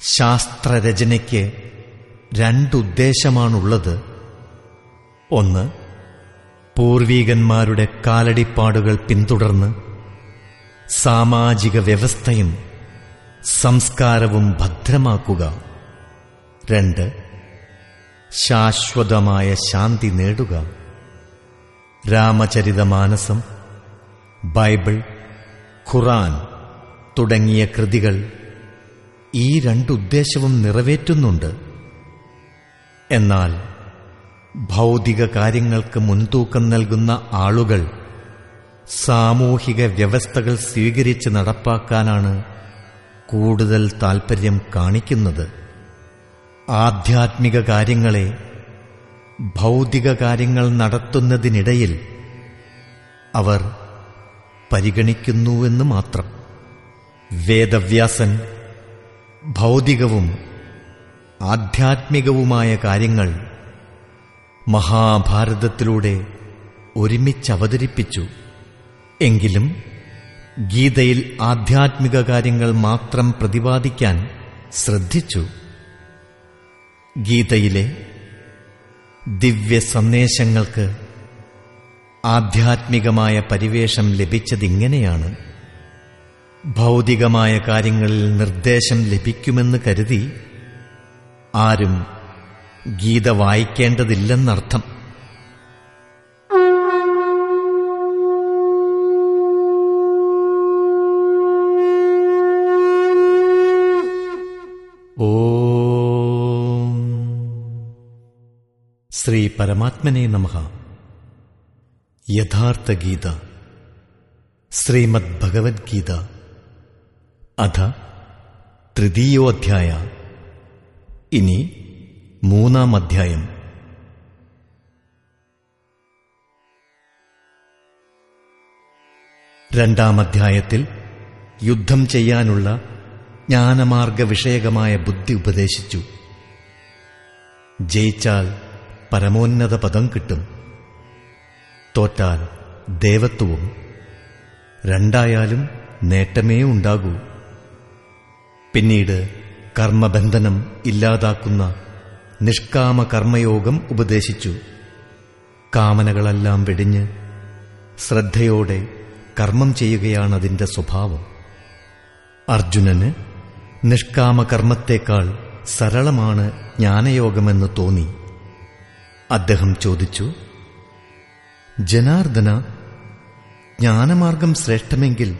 ശാസ്ത്രരചനയ്ക്ക് രണ്ടുദ്ദേശമാണുള്ളത്. ഒന്ന് പൂർവീകന്മാരുടെ കാലടിപ്പാടുകൾ പിന്തുടർന്ന് സാമാജിക വ്യവസ്ഥയും സംസ്കാരവും ഭദ്രമാക്കുക. രണ്ട് ശാശ്വതമായ ശാന്തി നേടുക. രാമചരിതമാനസം ബൈബിൾ ഖുറാൻ തുടങ്ങിയ കൃതികൾ ഈ രണ്ടുദ്ദേശവും നിറവേറ്റുന്നുണ്ട്. എന്നാൽ ഭൗതിക കാര്യങ്ങൾക്ക് മുൻതൂക്കം നൽകുന്ന ആളുകൾ സാമൂഹിക വ്യവസ്ഥകൾ സ്വീകരിച്ച് നടപ്പാക്കാനാണ് കൂടുതൽ താൽപ്പര്യം കാണിക്കുന്നത്. ആധ്യാത്മിക കാര്യങ്ങളെ ഭൗതിക കാര്യങ്ങൾ നടത്തുന്നതിനിടയിൽ അവർ പരിഗണിക്കുന്നുവെന്ന് മാത്രം. വേദവ്യാസൻ ഭൗതികവും ആധ്യാത്മികവുമായ കാര്യങ്ങൾ മഹാഭാരതത്തിലൂടെ ഒരുമിച്ച് അവതരിപ്പിച്ചു എങ്കിലും ഗീതയിൽ ആധ്യാത്മിക കാര്യങ്ങൾ മാത്രം പ്രതിപാദിക്കാൻ ശ്രദ്ധിച്ചു. ഗീതയിലെ ദിവ്യ സന്ദേശങ്ങൾക്ക് ആധ്യാത്മികമായ പരിവേഷം ലഭിച്ചതിങ്ങനെയാണ്. ഭൗതികമായ കാര്യങ്ങളിൽ നിർദ്ദേശം ലഭിക്കുമെന്ന് കരുതി ആരും ഗീത വായിക്കേണ്ടതില്ലെന്നർത്ഥം. ഓം. ശ്രീ പരമാത്മനെ നമഃ. യഥാർത്ഥ ഗീത. ശ്രീമദ് ഭഗവത്ഗീത അഥ തൃതീയോധ്യായ. ഇനി മൂന്നാം അധ്യായം. രണ്ടാം അധ്യായത്തിൽ യുദ്ധം ചെയ്യാനുള്ള ജ്ഞാനമാർഗ വിഷയകമായ ബുദ്ധി ഉപദേശിച്ചു. ജയിച്ചാൽ പരമോന്നത പദം കിട്ടും. തോറ്റാൽ ദേവത്വവും രണ്ടായാലും നേട്ടമേ ഉണ്ടാകൂ. പിന്നീട് കർമ്മബന്ധനം ഇല്ലാതാക്കുന്ന നിഷ്കാമ കർമ്മയോഗം ഉപദേശിച്ചു. കാമനകളെല്ലാം വെടിഞ്ഞ് ശ്രദ്ധയോടെ കർമ്മം ചെയ്യുകയാണതിന്റെ സ്വഭാവം. അർജുനന് നിഷ്കാമകർമ്മത്തേക്കാൾ സരളമാണ് ജ്ഞാനയോഗമെന്ന് തോന്നി. അദ്ദേഹം ചോദിച്ചു ജനാർദ്ദന ജ്ഞാനമാർഗം ശ്രേഷ്ഠമെങ്കിൽ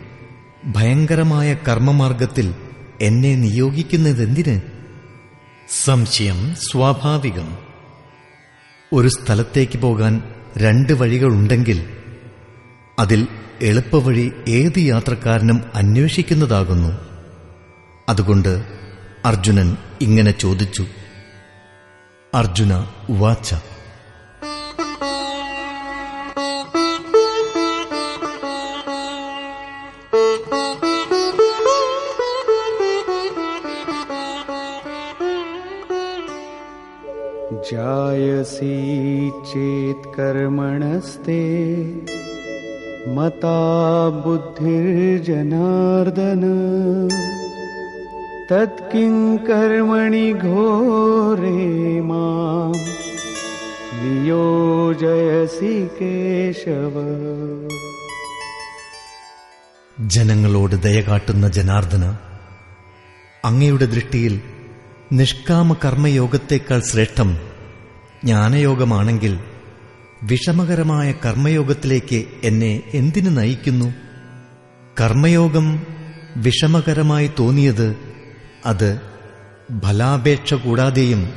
ഭയങ്കരമായ കർമ്മമാർഗത്തിൽ എന്നെ നിയോഗിക്കുന്നതെന്തിന് സംശയം സ്വാഭാവികം. ഒരു സ്ഥലത്തേക്ക് പോകാൻ രണ്ട് വഴികളുണ്ടെങ്കിൽ അതിൽ എളുപ്പവഴി ഏത് യാത്രക്കാരനും അന്വേഷിക്കുന്നതാകുന്നു. അതുകൊണ്ട് അർജുനൻ ഇങ്ങനെ ചോദിച്ചു. അർജുന ഉവാച്ച जायसी चेत् कर्मणस्ते मता बुद्धिर्जनार्दन तत्किं कर्मणि घोरे माम् नियोजयसि केशव ജനങ്ങളോട് ദയ കാട്ടുന്ന ജനാർദ്ദന അങ്ങയുടെ ദൃഷ്ടിയിൽ നിഷ്കാമ കർമ്മയോഗത്തേക്കാൾ ശ്രേഷ്ഠം ജ്ഞാനയോഗമാണെങ്കിൽ വിഷമകരമായ കർമ്മയോഗത്തിലേക്ക് എന്നെ എന്തിനു നയിക്കുന്നു? കർമ്മയോഗം വിഷമകരമായി തോന്നിയത് അത് ഫലാപേക്ഷ കൂടാതെയും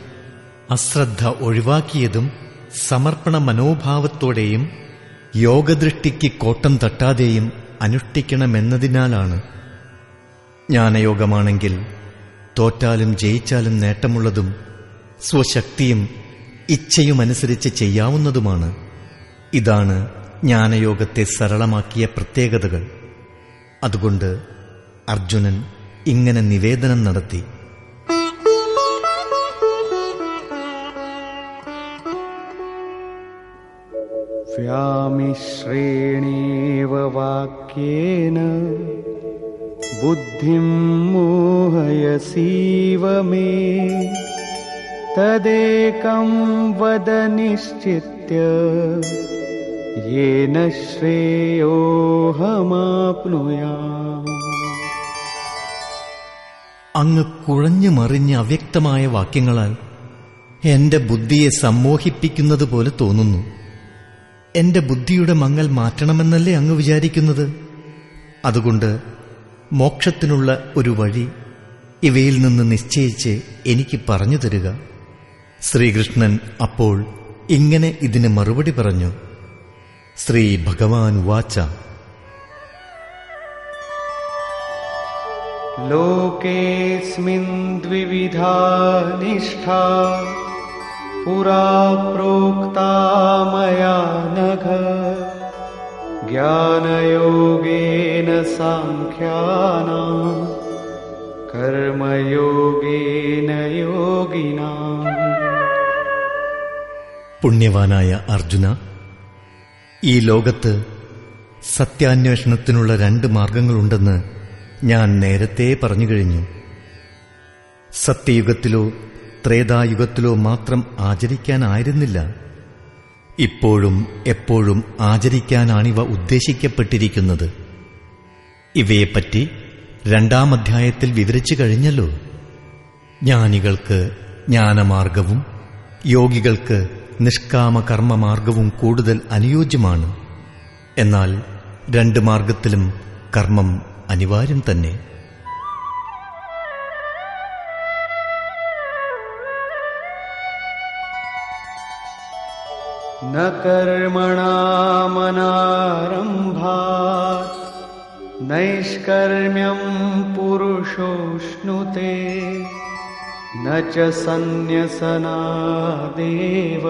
അശ്രദ്ധ ഒഴിവാക്കിയതും സമർപ്പണ മനോഭാവത്തോടെയും യോഗദൃഷ്ടിക്ക് കോട്ടം തട്ടാതെയും അനുഷ്ഠിക്കണമെന്നതിനാലാണ്. ജ്ഞാനയോഗമാണെങ്കിൽ തോറ്റാലും ജയിച്ചാലും നേട്ടമുള്ളതും സ്വശക്തിയും ഇച്ഛയുമനുസരിച്ച് ചെയ്യാവുന്നതുമാണ്. ഇതാണ് ജ്ഞാനയോഗത്തെ സരളമാക്കിയ പ്രത്യേകതകൾ. അതുകൊണ്ട് അർജുനൻ ഇങ്ങനെ നിവേദനം നടത്തി. വ്യാമിശ്രേണേവ വാക്യേന ബുദ്ധിം മോഹയസീവ മേ. तदेकं वद निश्चित्य येन श्रेयोऽहमाप्नुयाम् അങ്ങ് കുഴഞ്ഞു മറിഞ്ഞ് അവ്യക്തമായ വാക്യങ്ങളാൽ എന്റെ ബുദ്ധിയെ സമ്മോഹിപ്പിക്കുന്നത് പോലെ തോന്നുന്നു എന്റെ ബുദ്ധിയുടെ മങ്ങൽ മാറ്റണമെന്നല്ലേ അങ്ങ് വിചാരിക്കുന്നത് അതുകൊണ്ട് മോക്ഷത്തിനുള്ള ഒരു വഴി ഇവയിൽ നിന്ന് നിശ്ചയിച്ച് എനിക്ക് പറഞ്ഞു തരിക ശ്രീകൃഷ്ണൻ അപ്പോൾ ഇങ്ങനെ ഇതിന് മറുപടി പറഞ്ഞു ശ്രീ ഭഗവാൻ വാച്ച लोकेऽस्मिन् द्विविधा निष्ठा पुरा प्रोक्ता मया नघ ज्ञानयोगेन साङ्ख्यानाम् कर्मयोगेन योगिनाम् പുണ്യവാനായ അർജുന ഈ ലോകത്ത് സത്യാന്വേഷണത്തിനുള്ള രണ്ട് മാർഗങ്ങളുണ്ടെന്ന് ഞാൻ നേരത്തെ പറഞ്ഞു കഴിഞ്ഞു. സത്യയുഗത്തിലോ ത്രേതായുഗത്തിലോ മാത്രം ആചരിക്കാനായിരുന്നില്ല. ഇപ്പോഴും എപ്പോഴും ആചരിക്കാനാണിവ ഉദ്ദേശിക്കപ്പെട്ടിരിക്കുന്നത്. ഇവയെപ്പറ്റി രണ്ടാം അധ്യായത്തിൽ വിവരിച്ചു കഴിഞ്ഞല്ലോ. ജ്ഞാനികൾക്ക് ജ്ഞാനമാർഗവും യോഗികൾക്ക് നിഷ്കാമ കർമ്മമാർഗവും കൂടുതൽ അനുയോജ്യമാണ് എന്നാൽ രണ്ട് മാർഗത്തിലും കർമ്മം അനിവാര്യം തന്നെ न कर्मणामनारम्भात् नैष्कर्म्यम् पुरुषोऽश्नुते न च सन्न्यसनादेव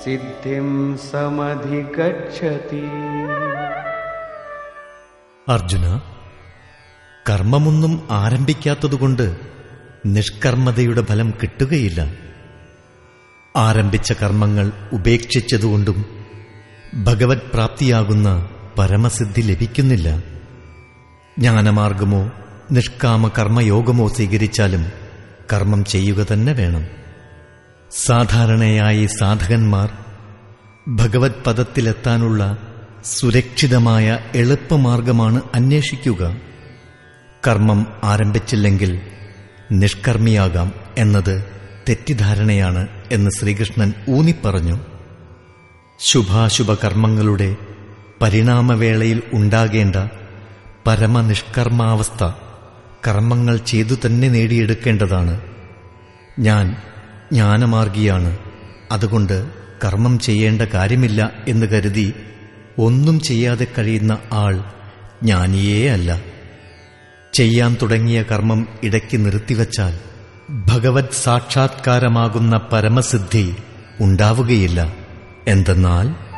सिद्धिं समधिगच्छति അർജുന കർമ്മമൊന്നും ആരംഭിക്കാത്തതുകൊണ്ട് നിഷ്കർമ്മതയുടെ ഫലം കിട്ടുകയില്ല ആരംഭിച്ച കർമ്മങ്ങൾ ഉപേക്ഷിച്ചതുകൊണ്ടും ഭഗവത് പ്രാപ്തിയാകുന്ന പരമസിദ്ധി ലഭിക്കുന്നില്ല ജ്ഞാനമാർഗമോ നിഷ്കാമ കർമ്മയോഗമോ സ്വീകരിച്ചാലും കർമ്മം ചെയ്യുക തന്നെ വേണം. സാധാരണയായി സാധകന്മാർ ഭഗവത് പദത്തിലെത്താനുള്ള സുരക്ഷിതമായ എളുപ്പമാർഗമാണ് അന്വേഷിക്കുക. കർമ്മം ആരംഭിച്ചില്ലെങ്കിൽ നിഷ്കർമ്മിയാകാം എന്നത് തെറ്റിദ്ധാരണയാണ് എന്ന് ശ്രീകൃഷ്ണൻ ഊന്നിപ്പറഞ്ഞു. ശുഭാശുഭ കർമ്മങ്ങളുടെ പരിണാമവേളയിൽ ഉണ്ടാകേണ്ട പരമനിഷ്കർമാവസ്ഥ കർമ്മങ്ങൾ ചെയ്തു തന്നെ നേടിയെടുക്കേണ്ടതാണ്. ഞാൻ ജ്ഞാനമാർഗിയാണ്. അതുകൊണ്ട് കർമ്മം ചെയ്യേണ്ട കാര്യമില്ല എന്ന് കരുതി ഒന്നും ചെയ്യാതെ കഴിയുന്ന ആൾ ജ്ഞാനിയേ അല്ല. ചെയ്യാൻ തുടങ്ങിയ കർമ്മം ഇടയ്ക്ക് നിർത്തിവച്ചാൽ ഭഗവത് സാക്ഷാത്കാരമാകുന്ന പരമസിദ്ധി ഉണ്ടാവുകയില്ല. എന്തെന്നാൽ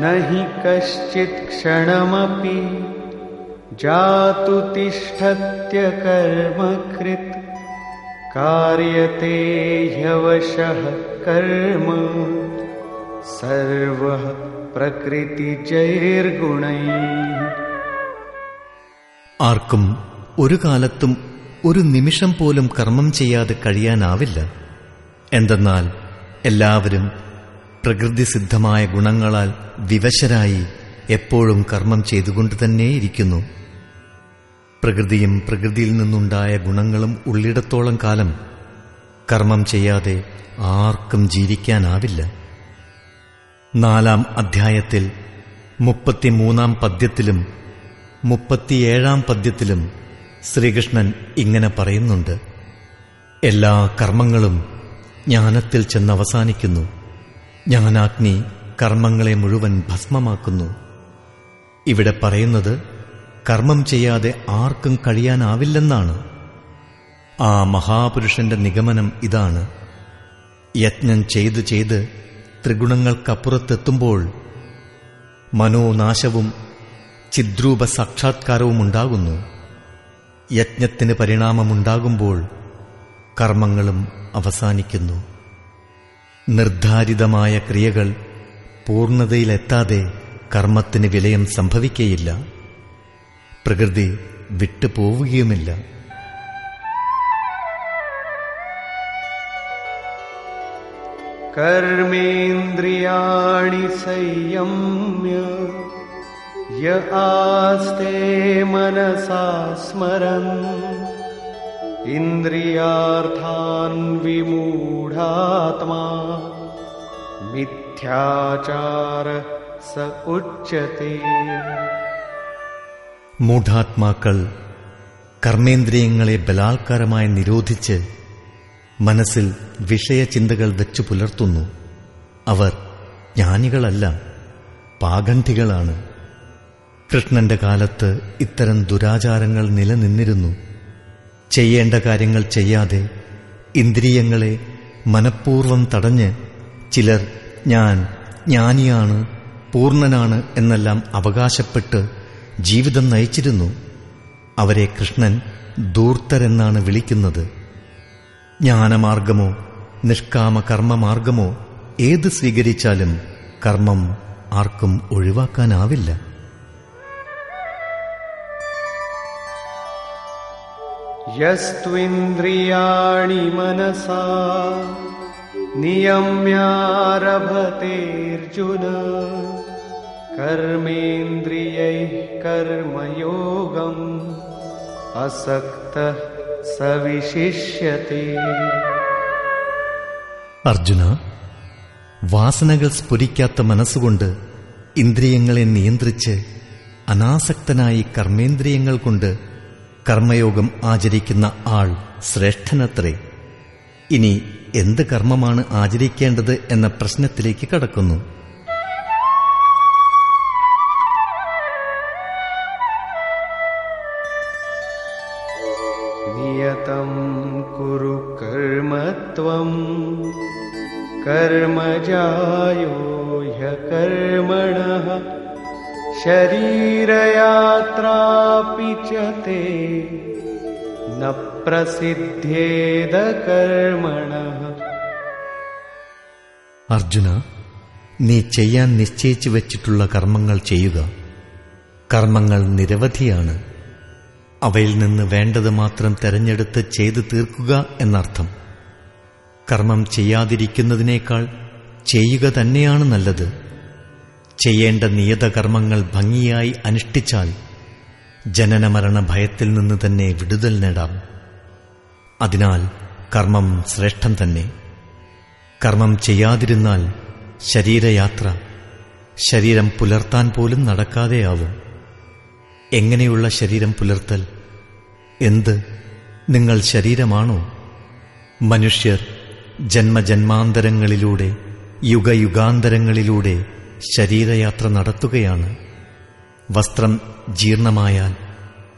न हि कश्चित् क्षणमपि जातु तिष्ठत्य कर्मकृत् कार्यते ह्यवशः कर्म सर्वः प्रकृतिजैर्गुणैः ആർക്കും ഒരു കാലത്തും ഒരു നിമിഷം പോലും കർമ്മം ചെയ്യാതെ കഴിയാനാവില്ല എന്തെന്നാൽ എല്ലാവരും പ്രകൃതിസിദ്ധമായ ഗുണങ്ങളാൽ വിവശരായി എപ്പോഴും കർമ്മം ചെയ്തുകൊണ്ട് തന്നെയിരിക്കുന്നു പ്രകൃതിയും പ്രകൃതിയിൽ നിന്നുണ്ടായ ഗുണങ്ങളും ഉള്ളിടത്തോളം കാലം കർമ്മം ചെയ്യാതെ ആർക്കും ജീവിക്കാനാവില്ല. നാലാം അധ്യായത്തിൽ മുപ്പത്തിമൂന്നാം പദ്യത്തിലും മുപ്പത്തിയേഴാം പദ്യത്തിലും ശ്രീകൃഷ്ണൻ ഇങ്ങനെ പറയുന്നുണ്ട്. എല്ലാ കർമ്മങ്ങളും ജ്ഞാനത്തിൽ ചെന്നവസാനിക്കുന്നു. ജ്ഞാനാഗ്നി കർമ്മങ്ങളെ മുഴുവൻ ഭസ്മമാക്കുന്നു. ഇവിടെ പറയുന്നത് കർമ്മം ചെയ്യാതെ ആർക്കും കഴിയാനാവില്ലെന്നാണ്. ആ മഹാപുരുഷന്റെ നിഗമനം ഇതാണ്. യജ്ഞം ചെയ്ത് ചെയ്ത് ത്രിഗുണങ്ങൾക്കപ്പുറത്തെത്തുമ്പോൾ മനോനാശവും ചിദ്രൂപ സാക്ഷാത്കാരവും ഉണ്ടാകുന്നു യജ്ഞത്തിന് പരിണാമമുണ്ടാകുമ്പോൾ കർമ്മങ്ങളും അവസാനിക്കുന്നു. നിർദ്ധാരിതമായ ക്രിയകൾ പൂർണതയിലെത്താതെ കർമ്മത്തിന് വിലയം സംഭവിക്കുകയില്ല പ്രകൃതി വിട്ടുപോവുകയുമില്ല. കർമ്മേന്ദ്രിയാണി സംയ യ ആസ്തേ മനസാസ്മരം इन्द्रियार्थान् विमूढात्मा मिथ्याचार स उच्यते മൂഢാത്മാക്കൾ കർമ്മേന്ദ്രിയങ്ങളെ ബലാത്കാരമായി നിരോധിച്ച് മനസ്സിൽ വിഷയചിന്തകൾ വെച്ചു പുലർത്തുന്നു അവർ ജ്ഞാനികളല്ല പാഖണ്ഡികളാണ് കൃഷ്ണന്റെ കാലത്ത് ഇത്തരം ദുരാചാരങ്ങൾ നിലനിന്നിരുന്നു ചെയ്യേണ്ട കാര്യങ്ങൾ ചെയ്യാതെ ഇന്ദ്രിയങ്ങളെ മനഃപൂർവം തടഞ്ഞ് ചിലർ ഞാൻ ജ്ഞാനിയാണ് പൂർണനാണ് എന്നെല്ലാം അവകാശപ്പെട്ട് ജീവിതം നയിച്ചിരുന്നു. അവരെ കൃഷ്ണൻ ദൂർത്തരെന്നാണ് വിളിക്കുന്നത്. ജ്ഞാനമാർഗമോ നിഷ്കാമ കർമ്മമാർഗമോ ഏത് സ്വീകരിച്ചാലും കർമ്മം ആർക്കും ഒഴിവാക്കാനാവില്ല. यस्त्विन्द्रियाणि मनसा नियम्यारभतेऽर्जुन कर्मेन्द्रियैः कर्मयोगम् असक्तः स विशिष्यते അർജുന വാസനകൾ സ്ഫുരിക്കാത്ത മനസ്സുകൊണ്ട് ഇന്ദ്രിയങ്ങളെ നിയന്ത്രിച്ച് അനാസക്തനായി കർമ്മേന്ദ്രിയങ്ങൾ കൊണ്ട് കർമ്മയോഗം ആചരിക്കുന്ന ആൾ ശ്രേഷ്ഠനത്രേ. ഇനി എന്ത് കർമ്മമാണ് ആചരിക്കേണ്ടത് എന്ന പ്രശ്നത്തിലേക്ക് കടക്കുന്നു. നിയതം കുരു കർമ്മത്വം കർമ്മജായോ ഹ്യകർമ്മണ ശരീരയാത്രാ शरीरयात्रापि च ते न प्रसिद्धेद कर्मणः അർജുന നീ ചെയ്യാൻ നിശ്ചയിച്ചു വച്ചിട്ടുള്ള കർമ്മങ്ങൾ ചെയ്യുക കർമ്മങ്ങൾ നിരവധിയാണ് അവയിൽ നിന്ന് വേണ്ടത് മാത്രം തെരഞ്ഞെടുത്ത് ചെയ്തു തീർക്കുക എന്നർത്ഥം കർമ്മം ചെയ്യാതിരിക്കുന്നതിനേക്കാൾ ചെയ്യുക തന്നെയാണ് നല്ലത് ചെയ്യേണ്ട നിയത കർമ്മങ്ങൾ ഭംഗിയായി അനുഷ്ഠിച്ചാൽ ജനനമരണ ഭയത്തിൽ നിന്ന് തന്നെ വിടുതൽ നേടാം. അതിനാൽ കർമ്മം ശ്രേഷ്ഠം തന്നെ. കർമ്മം ചെയ്യാതിരുന്നാൽ ശരീരയാത്ര ശരീരം പുലർത്താൻ പോലും നടക്കാതെയാവും. എങ്ങനെയുള്ള ശരീരം പുലർത്തൽ? എന്ത്? നിങ്ങൾ ശരീരമാണോ? മനുഷ്യർ ജന്മജന്മാന്തരങ്ങളിലൂടെ യുഗയുഗാന്തരങ്ങളിലൂടെ ശരീരയാത്ര നടത്തുകയാണ്. വസ്ത്രം ജീർണമായാൽ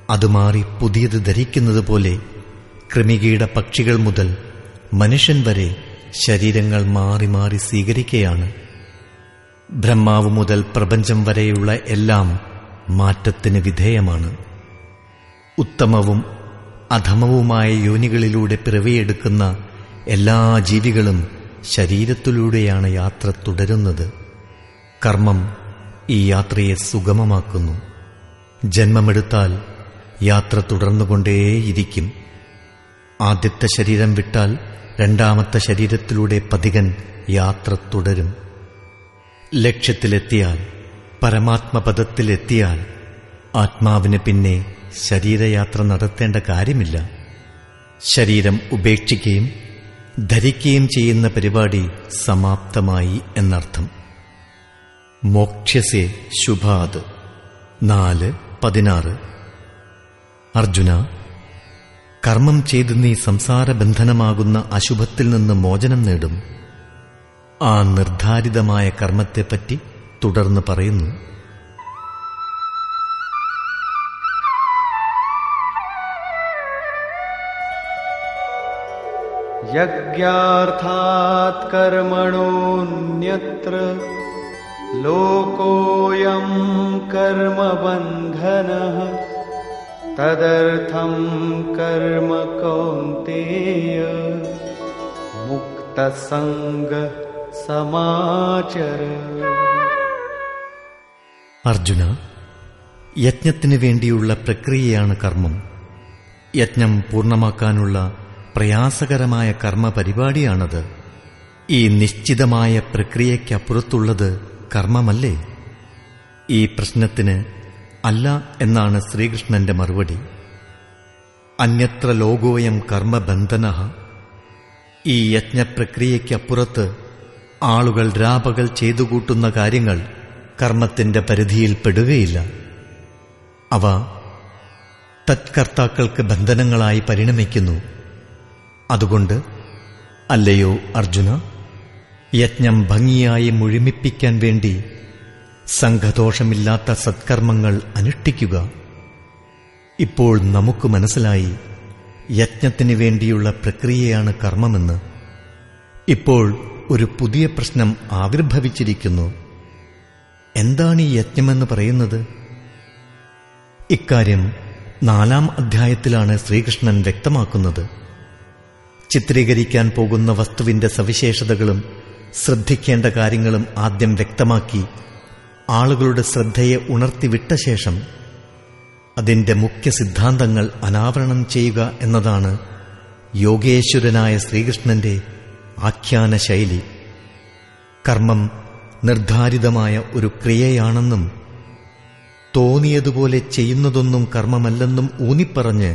അത് മാറി പുതിയത് ധരിക്കുന്നത് പോലെ കൃമികീട പക്ഷികൾ മുതൽ മനുഷ്യൻ വരെ ശരീരങ്ങൾ മാറി മാറി സ്വീകരിക്കുകയാണ് ബ്രഹ്മാവ് മുതൽ പ്രപഞ്ചം വരെയുള്ള എല്ലാം മാറ്റത്തിന് വിധേയമാണ്. ഉത്തമവും അധമവുമായ യോനികളിലൂടെ പിറവിയെടുക്കുന്ന എല്ലാ ജീവികളും ശരീരത്തിലൂടെയാണ് യാത്ര തുടരുന്നത്. കർമ്മം ഈ യാത്രയെ സുഗമമാക്കുന്നു. ജന്മമെടുത്താൽ യാത്ര തുടർന്നുകൊണ്ടേയിരിക്കും. ആദ്യത്തെ ശരീരം വിട്ടാൽ രണ്ടാമത്തെ ശരീരത്തിലൂടെ പതികൻ യാത്ര തുടരും. ലക്ഷ്യത്തിലെത്തിയാൽ പരമാത്മപദത്തിലെത്തിയാൽ ആത്മാവിന് പിന്നെ ശരീരയാത്ര നടത്തേണ്ട കാര്യമില്ല. ശരീരം ഉപേക്ഷിക്കുകയും ധരിക്കുകയും ചെയ്യുന്ന പരിപാടി സമാപ്തമായി എന്നർത്ഥം. മോക്ഷ്യസെ ശുഭാത് നാല് പതിനാറ് അർജുന കർമ്മം ചെയ്ത് നീ സംസാരബന്ധനമാകുന്ന അശുഭത്തിൽ നിന്ന് മോചനം നേടും ആ നിർദ്ധാരിതമായ കർമ്മത്തെപ്പറ്റി തുടർന്ന് പറയുന്നു यज्ञार्थात् कर्मणोऽन्यत्र लोकोऽयं कर्मबन्धनः तदर्थं कर्म कौन्तेय मुक्तसङ्ग समाचर അർജുന യജ്ഞത്തിന് വേണ്ടിയുള്ള പ്രക്രിയയാണ് കർമ്മം യജ്ഞം പൂർണ്ണമാക്കാനുള്ള പ്രയാസകരമായ കർമ്മ പരിപാടിയാണത് ഈ നിശ്ചിതമായ പ്രക്രിയയ്ക്കപ്പുറത്തുള്ളത് കർമ്മമല്ലേ? ഈ പ്രശ്നത്തിന് അല്ല എന്നാണ് ശ്രീകൃഷ്ണന്റെ മറുപടി. അന്യത്ര ലോകോയം കർമ്മബന്ധന. ഈ യജ്ഞപ്രക്രിയയ്ക്കപ്പുറത്ത് ആളുകൾ രാപകൽ ചെയ്തുകൂട്ടുന്ന കാര്യങ്ങൾ കർമ്മത്തിന്റെ പരിധിയിൽപ്പെടുകയില്ല അവ തത്കർത്താക്കൾക്ക് ബന്ധനങ്ങളായി പരിണമിക്കുന്നു. അതുകൊണ്ട് അല്ലയോ അർജുന? യജ്ഞം ഭംഗിയായി മുഴുമിപ്പിക്കാൻ വേണ്ടി സംഘദോഷമില്ലാത്ത സത്കർമ്മങ്ങൾ അനുഷ്ഠിക്കുക. ഇപ്പോൾ നമുക്ക് മനസ്സിലായി യജ്ഞത്തിന് വേണ്ടിയുള്ള പ്രക്രിയയാണ് കർമ്മമെന്ന്. ഇപ്പോൾ ഒരു പുതിയ പ്രശ്നം ആവിർഭവിച്ചിരിക്കുന്നു. എന്താണ് ഈ യജ്ഞമെന്ന് പറയുന്നത്? ഇക്കാര്യം നാലാം അധ്യായത്തിലാണ് ശ്രീകൃഷ്ണൻ വ്യക്തമാക്കുന്നത്. ചിത്രീകരിക്കാൻ പോകുന്ന വസ്തുവിന്റെ സവിശേഷതകളും ശ്രദ്ധിക്കേണ്ട കാര്യങ്ങളും ആദ്യം വ്യക്തമാക്കി ആളുകളുടെ ശ്രദ്ധയെ ഉണർത്തിവിട്ട ശേഷം അതിന്റെ മുഖ്യ സിദ്ധാന്തങ്ങൾ അനാവരണം ചെയ്യുക എന്നതാണ് യോഗേശ്വരനായ ശ്രീകൃഷ്ണന്റെ ആഖ്യാന ശൈലി കർമ്മം നിർദ്ധാരിതമായ ഒരു ക്രിയയാണെന്നും തോന്നിയതുപോലെ ചെയ്യുന്നതൊന്നും കർമ്മമല്ലെന്നും ഊന്നിപ്പറഞ്ഞ്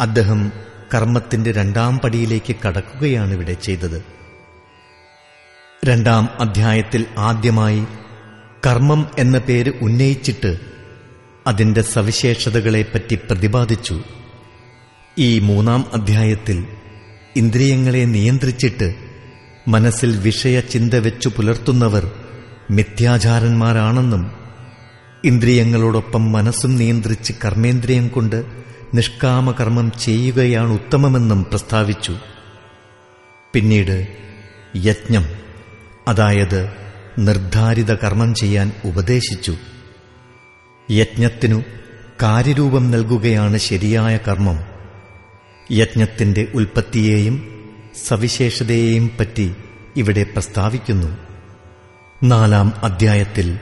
അദ്ദേഹം കർമ്മത്തിന്റെ രണ്ടാം പടിയിലേക്ക് കടക്കുകയാണ് ഇവിടെ ചെയ്തത്. രണ്ടാം അധ്യായത്തിൽ ആദ്യമായി കർമ്മം എന്ന പേര് ഉന്നയിച്ചിട്ട് അതിന്റെ സവിശേഷതകളെപ്പറ്റി പ്രതിപാദിച്ചു. ഈ മൂന്നാം അധ്യായത്തിൽ ഇന്ദ്രിയങ്ങളെ നിയന്ത്രിച്ചിട്ട് മനസ്സിൽ വിഷയചിന്ത വെച്ചു പുലർത്തുന്നവർ മിഥ്യാചാരന്മാരാണെന്നും ഇന്ദ്രിയങ്ങളോടൊപ്പം മനസ്സും നിയന്ത്രിച്ച് കർമ്മേന്ദ്രിയം കൊണ്ട് നിഷ്കാമകർമ്മം ചെയ്യുകയാണ് ഉത്തമമെന്നും പ്രസ്താവിച്ചു. പിന്നീട് യജ്ഞം. അതായത് നിർദ്ധാരിത കർമ്മം ചെയ്യാൻ ഉപദേശിച്ചു. യജ്ഞത്തിനു കാര്യരൂപം നൽകുകയാണ് ശരിയായ കർമ്മം. യജ്ഞത്തിന്റെ ഉൽപ്പത്തിയെയും സവിശേഷതയെയും പറ്റി ഇവിടെ പ്രസ്താവിക്കുന്നു. നാലാം അധ്യായത്തിൽ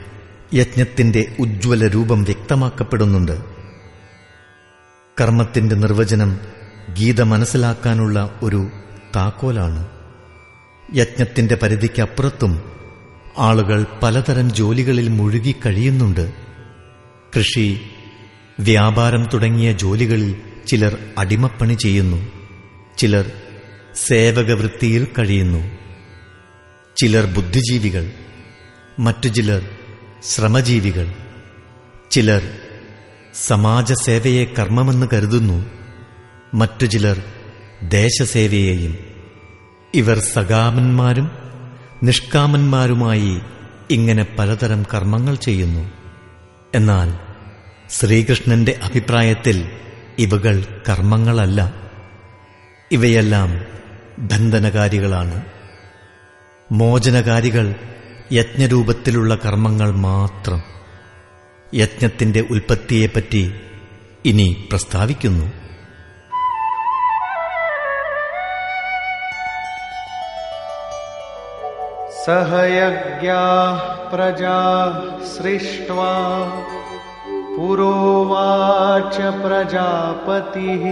യജ്ഞത്തിന്റെ ഉജ്ജ്വല രൂപം വ്യക്തമാക്കപ്പെടുന്നുണ്ട്. കർമ്മത്തിന്റെ നിർവചനം ഗീത മനസ്സിലാക്കാനുള്ള ഒരു താക്കോലാണ്. യജ്ഞത്തിന്റെ പരിധിക്കപ്പുറത്തും ആളുകൾ പലതരം ജോലികളിൽ മുഴുകി കഴിയുന്നുണ്ട് കൃഷി വ്യാപാരം തുടങ്ങിയ ജോലികളിൽ ചിലർ അടിമപ്പണി ചെയ്യുന്നു. ചിലർ സേവകവൃത്തിയിൽ കഴിയുന്നു. ചിലർ ബുദ്ധിജീവികൾ മറ്റു ചിലർ ശ്രമജീവികൾ. ചിലർ സമാജസേവയെ കർമ്മമെന്ന് കരുതുന്നു. മറ്റു ചിലർ ദേശസേവയെയും ഇവർ സകാമന്മാരും നിഷ്കാമന്മാരുമായി ഇങ്ങനെ പലതരം കർമ്മങ്ങൾ ചെയ്യുന്നു. എന്നാൽ ശ്രീകൃഷ്ണന്റെ അഭിപ്രായത്തിൽ ഇവകൾ കർമ്മങ്ങളല്ല. ഇവയെല്ലാം ബന്ധനകാരികളാണ്. മോചനകാരികൾ യജ്ഞരൂപത്തിലുള്ള കർമ്മങ്ങൾ മാത്രം. യജ്ഞത്തിന്റെ ഉൽപ്പത്തിയെപ്പറ്റി ഇനി പ്രസ്താവിക്കുന്നു. सह यज्ञाः प्रजा सृष्ट्वा पुरोवाच प्रजापतिः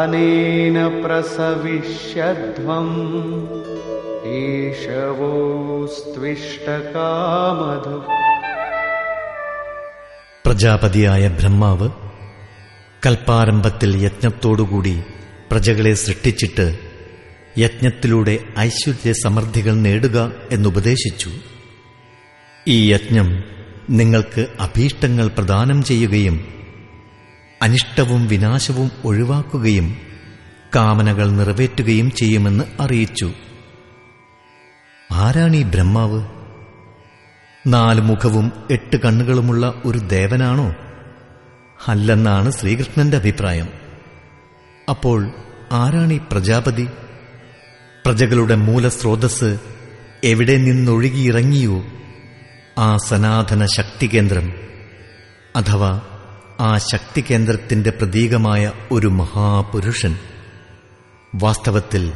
अनेन प्रसविष्यध्वम् ईशवोस्त्विष्टकामधु പ്രജാപതിയായ ബ്രഹ്മാവ് കൽപ്പാരംഭത്തിൽ യജ്ഞത്തോടുകൂടി പ്രജകളെ സൃഷ്ടിച്ചിട്ട് യജ്ഞത്തിലൂടെ ഐശ്വര്യ സമൃദ്ധികൾ നേടുക എന്നുപദേശിച്ചു. ഈ യജ്ഞം നിങ്ങൾക്ക് അഭീഷ്ടങ്ങൾ പ്രദാനം ചെയ്യുകയും അനിഷ്ടവും വിനാശവും ഒഴിവാക്കുകയും കാമനകൾ നിറവേറ്റുകയും ചെയ്യുമെന്ന് അറിയിച്ചു. ആരാണീ ബ്രഹ്മാവ്? നാല് മുഖവും എട്ട് കണ്ണുകളുമുള്ള ഒരു ദേവനാണോ? അല്ലെന്നാണ് ശ്രീകൃഷ്ണന്റെ അഭിപ്രായം. അപ്പോൾ ആരാണീ പ്രജാപതി? പ്രജകളുടെ മൂലസ്രോതസ് എവിടെ നിന്നൊഴുകിയിറങ്ങിയോ ആ സനാതന ശക്തികേന്ദ്രം അഥവാ ആ ശക്തികേന്ദ്രത്തിന്റെ പ്രതീകമായ ഒരു മഹാപുരുഷൻ. വാസ്തവത്തിൽ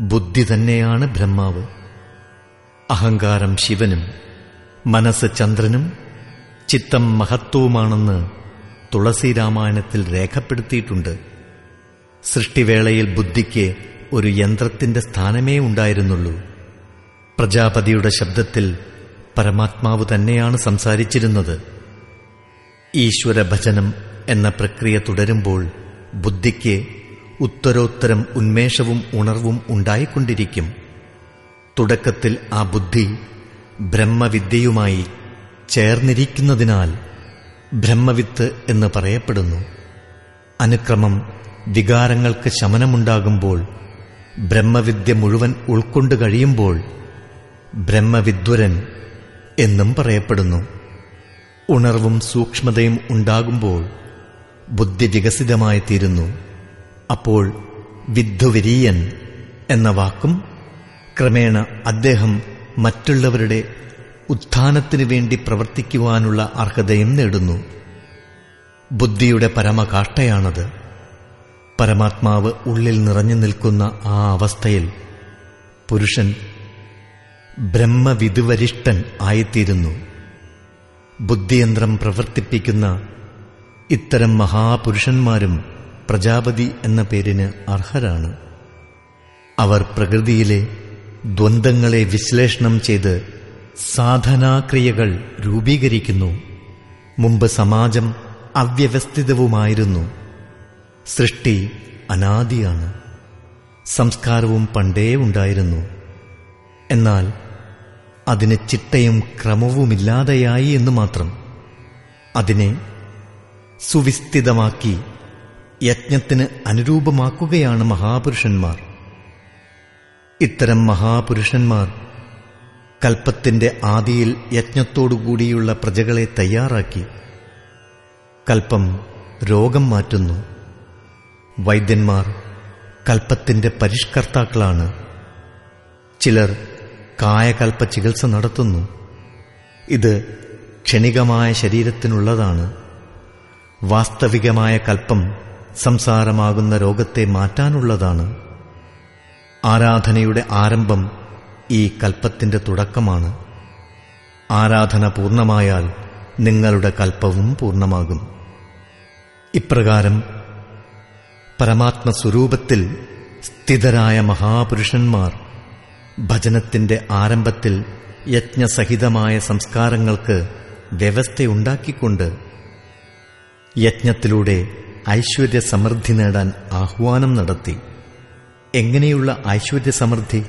ബുദ്ധി തന്നെയാണ് ബ്രഹ്മാവ്. അഹങ്കാരം ശിവനും മനസ്സ് ചന്ദ്രനും ചിത്തം മഹത്വവുമാണെന്ന് തുളസി രാമായണത്തിൽ രേഖപ്പെടുത്തിയിട്ടുണ്ട്. സൃഷ്ടിവേളയിൽ ബുദ്ധിക്ക് ഒരു യന്ത്രത്തിന്റെ സ്ഥാനമേ ഉണ്ടായിരുന്നുള്ളൂ. പ്രജാപതിയുടെ ശബ്ദത്തിൽ പരമാത്മാവ് തന്നെയാണ് സംസാരിച്ചിരുന്നത്. ഈശ്വരഭജനം എന്ന പ്രക്രിയ തുടരുമ്പോൾ ബുദ്ധിക്ക് ഉത്തരോത്തരം ഉന്മേഷവും ഉണർവും ഉണ്ടായിക്കൊണ്ടിരിക്കും. തുടക്കത്തിൽ ആ ബുദ്ധി ബ്രഹ്മവിദ്യയുമായി ചേർന്നിരിക്കുന്നതിനാൽ ബ്രഹ്മവിത്ത് എന്ന് പറയപ്പെടുന്നു. അനുക്രമം വികാരങ്ങൾക്ക് ശമനമുണ്ടാകുമ്പോൾ ബ്രഹ്മവിദ്യ മുഴുവൻ ഉൾക്കൊണ്ടു കഴിയുമ്പോൾ ബ്രഹ്മവിദ്വരൻ എന്നും പറയപ്പെടുന്നു. ഉണർവും സൂക്ഷ്മതയും ഉണ്ടാകുമ്പോൾ ബുദ്ധി വികസിതമായി തീരുന്നു. അപ്പോൾ വിദ്വരീയൻ എന്ന വാക്കും ക്രമേണ അദ്ദേഹം മറ്റുള്ളവരുടെ ഉത്ഥാനത്തിനു വേണ്ടി പ്രവർത്തിക്കുവാനുള്ള അർഹതയും നേടുന്നു. ബുദ്ധിയുടെ പരമകാഷ്ടയാണത്. പരമാത്മാവ് ഉള്ളിൽ നിറഞ്ഞു നിൽക്കുന്ന ആ അവസ്ഥയിൽ പുരുഷൻ ബ്രഹ്മവിധുവരിഷ്ഠൻ ആയിത്തീരുന്നു. ബുദ്ധിയന്ത്രം പ്രവർത്തിപ്പിക്കുന്ന ഇത്തരം മഹാപുരുഷന്മാരും പ്രജാപതി എന്ന പേരിന് അർഹരാണ്. അവർ പ്രകൃതിയിലെ ദ്വന്ദ്ങ്ങളെ വിശ്ലേഷണം ചെയ്ത് സാധനാക്രിയകൾ രൂപീകരിക്കുന്നു. മുമ്പ് സമാജം അവ്യവസ്ഥിതവുമായിരുന്നു. സൃഷ്ടി അനാദിയാണ്. സംസ്കാരവും പണ്ടേ ഉണ്ടായിരുന്നു. എന്നാൽ അതിന് ചിട്ടയും ക്രമവുമില്ലാതെയായി എന്ന് മാത്രം. അതിനെ സുവിസ്ഥിതമാക്കി യജ്ഞത്തിന് അനുരൂപമാക്കുകയാണ് മഹാപുരുഷന്മാർ. ഇത്തരം മഹാപുരുഷന്മാർ കൽപ്പത്തിന്റെ ആദിയിൽ യജ്ഞത്തോടുകൂടിയുള്ള പ്രജകളെ തയ്യാറാക്കി. കൽപ്പം രോഗം മാറ്റുന്നു. വൈദ്യന്മാർ കൽപ്പത്തിന്റെ പരിഷ്കർത്താക്കളാണ്. ചിലർ കായകൽപ്പ ചികിത്സ നടത്തുന്നു. ഇത് ക്ഷണികമായ ശരീരത്തിനുള്ളതാണ്. വാസ്തവികമായ കൽപ്പം സംസാരമാകുന്ന രോഗത്തെ മാറ്റാനുള്ളതാണ്. ആരാധനയുടെ ആരംഭം ഈ കൽപ്പത്തിന്റെ തുടക്കമാണ്. ആരാധന പൂർണമായാൽ നിങ്ങളുടെ കൽപ്പവും പൂർണമാകും. ഇപ്രകാരം പരമാത്മസ്വരൂപത്തിൽ സ്ഥിതരായ മഹാപുരുഷന്മാർ ഭജനത്തിന്റെ ആരംഭത്തിൽ യജ്ഞസഹിതമായ സംസ്കാരങ്ങൾക്ക് വ്യവസ്ഥയുണ്ടാക്കിക്കൊണ്ട് യജ്ഞത്തിലൂടെ ഐശ്വര്യ സമൃദ്ധി നേടാൻ ആഹ്വാനം നടത്തി. എങ്ങനെയുള്ള ഐശ്വര്യ സമൃദ്ധി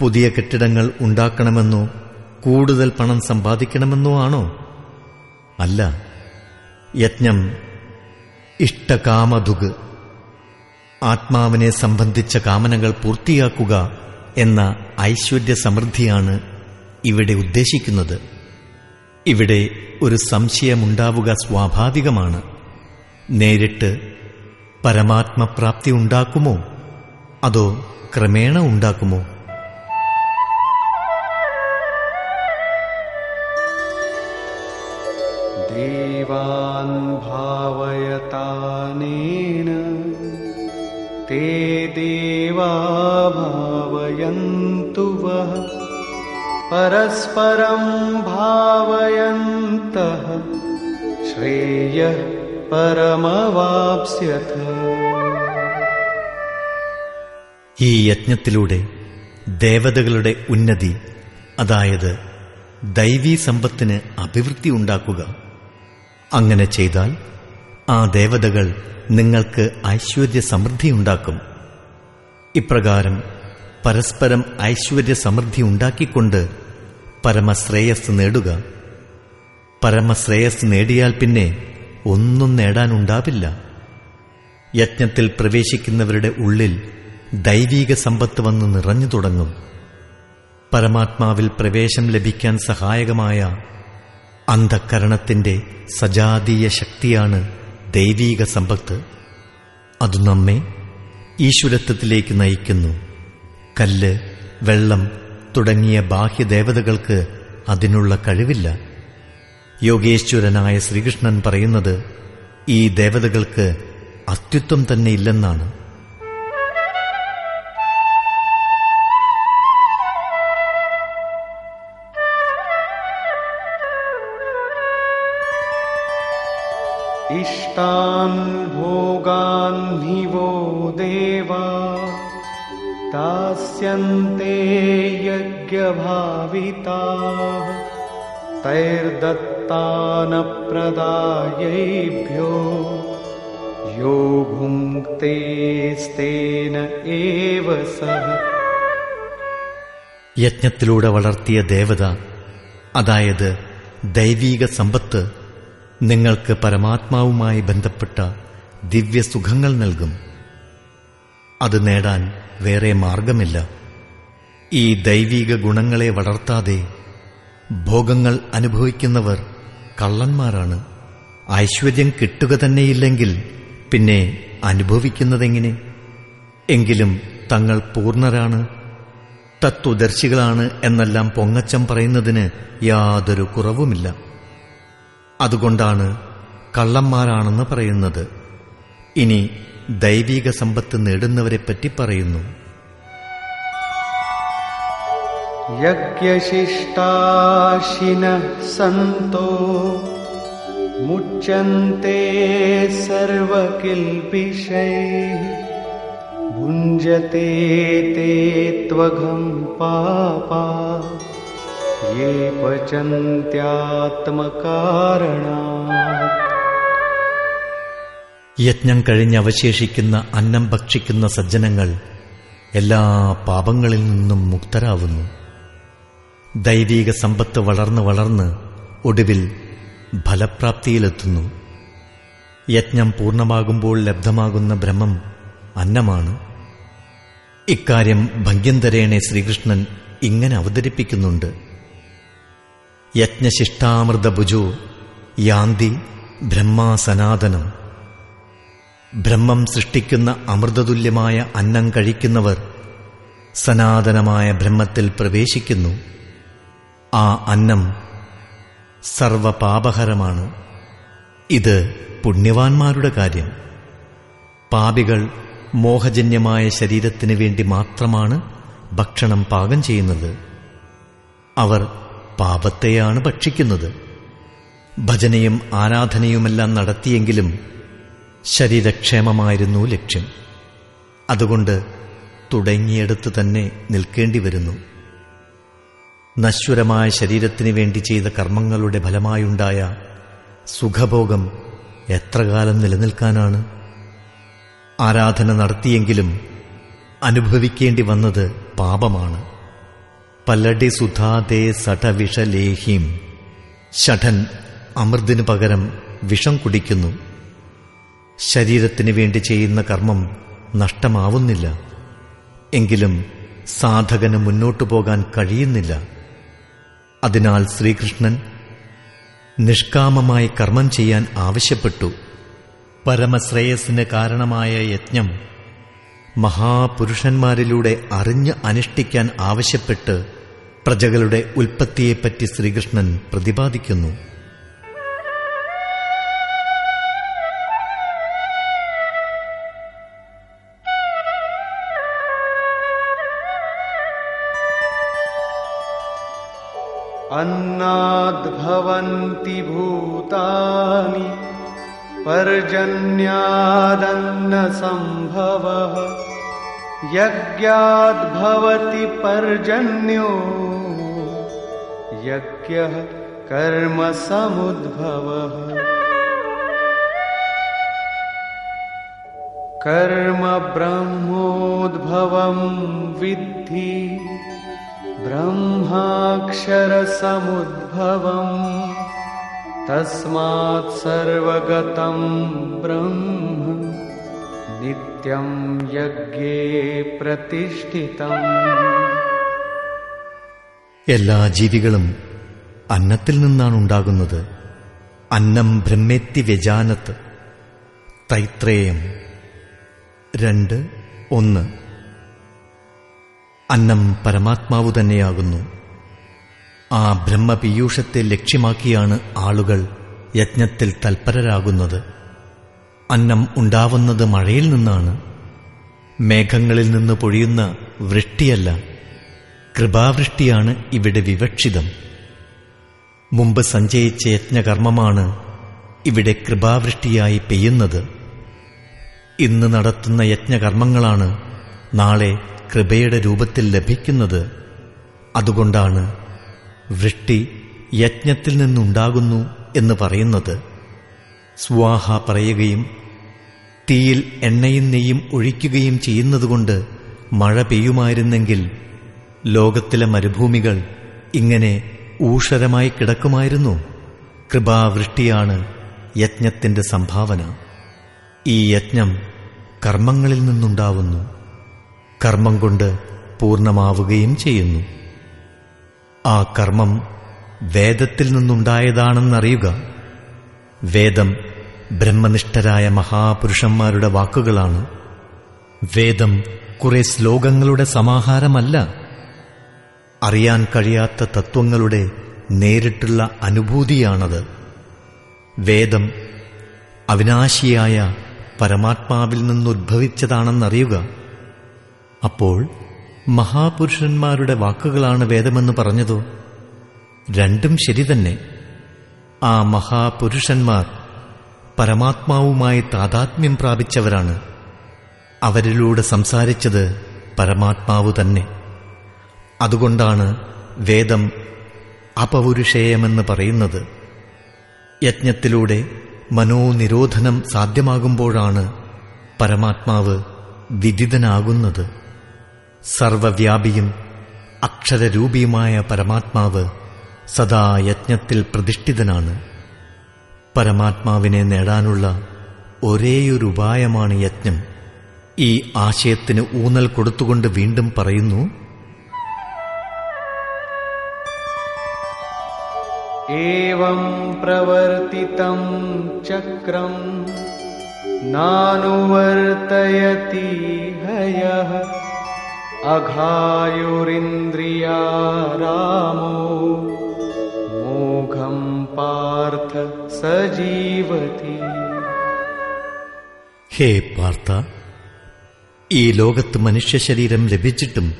പുതിയ കെട്ടിടങ്ങൾ ഉണ്ടാക്കണമെന്നോ കൂടുതൽ പണം സമ്പാദിക്കണമെന്നോ ആണോ? അല്ല യജ്ഞം ഇഷ്ടകാമധുഗ്. ആത്മാവിനെ സംബന്ധിച്ച കാമനകൾ പൂർത്തിയാക്കുക എന്ന ഐശ്വര്യ സമൃദ്ധിയാണ് ഇവിടെ ഉദ്ദേശിക്കുന്നത്. ഇവിടെ ഒരു സംശയമുണ്ടാവുക സ്വാഭാവികമാണ്. നേരിട്ട് പരമാത്മപ്രാപ്തി ഉണ്ടാക്കുമോ അതോ ക്രമേണ ഉണ്ടാക്കുമോ? ദേവാ ते देवा भावयन्तु वः परस्परं भावयन्तः श्रेयः परमवाप्स्यथ ഈ യജ്ഞത്തിലൂടെ ദേവതകളുടെ ഉന്നതി അതായത് ദൈവീ സമ്പത്തിന് അഭിവൃദ്ധി ഉണ്ടാക്കുക അങ്ങനെ ചെയ്താൽ ആ ദേവതകൾ നിങ്ങൾക്ക് ഐശ്വര്യ സമൃദ്ധി ഉണ്ടാക്കും ഇപ്രകാരം പരസ്പരം ഐശ്വര്യ സമൃദ്ധി ഉണ്ടാക്കിക്കൊണ്ട് പരമശ്രേയസ് നേടുക. പരമശ്രേയസ് നേടിയാൽ പിന്നെ ഒന്നും നേടാനുണ്ടാവില്ല. യജ്ഞത്തിൽ പ്രവേശിക്കുന്നവരുടെ ഉള്ളിൽ ദൈവീക സമ്പത്ത് വന്ന് നിറഞ്ഞു തുടങ്ങും. പരമാത്മാവിൽ പ്രവേശം ലഭിക്കാൻ സഹായകമായ അന്ധക്കരണത്തിന്റെ സജാതീയ ശക്തിയാണ് ദൈവീക സമ്പത്ത് അത് നമ്മെ ഈശ്വരത്വത്തിലേക്ക് നയിക്കുന്നു. കല്ല് വെള്ളം തുടങ്ങിയ ബാഹ്യദേവതകൾക്ക് അതിനുള്ള കഴിവില്ല. യോഗേശ്വരനായ ശ്രീകൃഷ്ണൻ പറയുന്നത് ഈ ദേവതകൾക്ക് അസ്തിത്വം തന്നെ ഇല്ലെന്നാണ്. इष्टान् भोगान् हि वो देवा दास्यन्ते यज्ञभाविताः तैर्दत्तानप्रदायैभ्यो यो भुङ्क्तेस्तेन एव सः യജ്ഞത്തിലൂടെ വളർത്തിയ ദേവത അതായത് ദൈവീക സമ്പത്ത് നിങ്ങൾക്ക് പരമാത്മാവുമായി ബന്ധപ്പെട്ട ദിവ്യസുഖങ്ങൾ നൽകും. അത് നേടാൻ വേറെ മാർഗമില്ല. ഈ ദൈവീക ഗുണങ്ങളെ വളർത്താതെ ഭോഗങ്ങൾ അനുഭവിക്കുന്നവർ കള്ളന്മാരാണ്. ഐശ്വര്യം കിട്ടുക തന്നെയില്ലെങ്കിൽ പിന്നെ അനുഭവിക്കുന്നതെങ്ങനെ? എങ്കിലും തങ്ങൾ പൂർണരാണ് തത്വദർശികളാണ് എന്നെല്ലാം പൊങ്ങച്ചം പറയുന്നതിന് യാതൊരു കുറവുമില്ല. അതുകൊണ്ടാണ് കള്ളന്മാരാണെന്ന് പറയുന്നത്. ഇനി ദൈവിക സമ്പത്ത് നേടുന്നവരെപ്പറ്റി പറയുന്നു. യജ്ഞശിഷ്ടാശിന സന്തോ മുച്ചന്തേ സർവകിൽപിഷൈ ഭുഞ്ജത്തെ ത്വഘം പാപാ ये യജ്ഞം കഴിഞ്ഞ് അവശേഷിക്കുന്ന അന്നം ഭക്ഷിക്കുന്ന സജ്ജനങ്ങൾ എല്ലാ പാപങ്ങളിൽ നിന്നും മുക്തരാവുന്നു. ദൈവീക സമ്പത്ത് വളർന്ന് വളർന്ന് ഒടുവിൽ ഫലപ്രാപ്തിയിലെത്തുന്നു. യജ്ഞം പൂർണമാകുമ്പോൾ ലബ്ധമാകുന്ന ഭ്രമം അന്നമാണ്. ഇക്കാര്യം ഭംഗ്യന്തരേണെ ശ്രീകൃഷ്ണൻ ഇങ്ങനെ അവതരിപ്പിക്കുന്നുണ്ട്. യജ്ഞശിഷ്ടാമൃത ഭുജോ യാന്തി ബ്രഹ്മാസനാതനം. ബ്രഹ്മം സൃഷ്ടിക്കുന്ന അമൃതതുല്യമായ അന്നം കഴിക്കുന്നവർ സനാതനമായ ബ്രഹ്മത്തിൽ പ്രവേശിക്കുന്നു. ആ അന്നം സർവപാപഹരമാണ്. ഇത് പുണ്യവാന്മാരുടെ കാര്യം. പാപികൾ മോഹജന്യമായ ശരീരത്തിനു വേണ്ടി മാത്രമാണ് ഭക്ഷണം പാകം ചെയ്യുന്നത്. അവർ പാപത്തെയാണ് ഭക്ഷിക്കുന്നത്. ഭജനയും ആരാധനയുമെല്ലാം നടത്തിയെങ്കിലും ശരീരക്ഷേമമായിരുന്നു ലക്ഷ്യം. അതുകൊണ്ട് തുടങ്ങിയെടുത്ത് തന്നെ നിൽക്കേണ്ടി വരുന്നു നശ്വരമായ ശരീരത്തിന് വേണ്ടി ചെയ്ത കർമ്മങ്ങളുടെ ഫലമായുണ്ടായ സുഖഭോഗം എത്ര കാലം നിലനിൽക്കാനാണ്? ആരാധന നടത്തിയെങ്കിലും അനുഭവിക്കേണ്ടി വന്നത് പാപമാണ്. പല്ലടി സുധാതേ സഠവിഷലേഹിം ഷഠൻ അമൃതിനു പകരം വിഷം കുടിക്കുന്നു. ശരീരത്തിന് വേണ്ടി ചെയ്യുന്ന കർമ്മം നഷ്ടമാവുന്നില്ല. എങ്കിലും സാധകന് മുന്നോട്ടു പോകാൻ കഴിയുന്നില്ല. അതിനാൽ ശ്രീകൃഷ്ണൻ നിഷ്കാമമായി കർമ്മം ചെയ്യാൻ ആവശ്യപ്പെട്ടു. പരമശ്രേയസിന് കാരണമായ യജ്ഞം മഹാപുരുഷന്മാരിലൂടെ അറിഞ്ഞ് അനുഷ്ഠിക്കാൻ ആവശ്യപ്പെട്ട് പ്രജകളുടെ ഉൽപ്പത്തിയെപ്പറ്റി ശ്രീകൃഷ്ണൻ പ്രതിപാദിക്കുന്നു अन्नाद्भवन्ति भूतानि पर्जन्यादन्नसम्भवः यज्ञाद्भवति पर्जन्यो। यज्ञः कर्मसमुद्भवः कर्म ब्रह्मोद्भवं विद्धि। ब्रह्माक्षरसमुद्भवम् तस्मात् सर्वगतं ब्रह्म नित्यं यज्ञे प्रतिष्ठितम् എല്ലാ ജീവികളും അന്നത്തിൽ നിന്നാണ് ഉണ്ടാകുന്നത് അന്നം ബ്രഹ്മെത്തി വ്യജാനത്ത് തൈത്രേയം രണ്ട് ഒന്ന് അന്നം പരമാത്മാവു തന്നെയാകുന്നു ആ ബ്രഹ്മപീയൂഷത്തെ ലക്ഷ്യമാക്കിയാണ് ആളുകൾ യജ്ഞത്തിൽ തൽപരരാകുന്നത് അന്നം ഉണ്ടാവുന്നത് മഴയിൽ നിന്നാണ്. മേഘങ്ങളിൽ നിന്ന് പൊഴിയുന്ന വൃഷ്ടിയല്ല. കൃപാവൃഷ്ടിയാണ് ഇവിടെ വിവക്ഷിതം. മുമ്പ് സഞ്ചയിച്ച യജ്ഞകർമ്മമാണ് ഇവിടെ കൃപാവൃഷ്ടിയായി പെയ്യുന്നത്. ഇന്ന് നടത്തുന്ന യജ്ഞകർമ്മങ്ങളാണ് നാളെ കൃപയുടെ രൂപത്തിൽ ലഭിക്കുന്നത്. അതുകൊണ്ടാണ് വൃഷ്ടി യജ്ഞത്തിൽ നിന്നുണ്ടാകുന്നു എന്ന് പറയുന്നത്. സ്വാഹ പറയുകയും തീയിൽ എണ്ണയും നെയ്യും ഒഴിക്കുകയും ചെയ്യുന്നതുകൊണ്ട് മഴ പെയ്യുമായിരുന്നെങ്കിൽ ലോകത്തിലെ മരുഭൂമികൾ ഇങ്ങനെ ഊഷരമായി കിടക്കുമായിരുന്നു. കൃപാവൃഷ്ടിയാണ് യജ്ഞത്തിന്റെ സംഭാവന. ഈ യജ്ഞം കർമ്മങ്ങളിൽ നിന്നുണ്ടാവുന്നു. കർമ്മം കൊണ്ട് പൂർണമാവുകയും ചെയ്യുന്നു. ആ കർമ്മം വേദത്തിൽ നിന്നുണ്ടായതാണെന്നറിയുക. വേദം ബ്രഹ്മനിഷ്ഠരായ മഹാപുരുഷന്മാരുടെ വാക്കുകളാണ്. വേദം കുറെ ശ്ലോകങ്ങളുടെ സമാഹാരമല്ല. അറിയാൻ കഴിയാത്ത തത്വങ്ങളുടെ നേരിട്ടുള്ള അനുഭൂതിയാണത്. വേദം അവിനാശിയായ പരമാത്മാവിൽ നിന്നുദ്ഭവിച്ചതാണെന്നറിയുക. അപ്പോൾ മഹാപുരുഷന്മാരുടെ വാക്കുകളാണ് വേദമെന്ന് പറഞ്ഞതോ? രണ്ടും ശരി തന്നെ. ആ മഹാപുരുഷന്മാർ പരമാത്മാവുമായി താതാത്മ്യം പ്രാപിച്ചവരാണ്. അവരിലൂടെ സംസാരിച്ചത് പരമാത്മാവ് തന്നെ. അതുകൊണ്ടാണ് വേദം അപൗരുഷേയമെന്ന് പറയുന്നത്. യജ്ഞത്തിലൂടെ മനോനിരോധനം സാധ്യമാകുമ്പോഴാണ് പരമാത്മാവ് വിദിതനാകുന്നത്. സർവവ്യാപിയും അക്ഷരരൂപിയുമായ പരമാത്മാവ് സദാ യജ്ഞത്തിൽ പ്രതിഷ്ഠിതനാണ്. പരമാത്മാവിനെ നേടാനുള്ള ഒരേയൊരു ഉപായമാണ് യജ്ഞം. ഈ ആശയത്തിന് ഊന്നൽ കൊടുത്തുകൊണ്ട് വീണ്ടും പറയുന്നു ഏവം പ്രവർത്തിതം ചക്രം നാനുവർത്തയതി ഹയ അഘായുരിന്ദ്രിയാരാമോ मोघं പാർത്ഥ സജീവതി. ഹേ പാർത്ഥ ഈ ലോകത്ത് മനുഷ്യ ശരീരം ലഭിച്ചിട്ടും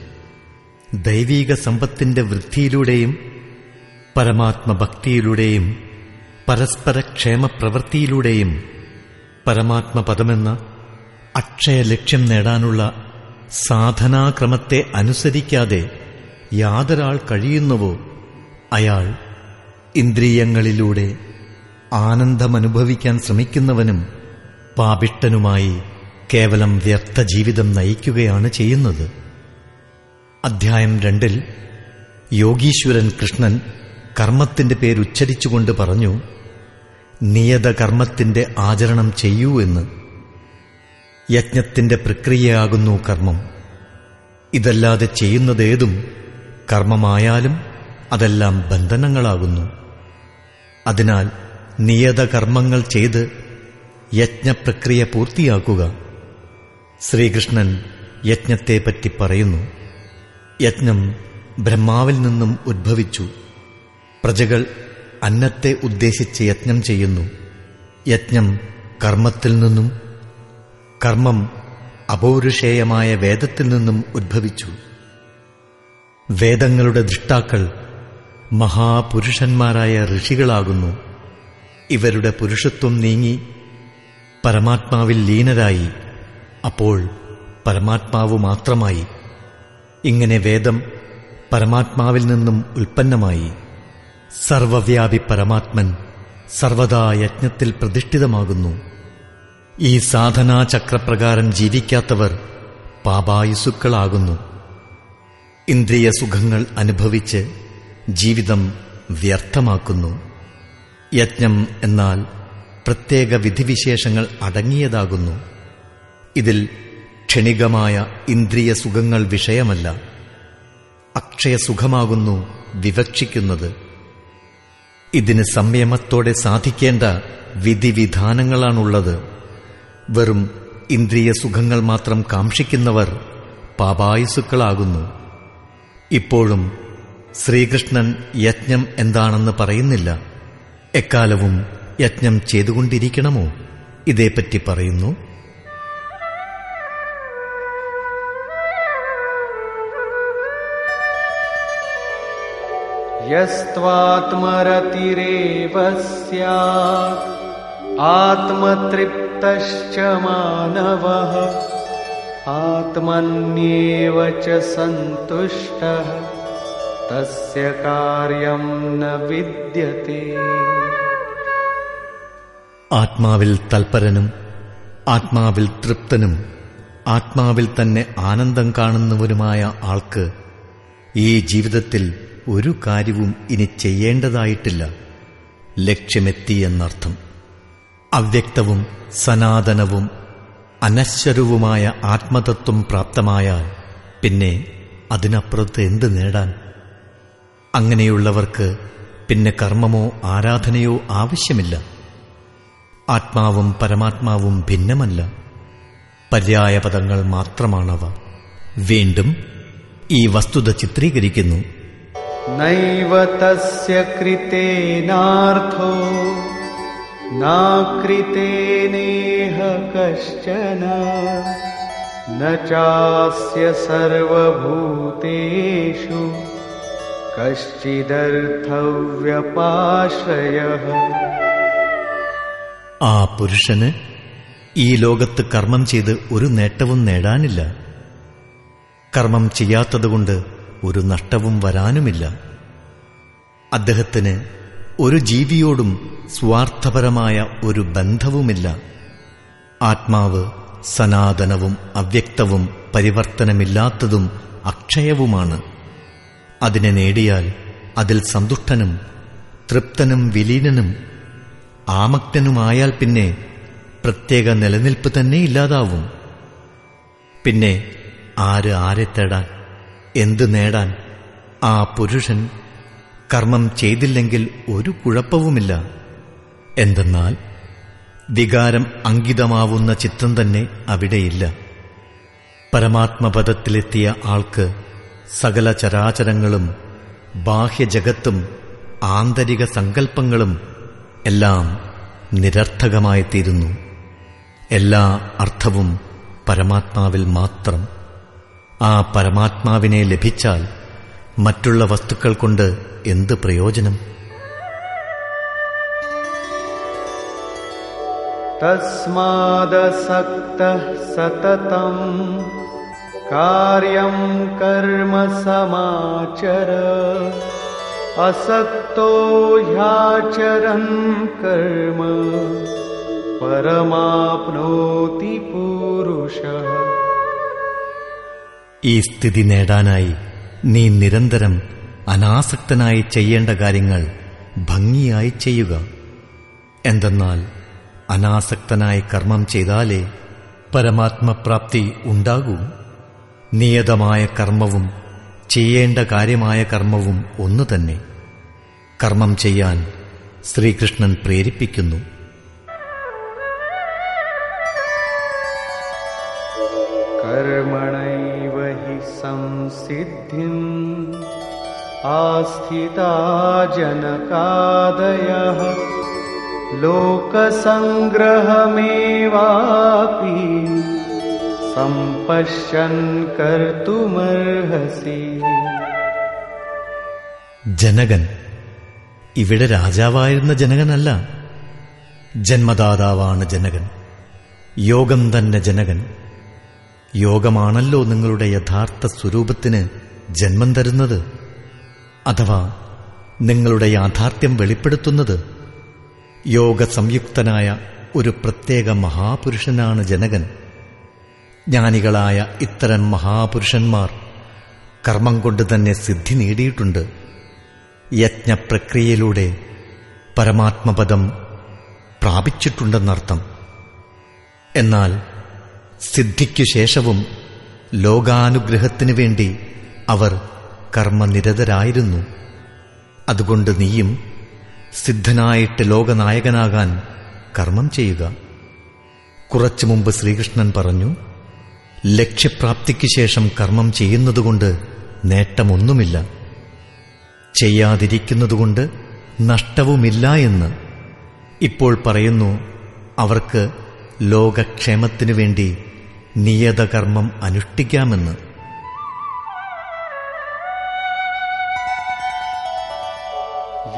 ദൈവീക സമ്പത്തിന്റെ വൃത്തിയിലൂടെയും പരമാത്മഭക്തിയിലൂടെയും പരസ്പര ക്ഷേമപ്രവൃത്തിയിലൂടെയും പരമാത്മപദമെന്ന അക്ഷയ ലക്ഷ്യം നേടാനുള്ള സാധനാക്രമത്തെ അനുസരിക്കാതെ യാതൊരാൾ കഴിയുന്നുവോ? അയാൾ ഇന്ദ്രിയങ്ങളിലൂടെ ആനന്ദമനുഭവിക്കാൻ ശ്രമിക്കുന്നവനും പാപിഷ്ടനുമായി കേവലം വ്യർത്ഥ ജീവിതം നയിക്കുകയാണ് ചെയ്യുന്നത്. അധ്യായം രണ്ടിൽ യോഗീശ്വരൻ കൃഷ്ണൻ കർമ്മത്തിന്റെ പേരുച്ചരിച്ചുകൊണ്ട് പറഞ്ഞു നിയത കർമ്മത്തിന്റെ ആചരണം ചെയ്യൂ എന്ന്. യജ്ഞത്തിന്റെ പ്രക്രിയയാകുന്നു കർമ്മം. ഇതല്ലാതെ ചെയ്യുന്നതേതും കർമ്മമായാലും അതെല്ലാം ബന്ധനങ്ങളാകുന്നു. അതിനാൽ നിയത കർമ്മങ്ങൾ ചെയ്ത് യജ്ഞപ്രക്രിയ പൂർത്തിയാക്കുക. ശ്രീകൃഷ്ണൻ യജ്ഞത്തെപ്പറ്റി പറയുന്നു യജ്ഞം ബ്രഹ്മാവിൽ നിന്നും ഉദ്ഭവിച്ചു പ്രജകൾ അന്നത്തെ ഉദ്ദേശിച്ച് യജ്ഞം ചെയ്യുന്നു. യജ്ഞം കർമ്മത്തിൽ നിന്നും കർമ്മം അപൗരുഷേയമായ വേദത്തിൽ നിന്നും ഉദ്ഭവിച്ചു വേദങ്ങളുടെ ദൃഷ്ടാക്കൾ മഹാപുരുഷന്മാരായ ഋഷികളാകുന്നു. ഇവരുടെ പുരുഷത്വം നീങ്ങി പരമാത്മാവിൽ ലീനരായി. അപ്പോൾ പരമാത്മാവ് മാത്രമായി. ഇങ്ങനെ വേദം പരമാത്മാവിൽ നിന്നും ഉൽപ്പന്നമായി. സർവവ്യാപി പരമാത്മൻ സർവദാ യജ്ഞത്തിൽ പ്രതിഷ്ഠിതമാകുന്നു. ഈ സാധനാചക്രപ്രകാരം ജീവിക്കാത്തവർ പാപായുസുക്കളാകുന്നു. ഇന്ദ്രിയസുഖങ്ങൾ അനുഭവിച്ച് ജീവിതം വ്യർത്ഥമാക്കുന്നു. യജ്ഞം എന്നാൽ പ്രത്യേക വിധിവിശേഷങ്ങൾ അടങ്ങിയതാകുന്നു. ഇതിൽ ക്ഷണികമായ ഇന്ദ്രിയ സുഖങ്ങൾ വിഷയമല്ല. അക്ഷയസുഖമാകുന്നു വിവക്ഷിക്കുന്നത്. ഇതിന് സംയമത്തോടെ സാധിക്കേണ്ട വിധിവിധാനങ്ങളാണുള്ളത്. വെറും ഇന്ദ്രിയ സുഖങ്ങൾ മാത്രം കാക്ഷിക്കുന്നവർ പാപായുസുക്കളാകുന്നു. ഇപ്പോഴും ശ്രീകൃഷ്ണൻ യജ്ഞം എന്താണെന്ന് പറയുന്നില്ല. എക്കാലവും യജ്ഞം ചെയ്തുകൊണ്ടിരിക്കണമോ? ഇതേപ്പറ്റി പറയുന്നു. യസ്വാത്മരതിരേവ ആത്മതൃപ്തശ്ച മാനവ ആത്മന്യേവ സന്തുഷ്ട. तस्य कार्यं न विद्यते ആത്മാവിൽ തൽപരനും ആത്മാവിൽ തൃപ്തനും ആത്മാവിൽ തന്നെ ആനന്ദം കാണുന്നവനുമായ ആൾക്ക് ഈ ജീവിതത്തിൽ ഒരു കാര്യവും ഇനി ചെയ്യേണ്ടതായിട്ടില്ല ലക്ഷ്യമെത്തി എന്നർത്ഥം അവ്യക്തവും സനാതനവും അനശ്വരവുമായ ആത്മതത്വം പ്രാപ്തമായാൽ പിന്നെ അതിനപ്പുറത്ത് എന്ത് നേടാൻ അങ്ങനെയുള്ളവർക്ക് പിന്നെ കർമ്മമോ ആരാധനയോ ആവശ്യമില്ല. ആത്മാവും പരമാത്മാവും ഭിന്നമല്ല. പര്യായപദങ്ങൾ മാത്രമാണവ. വീണ്ടും ഈ വസ്തുത ചിത്രീകരിക്കുന്നു. നൈവ കശ്ചിദർത്ഥവ്യപാശയ ആ പുരുഷന് ഈ ലോകത്ത് കർമ്മം ചെയ്ത് ഒരു നേട്ടവും നേടാനില്ല. കർമ്മം ചെയ്യാത്തതുകൊണ്ട് ഒരു നഷ്ടവും വരാനുമില്ല. അദ്ദേഹത്തിന് ഒരു ജീവിയോടും സ്വാർത്ഥപരമായ ഒരു ബന്ധവുമില്ല. ആത്മാവ് സനാതനവും അവ്യക്തവും പരിവർത്തനമില്ലാത്തതും അക്ഷയവുമാണ്. അതിനെ നേടിയാൽ അതിൽ സന്തുഷ്ടനും തൃപ്തനും വിലീനനും ആമക്തനുമായാൽ പിന്നെ പ്രത്യേക നിലനിൽപ്പ് തന്നെ ഇല്ലാതാവും. പിന്നെ ആര് ആരെ തേടാൻ എന്ത് നേടാൻ ആ പുരുഷൻ കർമ്മം ചെയ്തില്ലെങ്കിൽ ഒരു കുഴപ്പവുമില്ല. എന്തെന്നാൽ വികാരം അങ്കിതമാവുന്ന ചിത്രം തന്നെ അവിടെയില്ല. പരമാത്മപദത്തിലെത്തിയ ആൾക്ക് സകല ചരാചരങ്ങളും ബാഹ്യജഗത്തും ആന്തരിക സങ്കല്പങ്ങളും എല്ലാം നിരർത്ഥകമായിത്തീരുന്നു. എല്ലാ അർത്ഥവും പരമാത്മാവിൽ മാത്രം. ആ പരമാത്മാവിനെ ലഭിച്ചാൽ മറ്റുള്ള വസ്തുക്കൾ കൊണ്ട് എന്ത് പ്രയോജനം? തസ്മാദസക്ത സതതം. कार्यं कर्म समाचर असक्तो ह्याचरन् कर्म परमाप्नोति पुरुषः ഈ സ്ഥിതി നേടാനായി നീ നിരന്തരം അനാസക്തനായി ചെയ്യേണ്ട കാര്യങ്ങൾ ഭംഗിയായി ചെയ്യുക എന്തെന്നാൽ അനാസക്തനായി കർമ്മം ചെയ്താലേ പരമാത്മപ്രാപ്തി ഉണ്ടാകൂ നിയതമായ കർമ്മവും ചെയ്യേണ്ട കാര്യമായ കർമ്മവും ഒന്നു തന്നെ. കർമ്മം ചെയ്യാൻ ശ്രീകൃഷ്ണൻ പ്രേരിപ്പിക്കുന്നു. കർമ്മണൈവ ഹി ജനകാദയ ലോകസംഗ്രഹമേവാപി सम्पश्यन् कर्तुमर्हसि ജനകൻ ഇവിടെ രാജാവായിരുന്ന ജനകനല്ല ജന്മദാതാവാണ് ജനകൻ യോഗം തന്നെ ജനകൻ യോഗമാണല്ലോ നിങ്ങളുടെ യഥാർത്ഥ സ്വരൂപത്തിന് ജന്മം തരുന്നത് അഥവാ നിങ്ങളുടെ യാഥാർത്ഥ്യം വെളിപ്പെടുത്തുന്നത് യോഗ സംയുക്തനായ ഒരു പ്രത്യേക മഹാപുരുഷനാണ് ജനകൻ ജ്ഞാനികളായ ഇത്തരം മഹാപുരുഷന്മാർ കർമ്മം കൊണ്ട് തന്നെ സിദ്ധി നേടിയിട്ടുണ്ട്. യജ്ഞപ്രക്രിയയിലൂടെ പരമാത്മപദം പ്രാപിച്ചിട്ടുണ്ടെന്നർത്ഥം. എന്നാൽ സിദ്ധിക്കു ശേഷവും ലോകാനുഗ്രഹത്തിനു വേണ്ടി അവർ കർമ്മനിരതരായിരുന്നു. അതുകൊണ്ട് നീയും സിദ്ധനായിട്ട് ലോകനായകനാകാൻ കർമ്മം ചെയ്യുക. കുറച്ചു മുമ്പ് ശ്രീകൃഷ്ണൻ പറഞ്ഞു ലക്ഷ്യപ്രാപ്തിക്ക് ശേഷം കർമ്മം ചെയ്യുന്നതുകൊണ്ട് നേട്ടമൊന്നുമില്ല. ചെയ്യാതിരിക്കുന്നതുകൊണ്ട് നഷ്ടവുമില്ല എന്ന് ഇപ്പോൾ പറയുന്നു അവർക്ക് ലോകക്ഷേമത്തിനു വേണ്ടി നിയതകർമ്മം അനുഷ്ഠിക്കാമെന്ന്.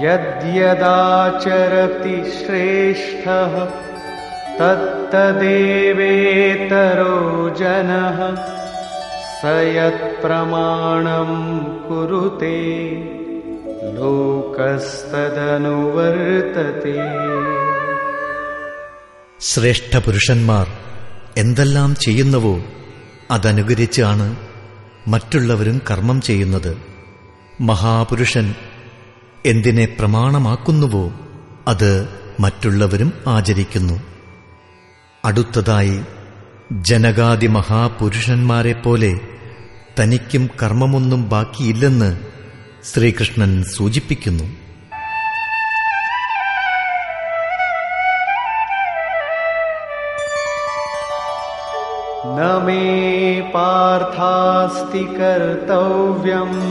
യദ്യദാചരതി ശ്രേഷ്ഠ तत्तदेवेतरो जनः स यत्प्रमाणं कुरुते लोकस्तदनुवर्तते ശ്രേഷ്ഠ പുരുഷന്മാർ എന്തെല്ലാം ചെയ്യുന്നുവോ അതനുകരിച്ചാണ് മറ്റുള്ളവരും കർമ്മം ചെയ്യുന്നത് മഹാപുരുഷൻ എന്തിനെ പ്രമാണമാക്കുന്നുവോ അത് മറ്റുള്ളവരും ആചരിക്കുന്നു അടുത്തതായി ജനകാദി മഹാപുരുഷന്മാരെപ്പോലെ തനിക്കും കർമ്മമൊന്നും ബാക്കിയില്ലെന്ന് ശ്രീകൃഷ്ണൻ സൂചിപ്പിക്കുന്നു. നമേ പാർത്ഥാസ്തി കർത്തവ്യം.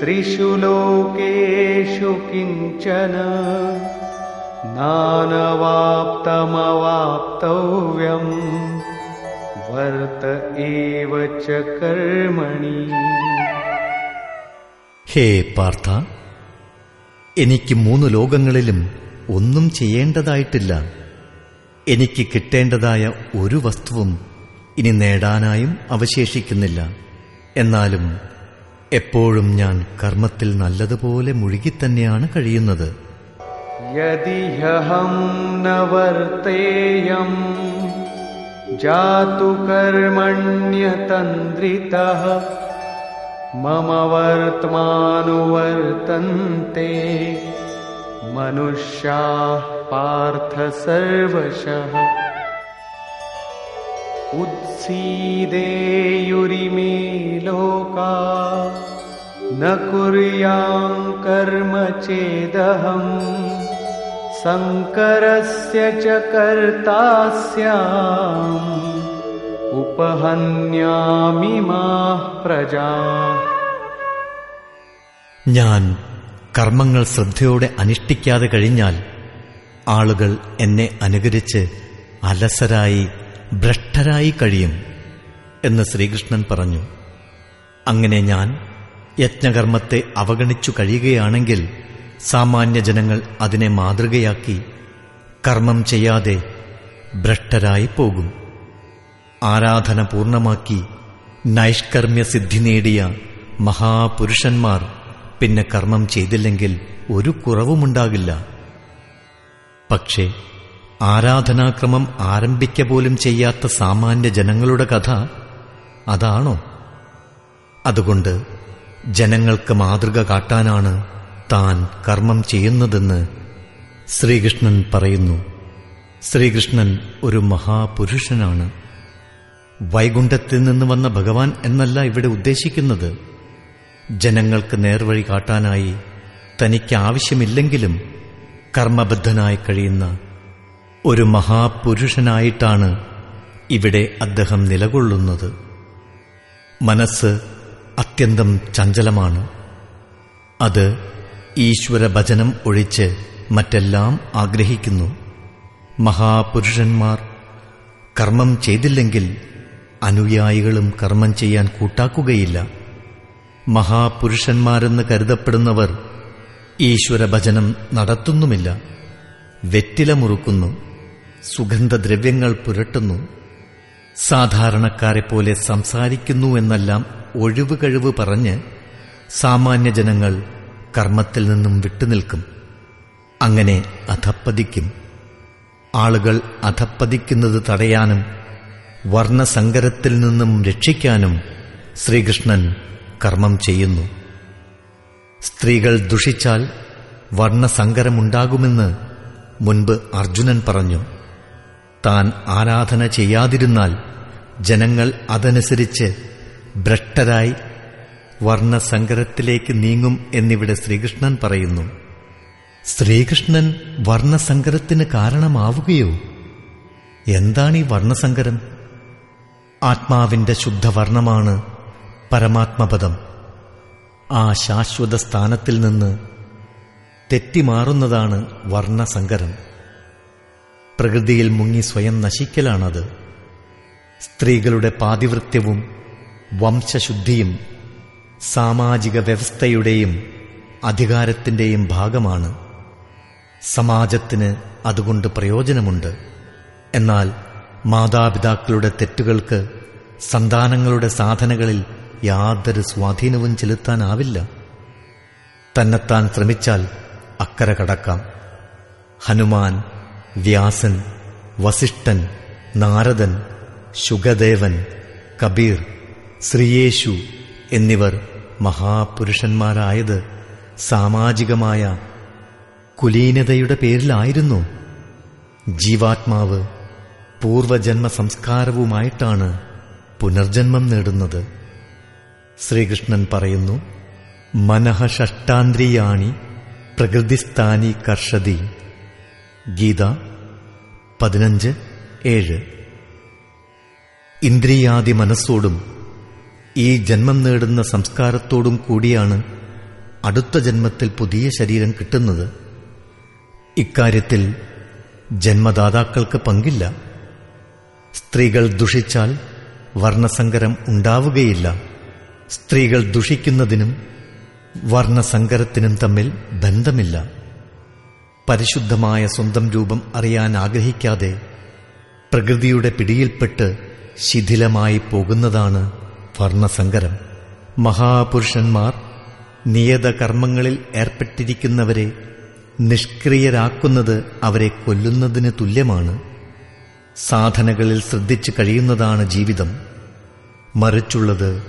ത്രിഷു ലോകേഷു കിഞ്ചന. नानवाप्तमवाप्तव्यम् वर्त एव च कर्मणि ഹേ പാർത്ഥ എനിക്ക് മൂന്ന് ലോകങ്ങളിലും ഒന്നും ചെയ്യേണ്ടതായിട്ടില്ല എനിക്ക് കിട്ടേണ്ടതായ ഒരു വസ്തുവും ഇനി നേടാനായും അവശേഷിക്കുന്നില്ല എന്നാലും എപ്പോഴും ഞാൻ കർമ്മത്തിൽ നല്ലതുപോലെ മുഴുകിത്തന്നെയാണ് കഴിയുന്നത് यदि ह्यहं न वर्तेयम् जातु कर्मण्यतन्द्रितः। मम वर्त्मानुवर्तन्ते। मनुष्याः पार्थ सर्वशः। उत्सीदेयुरिमे लोका। न कुर्यां कर्म चेदहम् सङ्करस्य च कर्ता स्याम् उपहन्यामि माः प्रजा ഞാൻ കർമ്മങ്ങൾ ശ്രദ്ധയോടെ അനുഷ്ഠിക്കാതെ കഴിഞ്ഞാൽ ആളുകൾ എന്നെ അനുകരിച്ച് അലസരായി ഭ്രഷ്ടരായി കഴിയും എന്ന് ശ്രീകൃഷ്ണൻ പറഞ്ഞു അങ്ങനെ ഞാൻ യജ്ഞകർമ്മത്തെ അവഗണിച്ചു കഴിയുകയാണെങ്കിൽ സാമാന്യ ജനങ്ങൾ അതിനെ മാതൃകയാക്കി കർമ്മം ചെയ്യാതെ ഭ്രഷ്ടരായി പോകും ആരാധന പൂർണമാക്കി നൈഷ്കർമ്മ്യസിദ്ധി നേടിയ മഹാപുരുഷന്മാർ പിന്നെ കർമ്മം ചെയ്തില്ലെങ്കിൽ ഒരു കുറവുമുണ്ടാകില്ല. പക്ഷേ ആരാധനാക്രമം ആരംഭിക്ക പോലും ചെയ്യാത്ത സാമാന്യ ജനങ്ങളുടെ കഥ അതാണോ? അതുകൊണ്ട് ജനങ്ങൾക്ക് മാതൃക കാട്ടാനാണ് താൻ കർമ്മം ചെയ്യുന്നതെന്ന് ശ്രീകൃഷ്ണൻ പറയുന്നു. ശ്രീകൃഷ്ണൻ ഒരു മഹാപുരുഷനാണ്. വൈകുണ്ഠത്തിൽ നിന്ന് വന്ന ഭഗവാൻ എന്നല്ല ഇവിടെ ഉദ്ദേശിക്കുന്നത്. ജനങ്ങൾക്ക് നേർവഴി കാട്ടാനായി തനിക്ക് ആവശ്യമില്ലെങ്കിലും കർമ്മബദ്ധനായി കഴിയുന്ന ഒരു മഹാപുരുഷനായിട്ടാണ് ഇവിടെ അദ്ദേഹം നിലകൊള്ളുന്നത്. മനസ്സ് അത്യന്തം ചഞ്ചലമാണ്. അത് ഈശ്വരഭജനം ഒഴിച്ച് മറ്റെല്ലാം ആഗ്രഹിക്കുന്നു. മഹാപുരുഷന്മാർ കർമ്മം ചെയ്തില്ലെങ്കിൽ അനുയായികളും കർമ്മം ചെയ്യാൻ കൂട്ടാക്കുകയില്ല. മഹാപുരുഷന്മാരെന്ന് കരുതപ്പെടുന്നവർ ഈശ്വര ഭജനം നടത്തുന്നുമില്ല. വെറ്റില മുറുക്കുന്നു. സുഗന്ധദ്രവ്യങ്ങൾ പുരട്ടുന്നു. സാധാരണക്കാരെ പോലെ സംസാരിക്കുന്നു എന്നെല്ലാം ഒഴിവ് കഴിവ് പറഞ്ഞ് സാമാന്യ ജനങ്ങൾ കർമ്മത്തിൽ നിന്നും വിട്ടുനിൽക്കും. അങ്ങനെ അധപ്പതിക്കും. ആളുകൾ അധപ്പതിക്കുന്നത് തടയാനും വർണസങ്കരത്തിൽ നിന്നും രക്ഷിക്കാനും ശ്രീകൃഷ്ണൻ കർമ്മം ചെയ്യുന്നു. സ്ത്രീകൾ ദുഷിച്ചാൽ വർണസങ്കരമുണ്ടാകുമെന്ന് മുൻപ് അർജുനൻ പറഞ്ഞു. താൻ ആരാധന ചെയ്യാതിരുന്നാൽ ജനങ്ങൾ അതനുസരിച്ച് ഭ്രഷ്ടരായി വർണസങ്കരത്തിലേക്ക് നീങ്ങും എന്നിവിടെ ശ്രീകൃഷ്ണൻ പറയുന്നു. ശ്രീകൃഷ്ണൻ വർണസങ്കരത്തിന് കാരണമാവുകയോ? എന്താണ് ഈ വർണസങ്കരം? ആത്മാവിന്റെ ശുദ്ധവർണമാണ് പരമാത്മപദം. ആ ശാശ്വത സ്ഥാനത്തിൽ നിന്ന് തെറ്റിമാറുന്നതാണ് വർണസങ്കരം. പ്രകൃതിയിൽ മുങ്ങി സ്വയം നശിക്കലാണത്. സ്ത്രീകളുടെ പാതിവൃത്യവും വംശശുദ്ധിയും സാമാജിക വ്യവസ്ഥയുടെയും അധികാരത്തിന്റെയും ഭാഗമാണ്. സമാജത്തിന് അതുകൊണ്ട് പ്രയോജനമുണ്ട്. എന്നാൽ മാതാപിതാക്കളുടെ തെറ്റുകൾക്ക് സന്താനങ്ങളുടെ സാധനകളിൽ യാതൊരു സ്വാധീനവും ചെലുത്താനാവില്ല. തന്നെത്താൻ ശ്രമിച്ചാൽ അക്കരെ കടക്കാം. ഹനുമാൻ വ്യാസൻ വസിഷ്ഠൻ നാരദൻ ശുഗദേവൻ കബീർ ശ്രീയേശു എന്നിവർ മഹാപുരുഷന്മാരായത് സാമാജികമായ കുലീനതയുടെ പേരിലായിരുന്നു. ജീവാത്മാവ് പൂർവജന്മ സംസ്കാരവുമായിട്ടാണ് പുനർജന്മം നേടുന്നത്. ശ്രീകൃഷ്ണൻ പറയുന്നു മനഃ ഷഷ്ടാന്ദ്രിയാണി പ്രകൃതിസ്ഥാനി കർഷതി. ഗീത പതിനഞ്ച് ഏഴ്. ഇന്ദ്രിയാദി മനസ്സോടും ഈ ജന്മം നേടുന്ന സംസ്കാരത്തോടും കൂടിയാണ് അടുത്ത ജന്മത്തിൽ പുതിയ ശരീരം കിട്ടുന്നത്. ഇക്കാര്യത്തിൽ ജന്മദാതാക്കൾക്ക് പങ്കില്ല. സ്ത്രീകൾ ദുഷിച്ചാൽ വർണസങ്കരം ഉണ്ടാവുകയില്ല. സ്ത്രീകൾ ദുഷിക്കുന്നതിനും വർണസങ്കരത്തിനും തമ്മിൽ ബന്ധമില്ല. പരിശുദ്ധമായ സ്വന്തം രൂപം അറിയാൻ ആഗ്രഹിക്കാതെ പ്രകൃതിയുടെ പിടിയിൽപ്പെട്ട് ശിഥിലമായി പോകുന്നതാണ് വർണസങ്കരം. മഹാപുരുഷന്മാർ നിയത കർമ്മങ്ങളിൽ ഏർപ്പെട്ടിരിക്കുന്നവരെ നിഷ്ക്രിയരാക്കുന്നത് അവരെ കൊല്ലുന്നതിന് തുല്യമാണ്. സാധനകളിൽ ശ്രദ്ധിച്ചു കഴിയുന്നതാണ് ജീവിതം. മറിച്ചുള്ളത്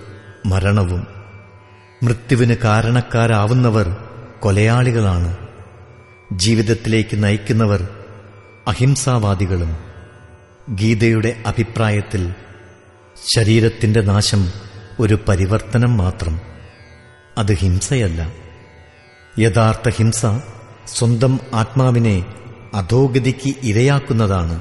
മരണവും. മൃത്യുവിന് കാരണക്കാരാവുന്നവർ കൊലയാളികളാണ്. ജീവിതത്തിലേക്ക് നയിക്കുന്നവർ അഹിംസാവാദികളും. ഗീതയുടെ അഭിപ്രായത്തിൽ ശരീരത്തിന്റെ നാശം ഒരു പരിവർത്തനം മാത്രം അത് ഹിംസയല്ല യഥാർത്ഥ ഹിംസ സ്വന്തം ആത്മാവിനെ അധോഗതിക്ക് ഇരയാക്കുന്നതാണ്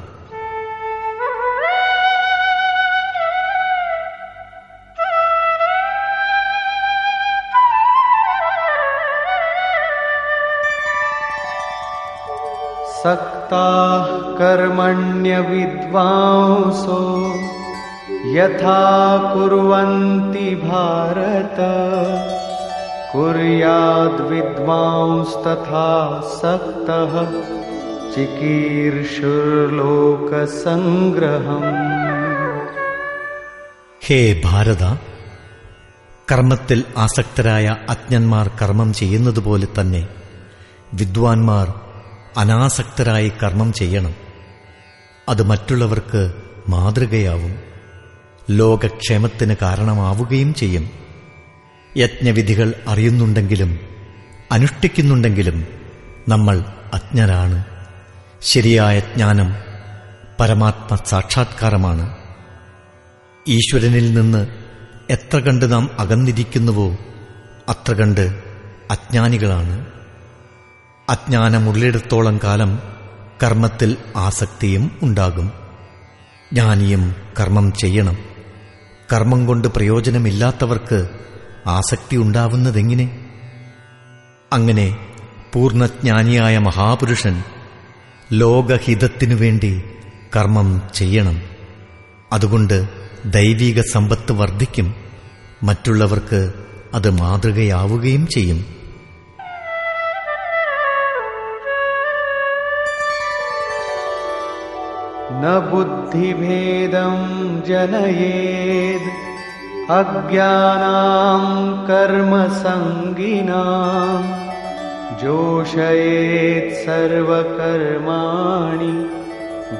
सक्ताः कर्मण्यविद्वांसो यथा कुर्वन्ति भारत कुर्याद्विद्वांस्तथा सक्तः चिकीर्षुर्लोकसङ्ग्रहम् ഹേ ഭാരത കർമ്മത്തിൽ ആസക്തരായ അജ്ഞന്മാർ കർമ്മം ചെയ്യുന്നതുപോലെ തന്നെ വിദ്വാൻമാർ അനാസക്തരായി കർമ്മം ചെയ്യണം അത് മറ്റുള്ളവർക്ക് മാതൃകയാവും ലോകക്ഷേമത്തിന് കാരണമാവുകയും ചെയ്യും. യജ്ഞവിധികൾ അറിയുന്നുണ്ടെങ്കിലും അനുഷ്ഠിക്കുന്നുണ്ടെങ്കിലും നമ്മൾ അജ്ഞരാണ്. ശരിയായ ജ്ഞാനം പരമാത്മ സാക്ഷാത്കാരമാണ്. ഈശ്വരനിൽ നിന്ന് എത്ര കണ്ട് നാം അകന്നിരിക്കുന്നുവോ അത്ര കണ്ട് അജ്ഞാനികളാണ്. അജ്ഞാനമുള്ളിടത്തോളം കാലം കർമ്മത്തിൽ ആസക്തിയും ഉണ്ടാകും. ജ്ഞാനിയും കർമ്മം ചെയ്യണം. കർമ്മം കൊണ്ട് പ്രയോജനമില്ലാത്തവർക്ക് ആസക്തി ഉണ്ടാവുന്നതെങ്ങനെ? അങ്ങനെ പൂർണജ്ഞാനിയായ മഹാപുരുഷൻ ലോകഹിതത്തിനു വേണ്ടി കർമ്മം ചെയ്യണം. അതുകൊണ്ട് ദൈവിക സമ്പത്ത് വർദ്ധിക്കും. മറ്റുള്ളവർക്ക് അത് മാതൃകയാവുകയും ചെയ്യും. न बुद्धिभेदं जनयेद् अज्ञानां कर्मसङ्गिनां जोषयेत् सर्वकर्माणि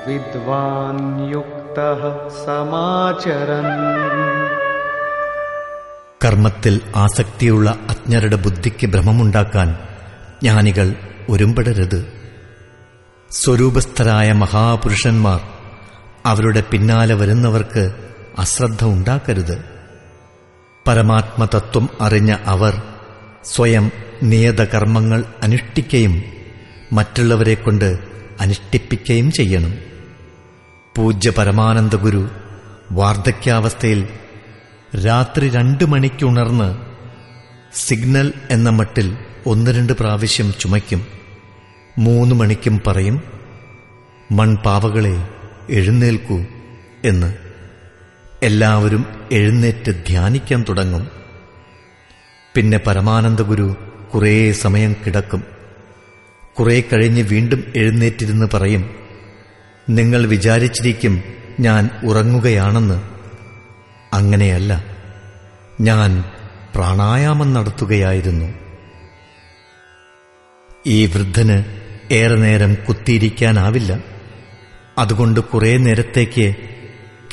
विद्वान् युक्तः समाचरन् കർമ്മത്തിൽ ആസക്തിയുള്ള അജ്ഞരുടെ ബുദ്ധിക്ക് ഭ്രമമുണ്ടാക്കാൻ ജ്ഞാനികൾ ഒരുമ്പെടരുത് സ്വരൂപസ്ഥരായ മഹാപുരുഷന്മാർ അവരുടെ പിന്നാലെ വരുന്നവർക്ക് അശ്രദ്ധ ഉണ്ടാക്കരുത്. പരമാത്മതത്വം അറിഞ്ഞ അവർ സ്വയം നിയതകർമ്മങ്ങൾ അനുഷ്ഠിക്കുകയും മറ്റുള്ളവരെ കൊണ്ട് അനുഷ്ഠിപ്പിക്കുകയും ചെയ്യണം. പൂജ്യ പരമാനന്ദ ഗുരു വാർദ്ധക്യാവസ്ഥയിൽ രാത്രി രണ്ടു മണിക്കുണർന്ന് സിഗ്നൽ എന്ന മട്ടിൽ ഒന്ന് രണ്ട് പ്രാവശ്യം ചുമയ്ക്കും. മൂന്ന് മണിക്കും പറയും മൺപാവകളെ എഴുന്നേൽക്കൂ എന്ന്. എല്ലാവരും എഴുന്നേറ്റ് ധ്യാനിക്കാൻ തുടങ്ങും. പിന്നെ പരമാനന്ദ ഗുരു കുറേ സമയം കിടക്കും. കുറെ കഴിഞ്ഞ് വീണ്ടും എഴുന്നേറ്റിരുന്ന് പറയും നിങ്ങൾ വിചാരിച്ചിരിക്കും ഞാൻ ഉറങ്ങുകയാണെന്ന്. അങ്ങനെയല്ല. ഞാൻ പ്രാണായാമം നടത്തുകയായിരുന്നു. ഈ വൃദ്ധന് ഏറെ നേരം കുത്തിയിരിക്കാനാവില്ല. അതുകൊണ്ട് കുറേ നേരത്തേക്ക്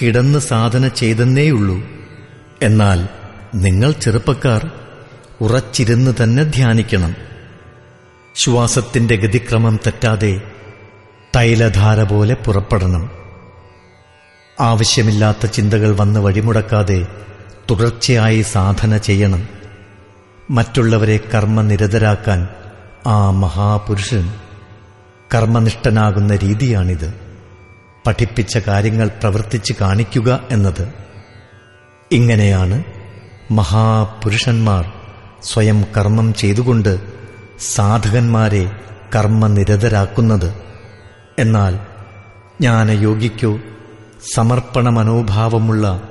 കിടന്ന് സാധന ചെയ്തെന്നേയുള്ളൂ. എന്നാൽ നിങ്ങൾ ചെറുപ്പക്കാർ ഉറച്ചിരുന്ന് തന്നെ ധ്യാനിക്കണം. ശ്വാസത്തിന്റെ ഗതിക്രമം തെറ്റാതെ തൈലധാര പോലെ പുറപ്പെടണം. ആവശ്യമില്ലാത്ത ചിന്തകൾ വന്ന് വഴിമുടക്കാതെ തുടർച്ചയായി സാധന ചെയ്യണം. മറ്റുള്ളവരെ കർമ്മനിരതരാക്കാൻ ആ മഹാപുരുഷൻ കർമ്മനിഷ്ഠനാകുന്ന രീതിയാണിത്. പഠിപ്പിച്ച കാര്യങ്ങൾ പ്രവർത്തിച്ച് കാണിക്കുക എന്നത്. ഇങ്ങനെയാണ് മഹാപുരുഷന്മാർ സ്വയം കർമ്മം ചെയ്തുകൊണ്ട് സാധകന്മാരെ കർമ്മനിരതരാക്കുന്നത്. എന്നാൽ ജ്ഞാനയോഗിക്കോ സമർപ്പണ മനോഭാവമുള്ള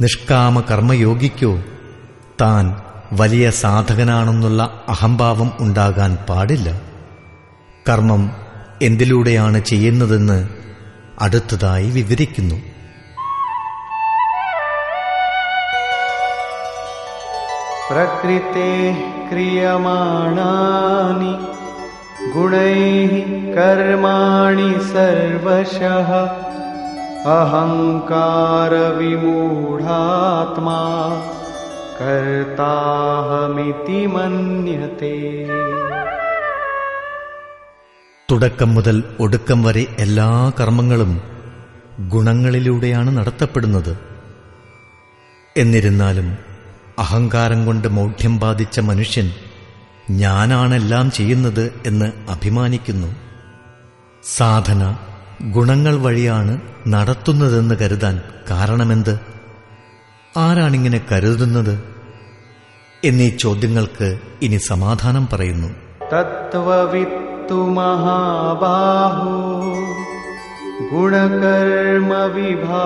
നിഷ്കാമ കർമ്മയോഗിക്കോ താൻ വലിയ സാധകനാണെന്നുള്ള അഹംഭാവം ഉണ്ടാകാൻ പാടില്ല. കർമ്മം എന്തിലൂടെയാണ് ചെയ്യുന്നതെന്ന് അടുത്തതായി വിവരിക്കുന്നു. പ്രകൃത്തെ ക്രിയമാണാനി ഗുണൈ കർമാണി സർവശ അഹങ്കാരവിമൂഢാത്മാ കർത്താഹമിതി മന്യത്തെ. തുടക്കം മുതൽ ഒടുക്കം വരെ എല്ലാ കർമ്മങ്ങളും ഗുണങ്ങളിലൂടെയാണ് നടത്തപ്പെടുന്നത്. എന്നിരുന്നാലും അഹങ്കാരം കൊണ്ട് മൗഢ്യം ബാധിച്ച മനുഷ്യൻ ഞാനാണെല്ലാം ചെയ്യുന്നത് എന്ന് അഭിമാനിക്കുന്നു. സാധന ഗുണങ്ങൾ വഴിയാണ് നടത്തുന്നതെന്ന് കരുതാൻ കാരണമെന്ത്? ആരാണിങ്ങനെ കരുതുന്നത്? എന്നീ ചോദ്യങ്ങൾക്ക് ഇനി സമാധാനം പറയുന്നു. तत्त्ववित्तु महाबाहो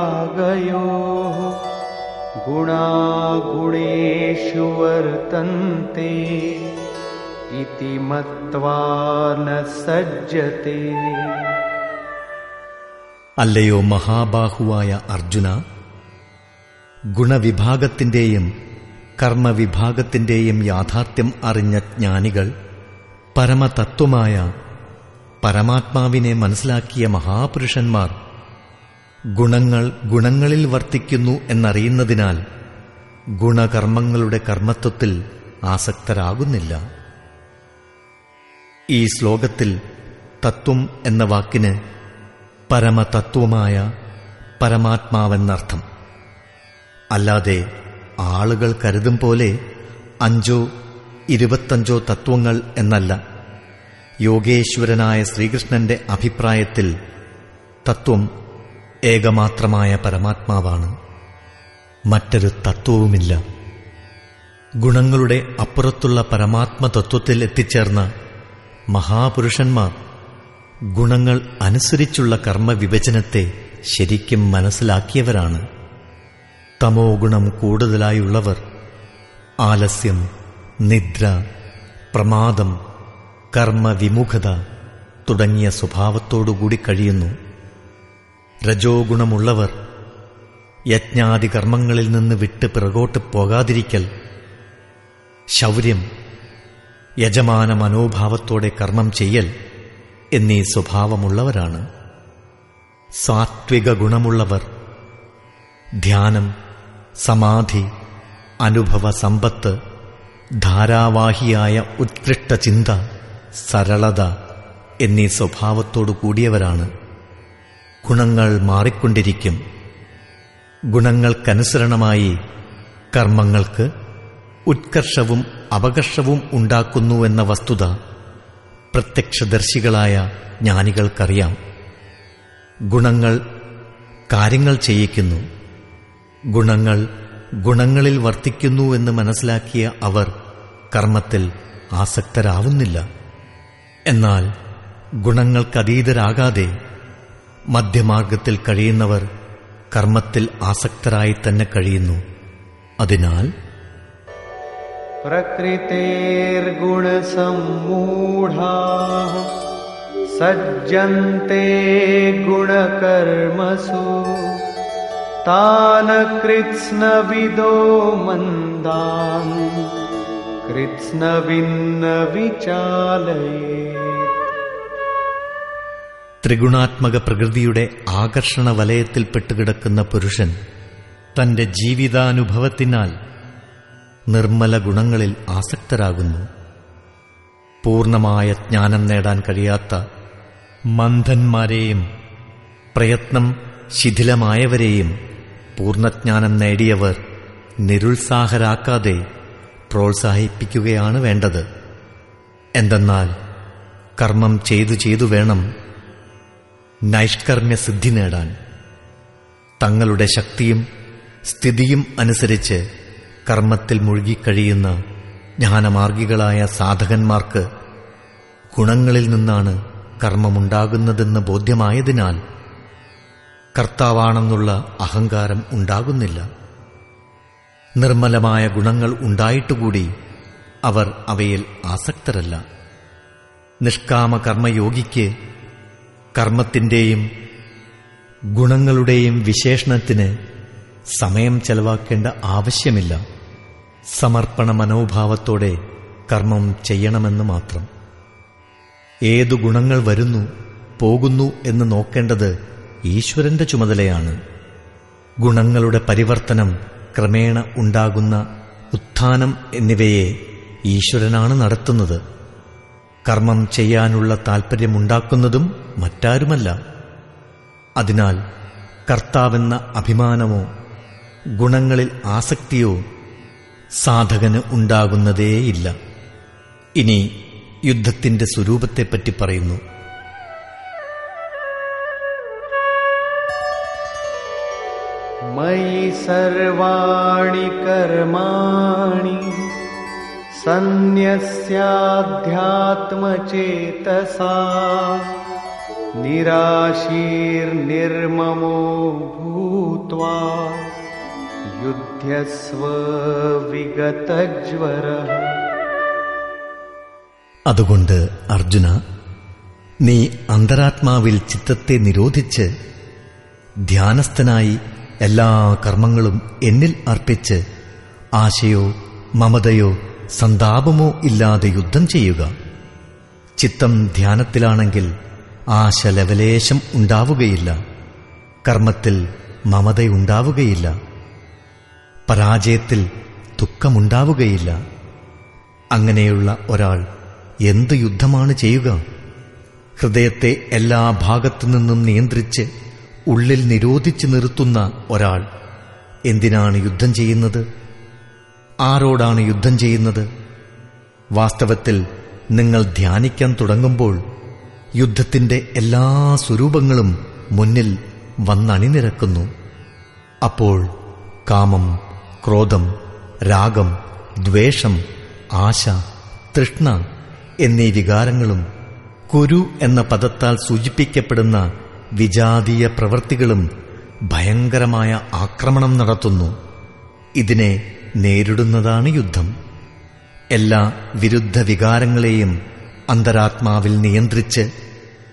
गुणकर्मविभागयोः गुणागुणेषु वर्तन्ते इति मत्वा न सज्जते അല്ലയോ മഹാബാഹുവായ അർജുന ഗുണവിഭാഗത്തിന്റെയും കർമ്മവിഭാഗത്തിന്റെയും യാഥാർത്ഥ്യം അറിഞ്ഞ ജ്ഞാനികൾ പരമതത്വമായ പരമാത്മാവിനെ മനസ്സിലാക്കിയ മഹാപുരുഷന്മാർ ഗുണങ്ങൾ ഗുണങ്ങളിൽ വർത്തിക്കുന്നു എന്നറിയുന്നതിനാൽ ഗുണകർമ്മങ്ങളുടെ കർമ്മത്വത്തിൽ ആസക്തരാകുന്നില്ല. ഈ ശ്ലോകത്തിൽ തത്വം എന്ന വാക്കിന് പരമതത്വമായ പരമാത്മാവെന്നർത്ഥം. അല്ലാതെ ആളുകൾ കരുതും പോലെ അഞ്ചോ ഇരുപത്തഞ്ചോ തത്വങ്ങൾ എന്നല്ല. യോഗേശ്വരനായ ശ്രീകൃഷ്ണന്റെ അഭിപ്രായത്തിൽ തത്വം ഏകമാത്രമായ പരമാത്മാവാണ്. മറ്റൊരു തത്വവുമില്ല. ഗുണങ്ങളുടെ അപ്പുറത്തുള്ള പരമാത്മതത്വത്തിൽ എത്തിച്ചേർന്ന മഹാപുരുഷന്മാർ ഗുണങ്ങൾ അനുസരിച്ചുള്ള കർമ്മവിഭജനത്തെ ശരിക്കും മനസ്സിലാക്കിയവരാണ്. തമോ ഗുണം കൂടുതലായുള്ളവർ ആലസ്യം നിദ്ര പ്രമാദം കർമ്മവിമുഖത തുടങ്ങിയ സ്വഭാവത്തോടുകൂടി കഴിയുന്നു. രജോഗുണമുള്ളവർ യജ്ഞാദി കർമ്മങ്ങളിൽ നിന്ന് വിട്ട് പിറകോട്ട് പോകാതിരിക്കൽ ശൗര്യം യജമാന മനോഭാവത്തോടെ കർമ്മം ചെയ്യൽ എന്നീ സ്വഭാവമുള്ളവരാണ്. സാത്വിക ഗുണമുള്ളവർ ധ്യാനം സമാധി അനുഭവ സമ്പത്ത് ധാരാവാഹിയായ ഉത്കൃഷ്ട ചിന്ത സരളത എന്നീ സ്വഭാവത്തോടു കൂടിയവരാണ്. ഗുണങ്ങൾ മാറിക്കൊണ്ടിരിക്കും. ഗുണങ്ങൾക്കനുസരണമായി കർമ്മങ്ങൾക്ക് ഉത്കർഷവും അപകർഷവും ഉണ്ടാക്കുന്നുവെന്ന വസ്തുത പ്രത്യക്ഷദർശികളായ ജ്ഞാനികൾക്കറിയാം. ഗുണങ്ങൾ കാര്യങ്ങൾ ചെയ്യിക്കുന്നു. ഗുണങ്ങൾ ഗുണങ്ങളിൽ വർത്തിക്കുന്നു എന്ന് മനസ്സിലാക്കിയ അവർ കർമ്മത്തിൽ ആസക്തരാവുന്നില്ല. എന്നാൽ ഗുണങ്ങൾക്കതീതരാകാതെ മധ്യമാർഗത്തിൽ കഴിയുന്നവർ കർമ്മത്തിൽ ആസക്തരായി തന്നെ കഴിയുന്നു. അതിനാൽ സജ്ജന്തേ ഗുണകർമ്മസു तान् कृत्स्नविदो मन्दान् कृत्स्नविन्न विचालयेत् ത്രിഗുണാത്മക പ്രകൃതിയുടെ ആകർഷണ വലയത്തിൽപ്പെട്ട് കിടക്കുന്ന പുരുഷൻ തന്റെ ജീവിതാനുഭവത്തിനാൽ നിർമ്മല ഗുണങ്ങളിൽ ആസക്തരാകുന്നു പൂർണമായ ജ്ഞാനം നേടാൻ കഴിയാത്ത മന്ദന്മാരെയും പ്രയത്നം ശിഥിലമായവരെയും പൂർണജ്ഞാനം നേടിയവർ നിരുത്സാഹരാക്കാതെ പ്രോത്സാഹിപ്പിക്കുകയാണ് വേണ്ടത്. എന്തെന്നാൽ കർമ്മം ചെയ്തു ചെയ്തു വേണം നൈഷ്കർമ്മ്യ സിദ്ധി നേടാൻ. തങ്ങളുടെ ശക്തിയും സ്ഥിതിയും അനുസരിച്ച് കർമ്മത്തിൽ മുഴുകിക്കഴിയുന്ന ജ്ഞാനമാർഗികളായ സാധകന്മാർക്ക് ഗുണങ്ങളിൽ നിന്നാണ് കർമ്മമുണ്ടാകുന്നതെന്ന് ബോധ്യമായതിനാൽ കർത്താവാണെന്നുള്ള അഹങ്കാരം ഉണ്ടാകുന്നില്ല. നിർമ്മലമായ ഗുണങ്ങൾ ഉണ്ടായിട്ടുകൂടി അവർ അവയിൽ ആസക്തരല്ല. നിഷ്കാമ കർമ്മയോഗിക്ക് കർമ്മത്തിന്റെയും ഗുണങ്ങളുടെയും വിശേഷണത്തിന് സമയം ചെലവാക്കേണ്ട ആവശ്യമില്ല. സമർപ്പണ മനോഭാവത്തോടെ കർമ്മം ചെയ്യണമെന്ന് മാത്രം. ഏതു ഗുണങ്ങൾ വരുന്നു പോകുന്നു എന്ന് നോക്കേണ്ടത് ഈശ്വരന്റെ ചുമതലയാണ്. ഗുണങ്ങളുടെ പരിവർത്തനം ക്രമേണ ഉണ്ടാകുന്ന ഉത്ഥാനം എന്നിവയെ ഈശ്വരനാണ് നടത്തുന്നത്. കർമ്മം ചെയ്യാനുള്ള താൽപ്പര്യമുണ്ടാക്കുന്നതും മറ്റാരുമല്ല. അതിനാൽ കർത്താവെന്ന അഭിമാനമോ ഗുണങ്ങളിൽ ആസക്തിയോ സാധകന് ഉണ്ടാകുന്നതേയില്ല. ഇനി യുദ്ധത്തിന്റെ സ്വരൂപത്തെപ്പറ്റി പറയുന്നു. मयि सर्वाणि कर्माणि सन्न्यस्याध्यात्मचेतसा निराशीर्निर्ममो भूत्वा युध्यस्व विगतज्वरः അതുകൊണ്ട് അർജുന നീ അന്തരാത്മാവിൽ ചിത്തത്തെ നിരോധിച്ച് ധ്യാനസ്ഥനായി എല്ലാ കർമ്മങ്ങളും എന്നിൽ അർപ്പിച്ച് ആശയോ മമതയോ സന്താപമോ ഇല്ലാതെ യുദ്ധം ചെയ്യുക. ചിത്തം ധ്യാനത്തിലാണെങ്കിൽ ആശ ലവലേശം ഉണ്ടാവുകയില്ല. കർമ്മത്തിൽ മമതയുണ്ടാവുകയില്ല. പരാജയത്തിൽ ദുഃഖമുണ്ടാവുകയില്ല. അങ്ങനെയുള്ള ഒരാൾ എന്ത് യുദ്ധമാണ് ചെയ്യുക? ഹൃദയത്തെ എല്ലാ ഭാഗത്തു നിന്നും നിയന്ത്രിച്ച് ഉള്ളിൽ നിരോധിച്ചു നിർത്തുന്ന ഒരാൾ. എന്തിനാണ് യുദ്ധം ചെയ്യുന്നത്? ആരോടാണ് യുദ്ധം ചെയ്യുന്നത്? വാസ്തവത്തിൽ നിങ്ങൾ ധ്യാനിക്കാൻ തുടങ്ങുമ്പോൾ യുദ്ധത്തിന്റെ എല്ലാ സ്വരൂപങ്ങളും മുന്നിൽ വന്നണിനിരക്കുന്നു. അപ്പോൾ കാമം ക്രോധം രാഗം ദ്വേഷം ആശ തൃഷ്ണ എന്നീ വികാരങ്ങളും കുരു എന്ന പദത്താൽ സൂചിപ്പിക്കപ്പെടുന്ന വിജാതീയ പ്രവൃത്തികളും ഭയങ്കരമായ ആക്രമണം നടത്തുന്നു. ഇതിനെ നേരിടുന്നതാണ് യുദ്ധം. എല്ലാ വിരുദ്ധ വികാരങ്ങളെയും അന്തരാത്മാവിൽ നിയന്ത്രിച്ച്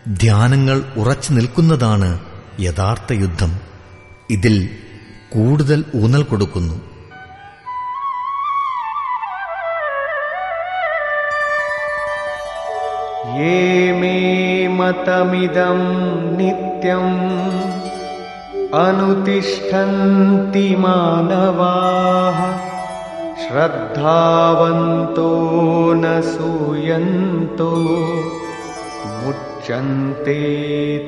ധ്യാനങ്ങൾ ഉറച്ചു നിൽക്കുന്നതാണ് യഥാർത്ഥ യുദ്ധം. ഇതിൽ കൂടുതൽ ഊന്നൽ കൊടുക്കുന്നു. ये मे मतमिदं नित्यम् अनुतिष्ठन्ति मानवाः श्रद्धावन्तो न सूयन्तो मुच्यन्ते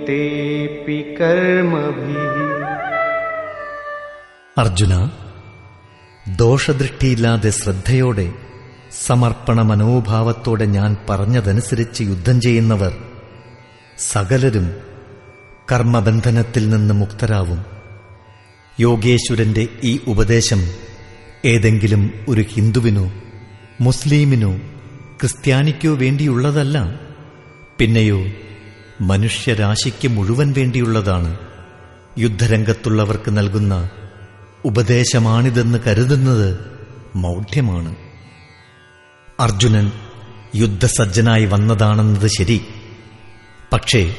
तेऽपि कर्मभिः അർജുന ദോഷദൃഷ്ടിയില്ലാതെ ശ്രദ്ധയോടെ സമർപ്പണ മനോഭാവത്തോടെ ഞാൻ പറഞ്ഞതനുസരിച്ച് യുദ്ധം ചെയ്യുന്നവർ സകലരും കർമ്മബന്ധനത്തിൽ നിന്ന് മുക്തരാവും. യോഗേശ്വരന്റെ ഈ ഉപദേശം ഏതെങ്കിലും ഒരു ഹിന്ദുവിനോ മുസ്ലിമിനോ ക്രിസ്ത്യാനിക്കോ വേണ്ടിയുള്ളതല്ല. പിന്നെയോ മനുഷ്യരാശിക്ക് മുഴുവൻ വേണ്ടിയുള്ളതാണ്. യുദ്ധരംഗത്തുള്ളവർക്ക് നൽകുന്ന ഉപദേശമാണിതെന്ന് കരുതുന്നത് മൗഢ്യമാണ്. അർജുനൻ യുദ്ധസജ്ജനായി വന്നതാണെന്നത് ശരി. പക്ഷേ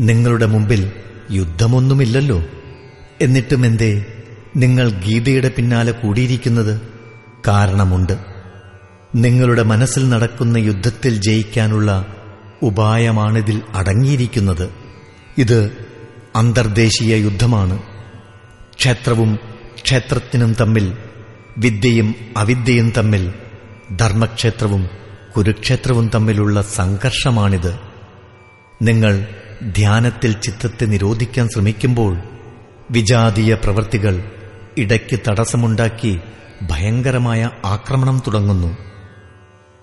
നിങ്ങളുടെ മുമ്പിൽ യുദ്ധമൊന്നുമില്ലല്ലോ. എന്നിട്ടും എന്തേ? നിങ്ങൾ ഗീതയുടെ പിന്നാലെ കൂടിയിരിക്കുന്നത് കാരണമുണ്ട്. നിങ്ങളുടെ മനസ്സിൽ നടക്കുന്ന യുദ്ധത്തിൽ ജയിക്കാനുള്ള ഉപായമാണിതിൽ അടങ്ങിയിരിക്കുന്നത്. ഇത് അന്തർദേശീയ യുദ്ധമാണ്. ക്ഷേത്രവും ക്ഷേത്രത്തിനും തമ്മിൽ വിദ്യയും അവിദ്യയും തമ്മിൽ ധർമ്മക്ഷേത്രവും കുരുക്ഷേത്രവും തമ്മിലുള്ള സംഘർഷമാണിത്. നിങ്ങൾ ധ്യാനത്തിൽ ചിത്തത്തെ നിരോധിക്കാൻ ശ്രമിക്കുമ്പോൾ വിജാതീയ പ്രവൃത്തികൾ ഇടയ്ക്ക് തടസ്സമുണ്ടാക്കി ഭയങ്കരമായ ആക്രമണം തുടങ്ങുന്നു.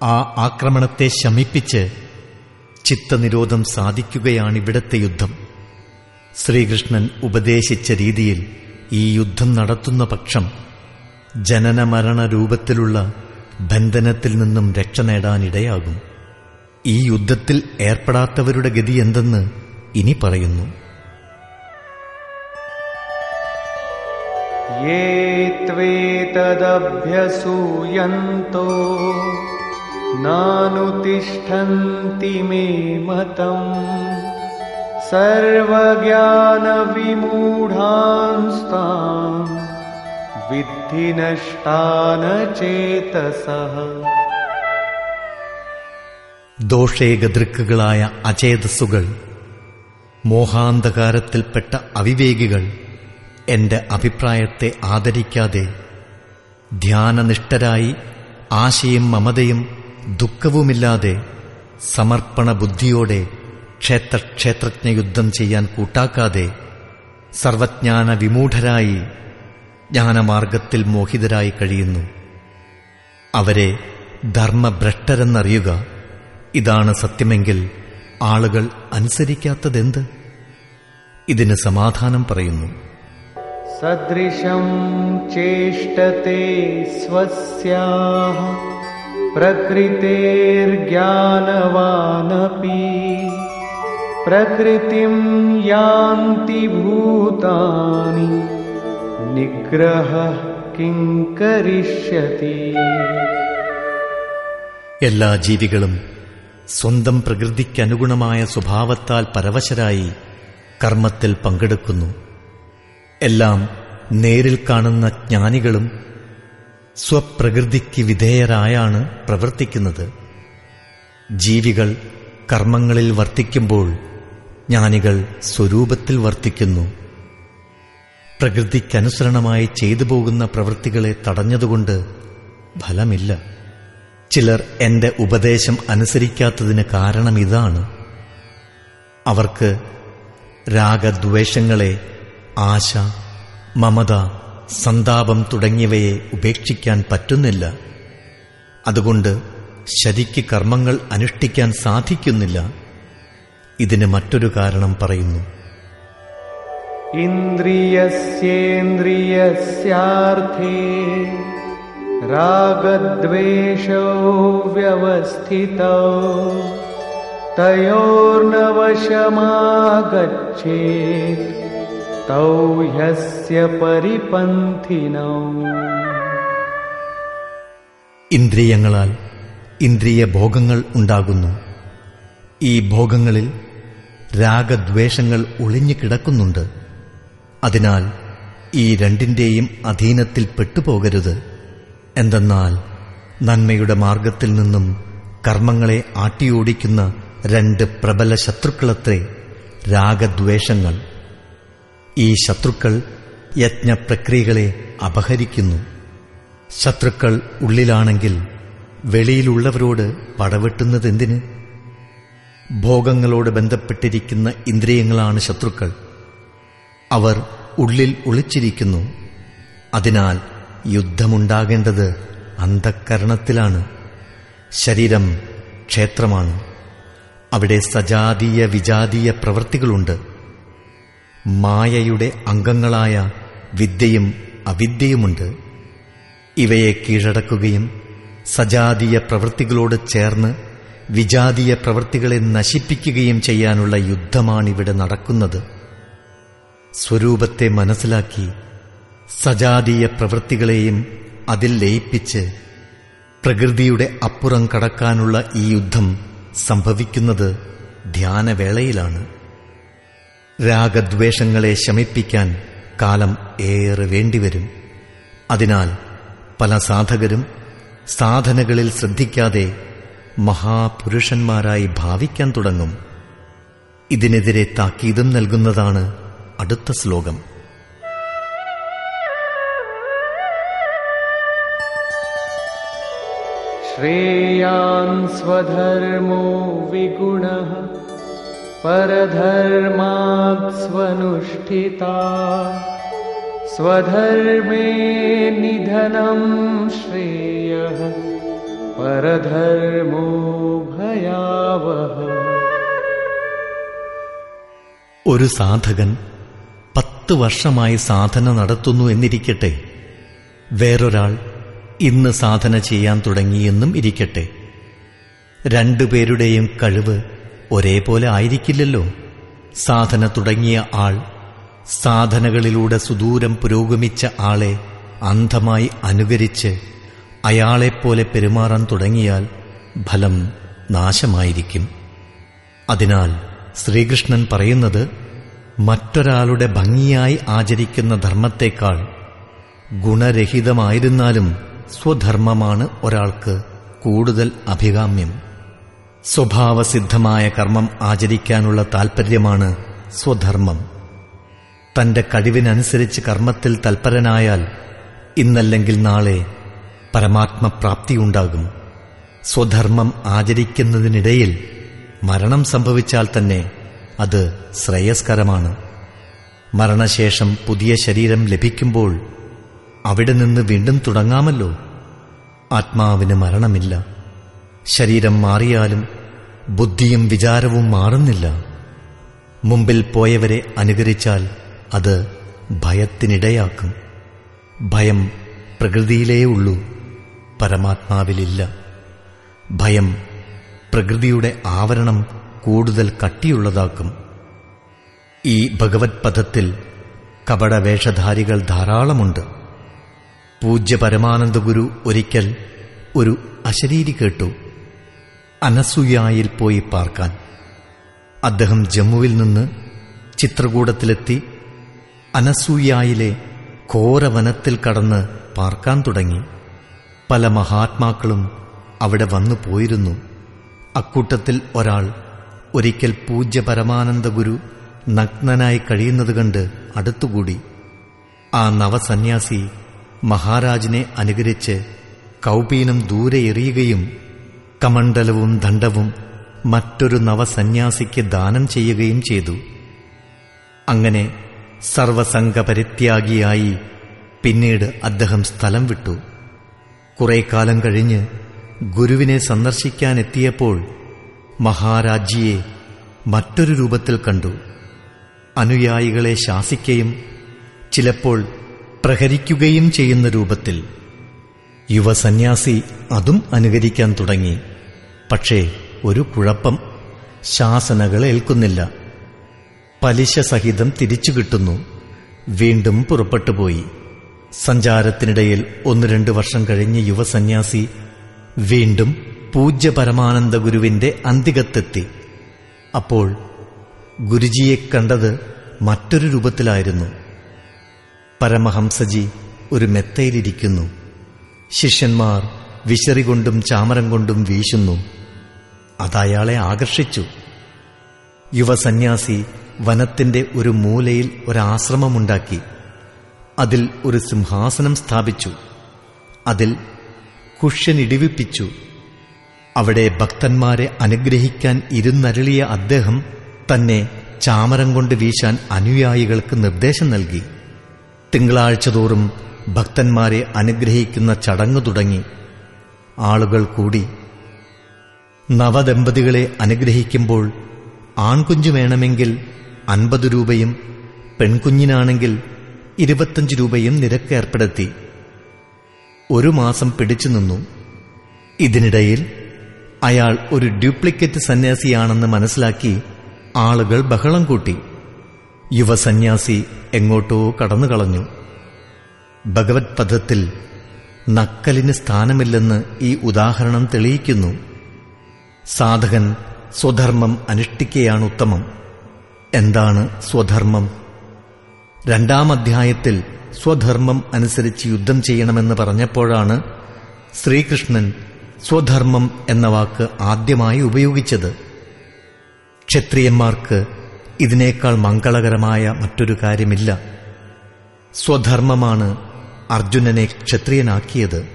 ആ ആക്രമണത്തെ ശമിപ്പിച്ച് ചിത്തനിരോധം സാധിക്കുകയാണിവിടത്തെ യുദ്ധം. ശ്രീകൃഷ്ണൻ ഉപദേശിച്ച രീതിയിൽ ഈ യുദ്ധം നടത്തുന്ന പക്ഷം ജനനമരണ രൂപത്തിലുള്ള ബന്ധനത്തിൽ നിന്നും രക്ഷ നേടാനിടയാകും ഈ യുദ്ധത്തിൽ ഏർപ്പെടാത്തവരുടെ ഗതി എന്തെന്ന് ഇനി പറയുന്നു. േത്വേതദഭ്യസൂയന്തോ നാനുതിഷ്ഠന്തി മേ മതം. സർവജ്ഞാനവിമൂഢാൻസ്താം विद्धि नष्टान चेतसः ദോഷേകദൃക്കുകളായ അചേതസ്സുകൾ മോഹാന്ധകാരത്തിൽപ്പെട്ട അവിവേകികൾ എന്റെ അഭിപ്രായത്തെ ആദരിക്കാതെ ധ്യാനനിഷ്ഠരായി ആശയും മമതയും ദുഃഖവുമില്ലാതെ സമർപ്പണ ബുദ്ധിയോടെ ക്ഷേത്രക്ഷേത്രജ്ഞ യുദ്ധം ചെയ്യാൻ കൂട്ടാക്കാതെ സർവജ്ഞാന വിമൂഢരായി ജ്ഞാനമാർഗത്തിൽ മോഹിതരായി കഴിയുന്നു. അവരെ ധർമ്മഭ്രഷ്ടരെന്നറിയുക ഇതാണ് സത്യമെങ്കിൽ ആളുകൾ അനുസരിക്കാത്തതെന്ത്? ഇതിന് സമാധാനം പറയുന്നു. സദൃശം ചേഷ്ടത്തെ സ്വസ്യാ പ്രകൃതി പ്രകൃതിം യാന്തി ഭൂതാനി നിഗ്രഹ കിങ്കരിഷ്യതി എല്ലാ ജീവികളും സ്വന്തം പ്രകൃതിക്കനുഗുണമായ സ്വഭാവത്താൽ പരവശരായി കർമ്മത്തിൽ പങ്കെടുക്കുന്നു. എല്ലാം നേരിൽ കാണുന്ന ജ്ഞാനികളും സ്വപ്രകൃതിക്ക് വിധേയരായാണ് പ്രവർത്തിക്കുന്നത്. ജീവികൾ കർമ്മങ്ങളിൽ വർത്തിക്കുമ്പോൾ ജ്ഞാനികൾ സ്വരൂപത്തിൽ വർത്തിക്കുന്നു. പ്രകൃതിക്കനുസരണമായി ചെയ്തു പോകുന്ന പ്രവൃത്തികളെ തടഞ്ഞതുകൊണ്ട് ഫലമില്ല. ചിലർ എന്റെ ഉപദേശം അനുസരിക്കാത്തതിന് കാരണം ഇതാണ്. അവർക്ക് രാഗദ്വേഷങ്ങളെ ആശ മമത സന്താപം തുടങ്ങിയവയെ ഉപേക്ഷിക്കാൻ പറ്റുന്നില്ല. അതുകൊണ്ട് ശരിക്ക് കർമ്മങ്ങൾ അനുഷ്ഠിക്കാൻ സാധിക്കുന്നില്ല. ഇതിന് മറ്റൊരു കാരണം പറയുന്നു. इन्द्रियस्येन्द्रियस्यार्थे रागद्वेषौ व्यवस्थितौ तयोर्नवशमागच्छेत् तौ ह्यस्य परिपन्थिनौ ഇന്ദ്രിയങ്ങളാൽ ഇന്ദ്രിയ ഭോഗങ്ങൾ ഉണ്ടാകുന്നു ഈ ഭോഗങ്ങളിൽ രാഗദ്വേഷങ്ങൾ ഒളിഞ്ഞു കിടക്കുന്നുണ്ട് അതിനാൽ ഈ രണ്ടിന്റെയും അധീനത്തിൽ പെട്ടുപോകരുത്. എന്തെന്നാൽ നന്മയുടെ മാർഗത്തിൽ നിന്നും കർമ്മങ്ങളെ ആട്ടിയോടിക്കുന്ന രണ്ട് പ്രബല ശത്രുക്കളത്രേ രാഗദ്വേഷങ്ങൾ. ഈ ശത്രുക്കൾ യജ്ഞപ്രക്രിയകളെ അപഹരിക്കുന്നു. ശത്രുക്കൾ ഉള്ളിലാണെങ്കിൽ വെളിയിലുള്ളവരോട് പടവെട്ടുന്നതെന്തിന്? ഭോഗങ്ങളോട് ബന്ധപ്പെട്ടിരിക്കുന്ന ഇന്ദ്രിയങ്ങളാണ് ശത്രുക്കൾ. അവർ ഉള്ളിൽ ഒളിച്ചിരിക്കുന്നു. അതിനാൽ യുദ്ധമുണ്ടാകേണ്ടത് അന്ധക്കരണത്തിലാണ് ശരീരം ക്ഷേത്രമാണ്. അവിടെ സജാതീയ വിജാതീയ പ്രവൃത്തികളുണ്ട്. മായയുടെ അംഗങ്ങളായ വിദ്യയും അവിദ്യയുമുണ്ട്. ഇവയെ കീഴടക്കുകയും സജാതീയ പ്രവൃത്തികളോട് ചേർന്ന് വിജാതീയ പ്രവൃത്തികളെ നശിപ്പിക്കുകയും ചെയ്യാനുള്ള യുദ്ധമാണിവിടെ നടക്കുന്നത്. സ്വരൂപത്തെ മനസ്സിലാക്കി സജാതീയ പ്രവൃത്തികളെയും അതിൽ ലയിപ്പിച്ച് പ്രകൃതിയുടെ അപ്പുറം കടക്കാനുള്ള ഈ യുദ്ധം സംഭവിക്കുന്നത് ധ്യാനവേളയിലാണ്. രാഗദ്വേഷങ്ങളെ ശമിപ്പിക്കാൻ കാലം ഏറെ വേണ്ടിവരും. അതിനാൽ പല സാധകരും സാധനകളിൽ ശ്രദ്ധിക്കാതെ മഹാപുരുഷന്മാരായി ഭാവിക്കാൻ തുടങ്ങും. ഇതിനെതിരെ താക്കീതും നൽകുന്നതാണ് അടുത്ത ശ്ലോകം श्रेयान् स्वधर्मो विगुणः परधर्मात् स्वनुष्ठिता स्वधर्मे निधनं श्रेयः परधर्मो भयावः ഒരു സാധകൻ പത്ത് വർഷമായി സാധന നടത്തുന്നു എന്നിരിക്കട്ടെ. വേറൊരാൾ ഇന്ന് സാധന ചെയ്യാൻ തുടങ്ങിയെന്നും ഇരിക്കട്ടെ. രണ്ടുപേരുടെയും കഴിവ് ഒരേപോലെ ആയിരിക്കില്ലല്ലോ. സാധന തുടങ്ങിയ ആൾ സാധനകളിലൂടെ സുദൂരം പുരോഗമിച്ച ആളെ അന്ധമായി അനുകരിച്ച് അയാളെപ്പോലെ പെരുമാറാൻ തുടങ്ങിയാൽ ഫലം നാശമായിരിക്കും. അതിനാൽ ശ്രീകൃഷ്ണൻ പറയുന്നത് മറ്റൊരാളുടെ ഭംഗിയായി ആചരിക്കുന്ന ധർമ്മത്തേക്കാൾ ഗുണരഹിതമായിരുന്നാലും സ്വധർമ്മമാണ് ഒരാൾക്ക് കൂടുതൽ അഭികാമ്യം. സ്വഭാവസിദ്ധമായ കർമ്മം ആചരിക്കാനുള്ള താൽപ്പര്യമാണ് സ്വധർമ്മം. തന്റെ കഴിവിനനുസരിച്ച് കർമ്മത്തിൽ തൽപരനായാൽ ഇന്നല്ലെങ്കിൽ നാളെ പരമാത്മപ്രാപ്തിയുണ്ടാകും. സ്വധർമ്മം ആചരിക്കുന്നതിനിടയിൽ മരണം സംഭവിച്ചാൽ തന്നെ അത് ശ്രേയസ്കരമാണ്. മരണശേഷം പുതിയ ശരീരം ലഭിക്കുമ്പോൾ അവിടെ നിന്ന് വീണ്ടും തുടങ്ങാമല്ലോ. ആത്മാവിന് മരണമില്ല. ശരീരം മാറിയാലും ബുദ്ധിയും വിചാരവും മാറുന്നില്ല. മുമ്പിൽ പോയവരെ അനുകരിച്ചാൽ അത് ഭയത്തിനിടയാക്കും. ഭയം പ്രകൃതിയിലേ ഉള്ളൂ പരമാത്മാവിലില്ല. ഭയം പ്രകൃതിയുടെ ആവരണം കൂടുതൽ കട്ടിയുള്ളതാക്കും. ഈ ഭഗവത് പദത്തിൽ കപടവേഷധാരികൾ ധാരാളമുണ്ട്. പൂജ്യ പരമാനന്ദ ഗുരു ഒരിക്കൽ ഒരു അശരീരി കേട്ടു. അനസൂയായിൽ പോയി പാർക്കാൻ. അദ്ദേഹം ജമ്മുവിൽ നിന്ന് ചിത്രകൂടത്തിലെത്തി അനസൂയായിലെ ഘോരവനത്തിൽ കടന്ന് പാർക്കാൻ തുടങ്ങി. പല മഹാത്മാക്കളും അവിടെ വന്നു പോയിരുന്നു. അക്കൂട്ടത്തിൽ ഒരാൾ ഒരിക്കൽ പൂജ്യ പരമാനന്ദ ഗുരു നഗ്നനായി കഴിയുന്നത് കണ്ട് അടുത്തുകൂടി. ആ നവസന്യാസി മഹാരാജിനെ അനുകരിച്ച് കൗപീനം ദൂരെ എറിയുകയും കമണ്ഡലവും ദണ്ഡവും മറ്റൊരു നവസന്യാസിക്ക് ദാനം ചെയ്യുകയും ചെയ്തു. അങ്ങനെ സർവസംഘപരിത്യാഗിയായി പിന്നീട് അദ്ദേഹം സ്ഥലം വിട്ടു. കുറെ കാലം കഴിഞ്ഞ് ഗുരുവിനെ സന്ദർശിക്കാനെത്തിയപ്പോൾ മഹാരാജിയെ മറ്റൊരു രൂപത്തിൽ കണ്ടു. അനുയായികളെ ശാസിക്കുകയും ചിലപ്പോൾ പ്രഹരിക്കുകയും ചെയ്യുന്ന രൂപത്തിൽ. യുവസന്യാസി അതും അനുകരിക്കാൻ തുടങ്ങി. പക്ഷേ ഒരു കുഴപ്പം ശാസനകൾ ഏൽക്കുന്നില്ല. പലിശ സഹിതം തിരിച്ചു കിട്ടുന്നു. വീണ്ടും പുറപ്പെട്ടുപോയി സഞ്ചാരത്തിനിടയിൽ ഒന്ന് രണ്ട് വർഷം കഴിഞ്ഞ് യുവസന്യാസി വീണ്ടും പൂജ്യ പരമാനന്ദ ഗുരുവിന്റെ അന്തികത്തെത്തി. അപ്പോൾ ഗുരുജിയെ കണ്ടത് മറ്റൊരു രൂപത്തിലായിരുന്നു. പരമഹംസജി ഒരു മെത്തയിലിരിക്കുന്നു. ശിഷ്യന്മാർ വിശറി കൊണ്ടും ചാമരം കൊണ്ടും വീശുന്നു. അതയാളെ ആകർഷിച്ചു. യുവസന്യാസി വനത്തിന്റെ ഒരു മൂലയിൽ ഒരാശ്രമമുണ്ടാക്കി. അതിൽ ഒരു സിംഹാസനം സ്ഥാപിച്ചു. അതിൽ കുഷ്യനിടിവിപ്പിച്ചു അവിടെ ഭക്തന്മാരെ അനുഗ്രഹിക്കാൻ ഇരുന്നരളിയ അദ്ദേഹം തന്നെ ചാമരം കൊണ്ട് വീശാൻ അനുയായികൾക്ക് നിർദ്ദേശം നൽകി. തിങ്കളാഴ്ച തോറും ഭക്തന്മാരെ അനുഗ്രഹിക്കുന്ന ചടങ്ങ് തുടങ്ങി. ആളുകൾ കൂടി നവദമ്പതികളെ അനുഗ്രഹിക്കുമ്പോൾ ആൺകുഞ്ഞു വേണമെങ്കിൽ അൻപത് രൂപയും പെൺകുഞ്ഞിനാണെങ്കിൽ ഇരുപത്തഞ്ച് രൂപയും നിരക്ക് ഏർപ്പെടുത്തി. ഒരു മാസം പിടിച്ചു നിന്നു. ഇതിനിടയിൽ അയാൾ ഒരു ഡ്യൂപ്ലിക്കേറ്റ് സന്യാസിയാണെന്ന് മനസ്സിലാക്കി ആളുകൾ ബഹളം കൂട്ടി. യുവസന്യാസി എങ്ങോട്ടോ കടന്നുകളഞ്ഞു. ഭഗവത് പദത്തിൽ നക്കലിന് സ്ഥാനമില്ലെന്ന് ഈ ഉദാഹരണം തെളിയിക്കുന്നു. സാധകൻ സ്വധർമ്മം അനുഷ്ഠിക്കുകയാണ് ഉത്തമം. എന്താണ് സ്വധർമ്മം? രണ്ടാം അധ്യായത്തിൽ സ്വധർമ്മം അനുസരിച്ച് യുദ്ധം ചെയ്യണമെന്ന് പറഞ്ഞപ്പോഴാണ് ശ്രീകൃഷ്ണൻ സ്വധർമ്മം എന്ന വാക്ക് ആദ്യമായി ഉപയോഗിച്ചത്. ക്ഷത്രിയന്മാർക്ക് ഇതിനേക്കാൾ മംഗളകരമായ മറ്റൊരു കാര്യമില്ല. സ്വധർമ്മമാണ് അർജുനനെ ക്ഷത്രിയനാക്കിയത്.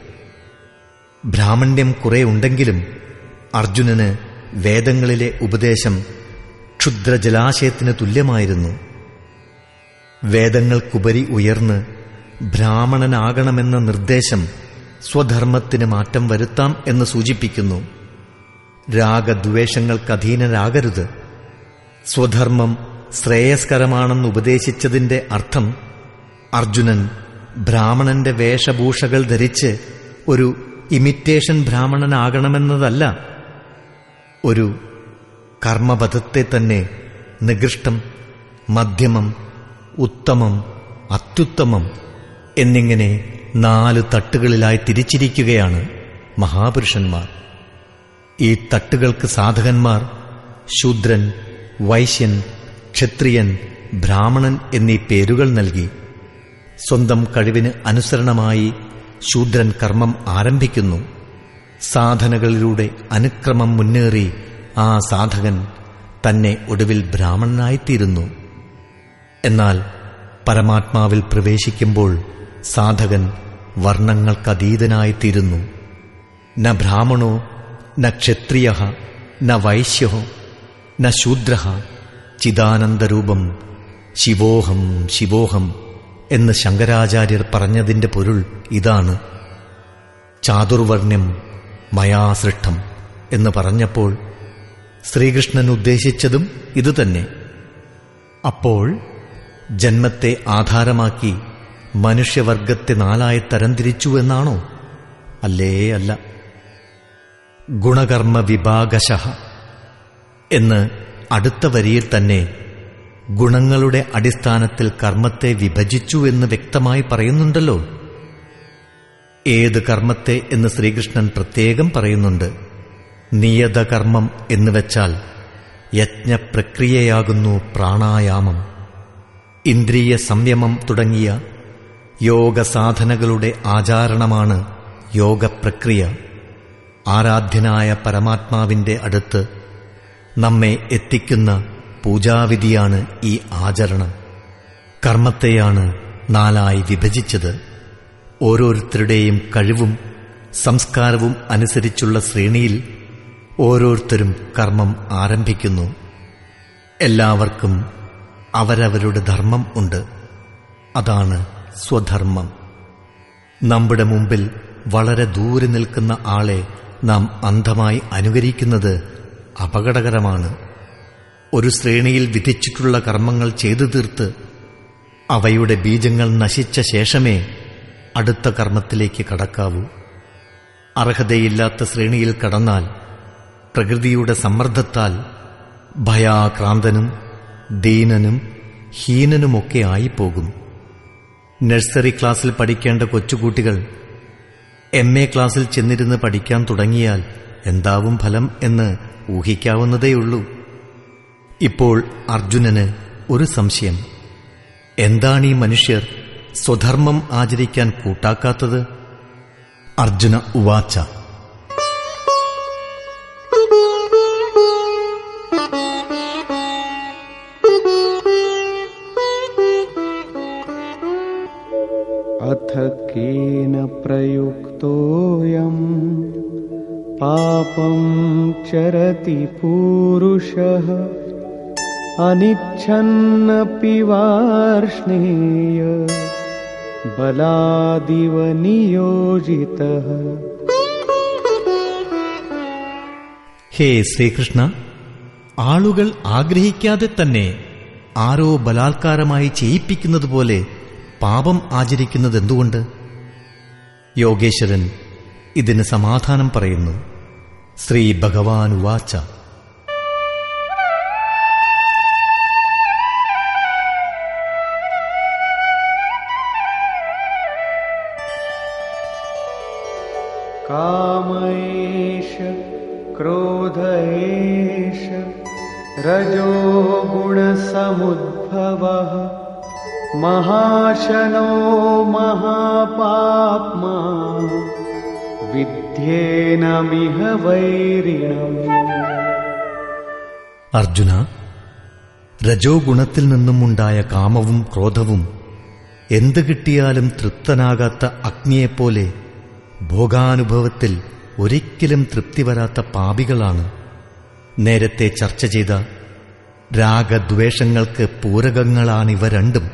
ബ്രാഹ്മണ്യം കുറെ ഉണ്ടെങ്കിലും അർജുനന് വേദങ്ങളിലെ ഉപദേശം ക്ഷുദ്രജലാശയത്തിന് തുല്യമായിരുന്നു. വേദങ്ങൾക്കുപരി ഉയർന്ന് ബ്രാഹ്മണനാകണമെന്ന നിർദ്ദേശം സ്വധർമ്മത്തിന് മാറ്റം വരുത്താം എന്ന് സൂചിപ്പിക്കുന്നു. രാഗദ്വേഷങ്ങൾക്കധീനരാകരുത്. സ്വധർമ്മം ശ്രേയസ്കരമാണെന്ന് ഉപദേശിച്ചതിന്റെ അർത്ഥം അർജുനൻ ബ്രാഹ്മണന്റെ വേഷഭൂഷകൾ ധരിച്ച് ഒരു ഇമിറ്റേഷൻ ബ്രാഹ്മണനാകണമെന്നതല്ല. ഒരു കർമ്മപഥത്തെ തന്നെ നികൃഷ്ടം മധ്യമം ഉത്തമം അത്യുത്തമം എന്നിങ്ങനെ നാല് തട്ടുകളിലായി തിരിച്ചിരിക്കുകയാണ് മഹാപുരുഷന്മാർ. ഈ തട്ടുകൾക്ക് സാധകന്മാർ ശൂദ്രൻ വൈശ്യൻ ക്ഷത്രിയൻ ബ്രാഹ്മണൻ എന്നീ പേരുകൾ നൽകി. സ്വന്തം കഴിവിന് അനുസരണമായി ശൂദ്രൻ കർമ്മം ആരംഭിക്കുന്നു. സാധനകളിലൂടെ അനുക്രമം മുന്നേറി ആ സാധകൻ തന്നെ ഒടുവിൽ ബ്രാഹ്മണനായിത്തീരുന്നു. എന്നാൽ പരമാത്മാവിൽ പ്രവേശിക്കുമ്പോൾ സാധകൻ വർണങ്ങൾക്കതീതനായിത്തീരുന്നു. ന ബ്രാഹ്മണോ ന ക്ഷത്രിയ ന വൈശ്യോ ന ശൂദ്ര ചിദാനന്ദരൂപം ശിവോഹം ശിവോഹം എന്ന് ശങ്കരാചാര്യർ പറഞ്ഞതിന്റെ പൊരുൾ ഇതാണ്. ചാതുർവർണ്യം മയാസൃഷ്ടം എന്ന് പറഞ്ഞപ്പോൾ ശ്രീകൃഷ്ണൻ ഉദ്ദേശിച്ചതും ഇതുതന്നെ. അപ്പോൾ ജന്മത്തെ ആധാരമാക്കി മനുഷ്യവർഗത്തെ നാലായി തരംതിരിച്ചു എന്നാണോ? അല്ലേ അല്ല. ഗുണകർമ്മ വിഭാഗശ എന്ന് അടുത്ത വരിയിൽ തന്നെ ഗുണങ്ങളുടെ അടിസ്ഥാനത്തിൽ കർമ്മത്തെ വിഭജിച്ചു എന്ന് വ്യക്തമായി പറയുന്നുണ്ടല്ലോ. ഏത് കർമ്മത്തെ എന്ന് ശ്രീകൃഷ്ണൻ പ്രത്യേകം പറയുന്നുണ്ട്. നിയതകർമ്മം എന്ന് വെച്ചാൽ യജ്ഞപ്രക്രിയയാകുന്നു പ്രാണായാമം. ഇന്ദ്രിയ സംയമം തുടങ്ങിയ യോഗസാധനകളുടെ ആചാരണമാണ് യോഗപ്രക്രിയ. ആരാധ്യനായ പരമാത്മാവിന്റെ അടുത്ത് നമ്മെ എത്തിക്കുന്ന പൂജാവിധിയാണ് ഈ ആചരണം. കർമ്മത്തെയാണ് നാലായി വിഭജിച്ചത്. ഓരോരുത്തരുടെയും കഴിവും സംസ്കാരവും അനുസരിച്ചുള്ള ശ്രേണിയിൽ ഓരോരുത്തരും കർമ്മം ആരംഭിക്കുന്നു. എല്ലാവർക്കും അവരവരുടെ ധർമ്മം ഉണ്ട്. അതാണ് സ്വധർമ്മം നമ്മുടെ മുമ്പിൽ വളരെ ദൂരെ നിൽക്കുന്ന ആളെ നാം അന്ധമായി അനുകരിക്കുന്നത് അപകടകരമാണ്. ഒരു ശ്രേണിയിൽ വിധിച്ചിട്ടുള്ള കർമ്മങ്ങൾ ചെയ്തു തീർത്ത് അവയുടെ ബീജങ്ങൾ നശിച്ച ശേഷമേ അടുത്ത കർമ്മത്തിലേക്ക് കടക്കാവൂ. അർഹതയില്ലാത്ത ശ്രേണിയിൽ കടന്നാൽ പ്രകൃതിയുടെ സമ്മർദ്ദത്താൽ ഭയാക്രാന്തനും ദീനനും ഹീനനുമൊക്കെ ആയിപ്പോകും. നഴ്സറി ക്ലാസ്സിൽ പഠിക്കേണ്ട കൊച്ചുകൂട്ടികൾ എം എ ക്ലാസ്സിൽ ചെന്നിരുന്ന് പഠിക്കാൻ തുടങ്ങിയാൽ എന്താവും ഫലം എന്ന് ഊഹിക്കാവുന്നതേയുള്ളൂ. ഇപ്പോൾ അർജുനന് ഒരു സംശയം. എന്താണ് ഈ മനുഷ്യർ സ്വധർമ്മം ആചരിക്കാൻ കൂട്ടാക്കാത്തത്? അർജുന ഉവാച്ച अथ केन प्रयुक्तोऽयम् पापं चरति पूरुषः अनिच्छन्नपि वार्ष्णेय बलादिव नियोजितः ഹേ ശ്രീകൃഷ്ണ ആളുകൾ ആഗ്രഹിക്കാതെ തന്നെ ആരോ ബലാത്കാരമായി ചെയ്യിപ്പിക്കുന്നത് പോലെ പാപം ആചരിക്കുന്നത് എന്തുകൊണ്ട് യോഗേശ്വരൻ ഇതിന് സമാധാനം പറയുന്നു ശ്രീ ഭഗവാൻ വാച്ച कामैष क्रोध महाशनो महापाप्मा विद्येनमिह वैरिणम् അർജുന രജോ ഗുണത്തിൽ നിന്നുമുണ്ടായ കാമവും ക്രോധവും എന്ത് കിട്ടിയാലും തൃപ്തനാകാത്ത അഗ്നിയെപ്പോലെ ഭോഗാനുഭവത്തിൽ ഒരിക്കലും തൃപ്തി വരാത്ത പാപികളാണ് നേരത്തെ ചർച്ച ചെയ്ത രാഗദ്വേഷങ്ങൾക്ക് പൂരകങ്ങളാണിവ രണ്ടും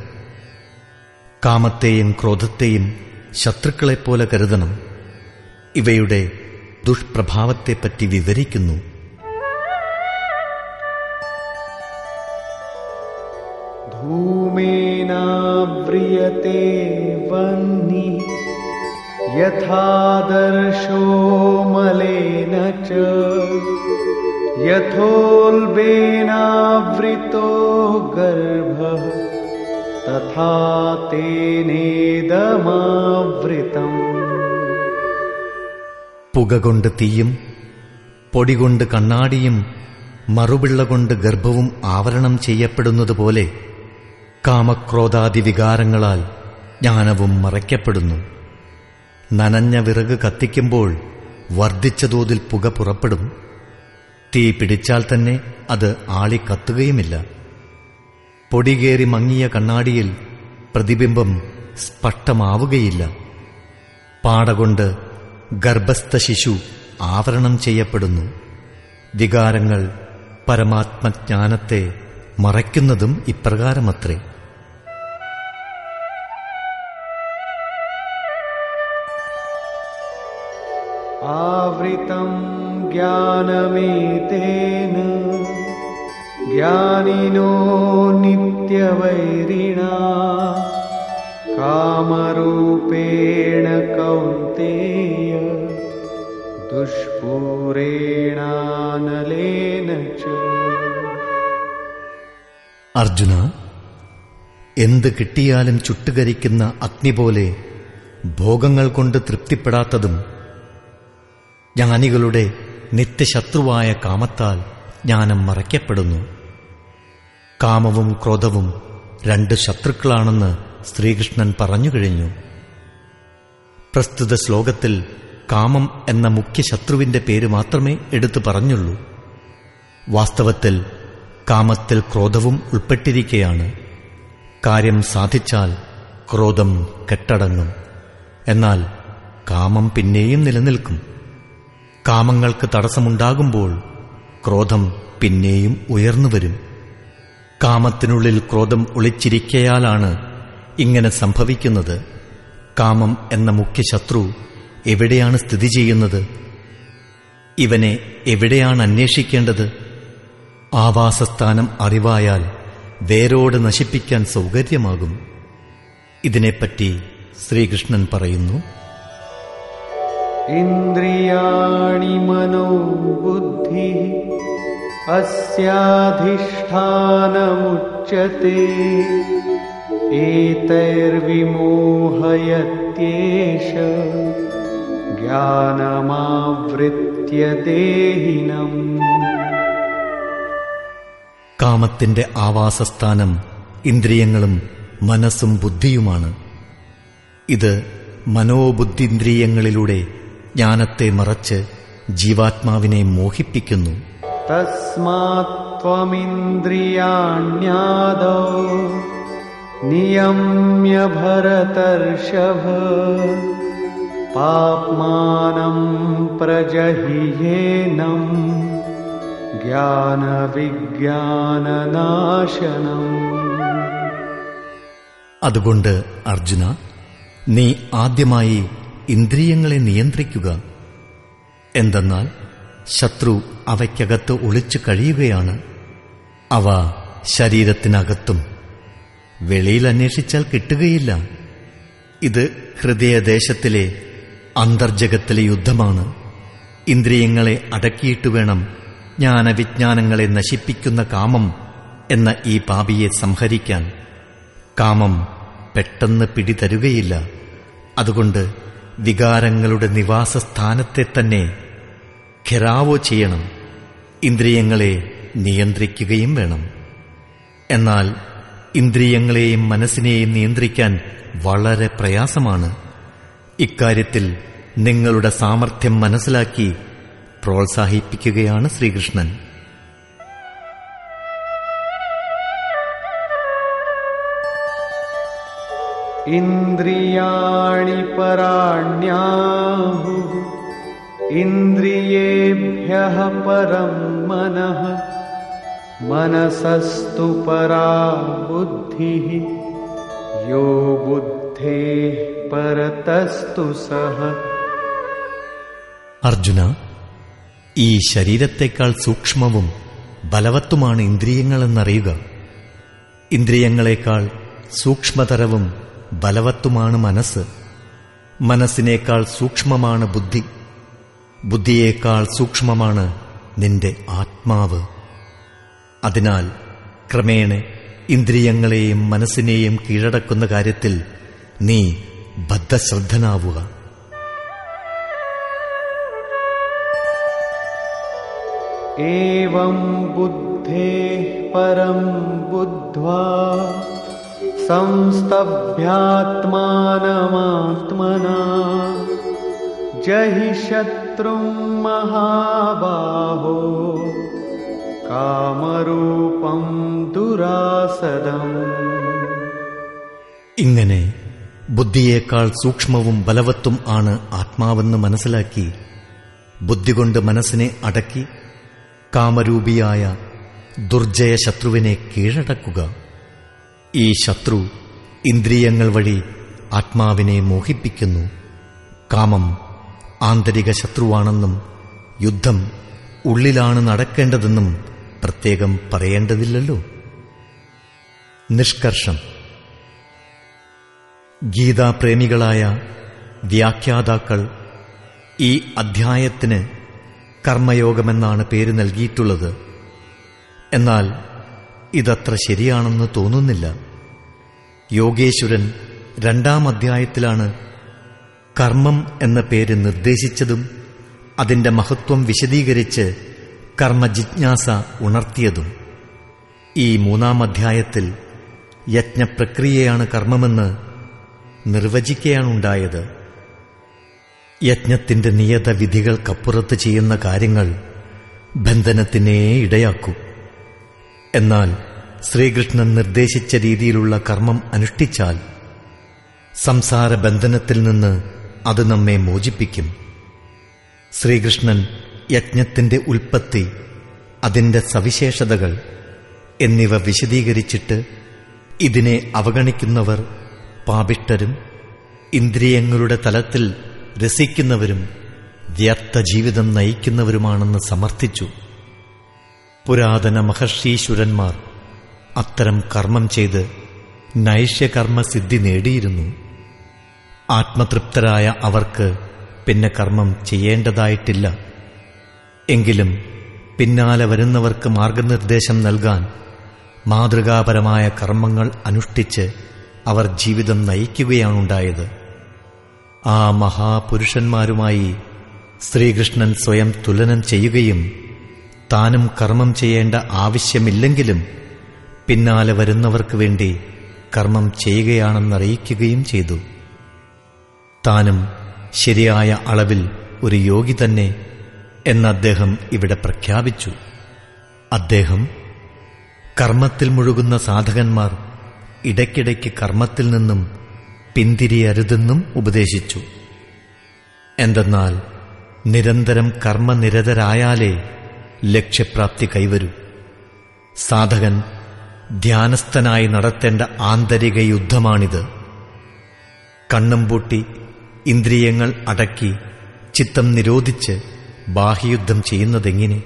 കാമത്തെയും ക്രോധത്തെയും ശത്രുക്കളെപ്പോലെ കരുതണം. ഇവയുടെ ദുഷ്പ്രഭാവത്തെപ്പറ്റി വിവരിക്കുന്നു. ധൂമേനാവ്രിയത്തെ വന്നി യഥാദർശോ മലേന ച ഗർഭ. തേനേദമാവൃതം പുക കൊണ്ട് തീയും പൊടികൊണ്ട് കണ്ണാടിയും മറുപിള്ള കൊണ്ട് ഗർഭവും ആവരണം ചെയ്യപ്പെടുന്നതുപോലെ കാമക്രോധാദി വികാരങ്ങളാൽ ജ്ഞാനവും മറയ്ക്കപ്പെടുന്നു. നനഞ്ഞ വിറക് കത്തിക്കുമ്പോൾ വർദ്ധിച്ച തോതിൽ പുക പുറപ്പെടും. തീ പിടിച്ചാൽ തന്നെ അത് ആളിക്കത്തുകയുമില്ല. പൊടികേറി മങ്ങിയ കണ്ണാടിയിൽ പ്രതിബിംബം സ്പഷ്ടമാവുകയില്ല പാടകൊണ്ട് ഗർഭസ്ഥ ശിശു ആവരണം ചെയ്യപ്പെടുന്നു വികാരങ്ങൾ പരമാത്മജ്ഞാനത്തെ മറയ്ക്കുന്നതും ഇപ്രകാരമത്രേ आवृतं ज्ञानमेतेन ज्ञानिनो नित्यवैरिणा कामरूपेण कौन्तेय दुष्पूरेणानलेन च അർജുന എന്ത് കിട്ടിയാലും ചുട്ടുകരിക്കുന്ന അഗ്നി പോലെ ഭോഗങ്ങൾ കൊണ്ട് തൃപ്തിപ്പെടാത്തതും ജ്ഞാനികളുടെ നിത്യശത്രുവായ കാമത്താൽ ജ്ഞാനം മറയ്ക്കപ്പെടുന്നു കാമവും ക്രോധവും രണ്ട് ശത്രുക്കളാണെന്ന് ശ്രീകൃഷ്ണൻ പറഞ്ഞു കഴിഞ്ഞു. പ്രസ്തുത ശ്ലോകത്തിൽ കാമം എന്ന മുഖ്യ ശത്രുവിന്റെ പേര് മാത്രമേ എടുത്തു പറഞ്ഞുള്ളൂ. വാസ്തവത്തിൽ കാമത്തിൽ ക്രോധവും ഉൾപ്പെട്ടിരിക്കുകയാണ് കാര്യം സാധിച്ചാൽ ക്രോധം കെട്ടടങ്ങും. എന്നാൽ കാമം പിന്നെയും നിലനിൽക്കും. കാമങ്ങൾക്ക് തടസ്സമുണ്ടാകുമ്പോൾ ക്രോധം പിന്നെയും ഉയർന്നു വരും. കാമത്തിനുള്ളിൽ ക്രോധം ഒളിച്ചിരിക്കയാലാണ് ഇങ്ങനെ സംഭവിക്കുന്നത്. കാമം എന്ന മുഖ്യ ശത്രു എവിടെയാണ് സ്ഥിതി ചെയ്യുന്നത്? ഇവനെ എവിടെയാണ് അന്വേഷിക്കേണ്ടത്? ആവാസസ്ഥാനം അറിവായാൽ വേരോട് നശിപ്പിക്കാൻ സൗകര്യമാകും. ഇതിനെപ്പറ്റി ശ്രീകൃഷ്ണൻ പറയുന്നു. ഇന്ദ്രിയാണി മനോ ബുദ്ധി अस्याधिष्ठानमुच्यते एतैर्विमोहयत्येष ज्ञानमावृत्य देहिनम् കാമത്തിന്റെ ആവാസസ്ഥാനം ഇന്ദ്രിയങ്ങളും മനസ്സും ബുദ്ധിയുമാണ് ഇത് മനോബുദ്ധിന്ദ്രിയങ്ങളിലൂടെ ജ്ഞാനത്തെ മറച്ച് ജീവാത്മാവിനെ മോഹിപ്പിക്കുന്നു तस्मात् त्वमिन्द्रियाण्यादौ नियम्य भरतर्षभ पाप्मानं प्रजहियेनम् ज्ञानविज्ञाननाशनम् അതുകൊണ്ട് അർജുന നീ ആദ്യമായി ഇന്ദ്രിയങ്ങളെ നിയന്ത്രിക്കുക എന്തെന്നാൽ ശത്രു അവയ്ക്കകത്ത് ഒളിച്ചു കഴിയുകയാണ്. അവ ശരീരത്തിനകത്തും വെളിയിൽ അന്വേഷിച്ചാൽ കിട്ടുകയില്ല. ഇത് ഹൃദയദേശത്തിലെ അന്തർജഗത്തിലെ യുദ്ധമാണ്. ഇന്ദ്രിയങ്ങളെ അടക്കിയിട്ട് വേണം ജ്ഞാനവിജ്ഞാനങ്ങളെ നശിപ്പിക്കുന്ന കാമം എന്ന ഈ പാപിയെ സംഹരിക്കാൻ. കാമം പെട്ടെന്ന് പിടിതരുകയില്ല. അതുകൊണ്ട് വികാരങ്ങളുടെ നിവാസസ്ഥാനത്തെ തന്നെ ഖെറാവോ ചെയ്യണം. ഇന്ദ്രിയങ്ങളെ നിയന്ത്രിക്കുകയും വേണം. എന്നാൽ ഇന്ദ്രിയങ്ങളെയും മനസ്സിനെയും നിയന്ത്രിക്കാൻ വളരെ പ്രയാസമാണ്. ഇക്കാര്യത്തിൽ നിങ്ങളുടെ സാമർഥ്യം മനസ്സിലാക്കി പ്രോത്സാഹിപ്പിക്കുകയാണ് ശ്രീകൃഷ്ണൻ. ഇന്ദ്രിയാണി പരാണ്യാഹു. इन्द्रियेभ्यः परं मनः मनसस्तु परा बुद्धिः यो बुद्धेः परतस्तु सः അർജുന ഈ ശരീരത്തെക്കാൾ സൂക്ഷ്മവും ബലവത്തുമാണ് ഇന്ദ്രിയങ്ങളെന്നറിയുക ഇന്ദ്രിയങ്ങളെക്കാൾ സൂക്ഷ്മതരവും ബലവത്തുമാണ് മനസ്സ് മനസ്സിനേക്കാൾ സൂക്ഷ്മമാണ് ബുദ്ധി ബുദ്ധിയേക്കാൾ സൂക്ഷ്മമാണ് നിന്റെ ആത്മാവ്. അതിനാൽ ക്രമേണ ഇന്ദ്രിയങ്ങളെയും മനസ്സിനെയും കീഴടക്കുന്ന കാര്യത്തിൽ നീ ബദ്ധശ്രദ്ധനാവുക. ഏവം ബുദ്ധേ പരം ബുദ്ധ്വാ സംസ്തഭ്യാത്മാനമാത്മന. ജഹിഷത് शत्रुं महाबाहो कामरूपं दुरासदम् ഇങ്ങനെ ബുദ്ധിയേക്കാൾ സൂക്ഷ്മവും ബലവത്തും ആണ് ആത്മാവെന്ന് മനസ്സിലാക്കി ബുദ്ധി കൊണ്ട് മനസ്സിനെ അടക്കി കാമരൂപിയായ ദുർജയ ശത്രുവിനെ കീഴടക്കുക ഈ ശത്രു ഇന്ദ്രിയങ്ങൾ വഴി ആത്മാവിനെ മോഹിപ്പിക്കുന്നു കാമം ആന്തരിക ശത്രുവാണെന്നും യുദ്ധം ഉള്ളിലാണ് നടക്കേണ്ടതെന്നും പ്രത്യേകം പറയേണ്ടതില്ലല്ലോ. നിഷ്കർഷം. ഗീതാപ്രേമികളായ വ്യാഖ്യാതാക്കൾ ഈ അധ്യായത്തിന് കർമ്മയോഗമെന്നാണ് പേര് നൽകിയിട്ടുള്ളത്. എന്നാൽ ഇതത്ര ശരിയാണെന്ന് തോന്നുന്നില്ല. യോഗേശ്വരൻ രണ്ടാം അധ്യായത്തിലാണ് കർമ്മം എന്ന പേര് നിർദ്ദേശിച്ചതും അതിന്റെ മഹത്വം വിശദീകരിച്ച് കർമ്മജിജ്ഞാസ ഉണർത്തിയതും. ഈ മൂന്നാം അധ്യായത്തിൽ യജ്ഞപ്രക്രിയയാണ് കർമ്മമെന്ന് നിർവചിക്കുകയാണുണ്ടായത്. യജ്ഞത്തിന്റെ നിയത വിധികൾക്കപ്പുറത്ത് ചെയ്യുന്ന കാര്യങ്ങൾ ബന്ധനത്തിനേ ഇടയാക്കൂ. എന്നാൽ ശ്രീകൃഷ്ണൻ നിർദ്ദേശിച്ച രീതിയിലുള്ള കർമ്മം അനുഷ്ഠിച്ചാൽ സംസാര ബന്ധനത്തിൽ നിന്ന് അത് നമ്മെ മോചിപ്പിക്കും. ശ്രീകൃഷ്ണൻ യജ്ഞത്തിന്റെ ഉൽപ്പത്തി അതിന്റെ സവിശേഷതകൾ എന്നിവ വിശദീകരിച്ചിട്ട് ഇതിനെ അവഗണിക്കുന്നവർ പാപിഷ്ടരും ഇന്ദ്രിയങ്ങളുടെ തലത്തിൽ രസിക്കുന്നവരും വ്യർത്ഥ ജീവിതം നയിക്കുന്നവരുമാണെന്ന് സമർത്ഥിച്ചു. പുരാതന മഹർഷീശ്വരന്മാർ അത്തരം കർമ്മം ചെയ്ത് നൈഷ്യകർമ്മസിദ്ധി നേടിയിരുന്നു. ആത്മതൃപ്തരായ അവർക്ക് പിന്നെ കർമ്മം ചെയ്യേണ്ടതായിട്ടില്ല. എങ്കിലും പിന്നാലെ വരുന്നവർക്ക് മാർഗനിർദ്ദേശം നൽകാൻ മാതൃകാപരമായ കർമ്മങ്ങൾ അനുഷ്ഠിച്ച് അവർ ജീവിതം നയിക്കുകയാണുണ്ടായത്. ആ മഹാപുരുഷന്മാരുമായി ശ്രീകൃഷ്ണൻ സ്വയം തുലനം ചെയ്യുകയും താനും കർമ്മം ചെയ്യേണ്ട ആവശ്യമില്ലെങ്കിലും പിന്നാലെ വരുന്നവർക്ക് വേണ്ടി കർമ്മം ചെയ്യുകയാണെന്നറിയിക്കുകയും ചെയ്തു. താനും ശരിയായ അളവിൽ ഒരു യോഗി തന്നെ എന്ന് അദ്ദേഹം ഇവിടെ പ്രഖ്യാപിച്ചു. അദ്ദേഹം കർമ്മത്തിൽ മുഴുകുന്ന സാധകന്മാർ ഇടയ്ക്കിടയ്ക്ക് കർമ്മത്തിൽ നിന്നും പിന്തിരിയരുതെന്നും ഉപദേശിച്ചു. എന്തെന്നാൽ നിരന്തരം കർമ്മനിരതരായാലേ ലക്ഷ്യപ്രാപ്തി കൈവരൂ. സാധകൻ ധ്യാനസ്ഥനായി നടത്തേണ്ട ആന്തരിക യുദ്ധമാണിത്. കണ്ണും പൂട്ടി ഇന്ദ്രിയങ്ങൾ അടക്കി ചിത്തം നിരോധിച്ച് ബാഹ്യയുദ്ധം ചെയ്യുന്നതെങ്ങനെ?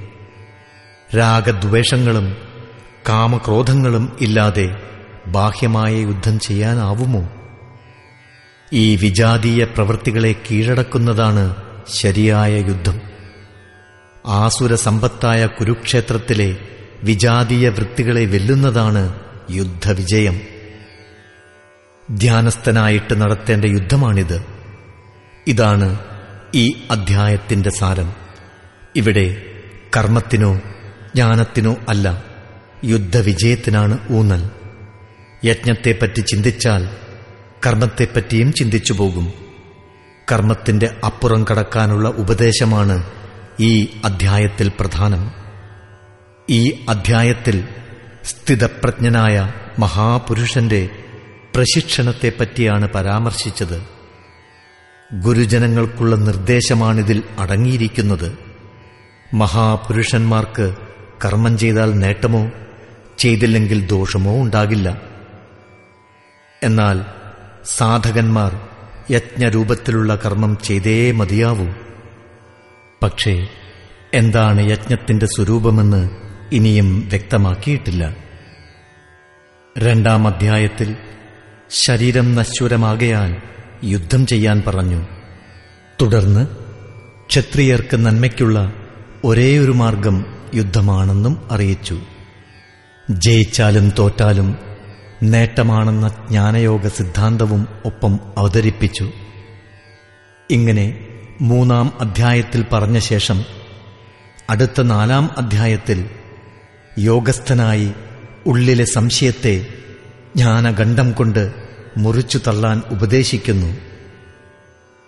രാഗദ്വേഷങ്ങളും കാമക്രോധങ്ങളും ഇല്ലാതെ ബാഹ്യമായ യുദ്ധം ചെയ്യാനാവുമോ? ഈ വിജാതീയ പ്രവൃത്തികളെ കീഴടക്കുന്നതാണ് ശരിയായ യുദ്ധം. ആസുര സമ്പത്തായ കുരുക്ഷേത്രത്തിലെ വിജാതീയ വൃത്തികളെ വെല്ലുന്നതാണ് യുദ്ധവിജയം. ധ്യാനസ്ഥനായിട്ട് നടത്തേണ്ട യുദ്ധമാണിത്. ഇതാണ് ഈ അധ്യായത്തിന്റെ സാരം. ഇവിടെ കർമ്മത്തിനോ ജ്ഞാനത്തിനോ അല്ല യുദ്ധവിജയത്തിനാണ് ഊന്നൽ. യജ്ഞത്തെപ്പറ്റി ചിന്തിച്ചാൽ കർമ്മത്തെപ്പറ്റിയും ചിന്തിച്ചു പോകും. കർമ്മത്തിന്റെ അപ്പുറം കടക്കാനുള്ള ഉപദേശമാണ് ഈ അധ്യായത്തിൽ പ്രധാനം. ഈ അധ്യായത്തിൽ സ്ഥിതപ്രജ്ഞനായ മഹാപുരുഷന്റെ പ്രശിക്ഷണത്തെപ്പറ്റിയാണ് പരാമർശിച്ചത്. ഗുരുജനങ്ങൾക്കുള്ള നിർദ്ദേശമാണിതിൽ അടങ്ങിയിരിക്കുന്നത്. മഹാപുരുഷന്മാർക്ക് കർമ്മം ചെയ്താൽ നേട്ടമോ ചെയ്തില്ലെങ്കിൽ ദോഷമോ ഉണ്ടാകില്ല. എന്നാൽ സാധകന്മാർ യജ്ഞരൂപത്തിലുള്ള കർമ്മം ചെയ്തേ മതിയാവൂ. പക്ഷേ എന്താണ് യജ്ഞത്തിന്റെ സ്വരൂപമെന്ന് ഇനിയും വ്യക്തമാക്കിയിട്ടില്ല. രണ്ടാം അധ്യായത്തിൽ ശരീരം നശ്വരമാകയാൽ യുദ്ധം ചെയ്യാൻ പറഞ്ഞു. തുടർന്ന് ക്ഷത്രിയർക്ക് നന്മയ്ക്കുള്ള ഒരേയൊരു മാർഗം യുദ്ധമാണെന്നും അറിയിച്ചു. ജയിച്ചാലും തോറ്റാലും നേട്ടമാണെന്ന ജ്ഞാനയോഗ സിദ്ധാന്തവും ഒപ്പം അവതരിപ്പിച്ചു. ഇങ്ങനെ മൂന്നാം അധ്യായത്തിൽ പറഞ്ഞ ശേഷം അടുത്ത നാലാം അധ്യായത്തിൽ യോഗസ്ഥനായി ഉള്ളിലെ സംശയത്തെ ജ്ഞാനഗണ്ഡം കൊണ്ട് മുറിച്ചു തള്ളാൻ ഉപദേശിക്കുന്നു.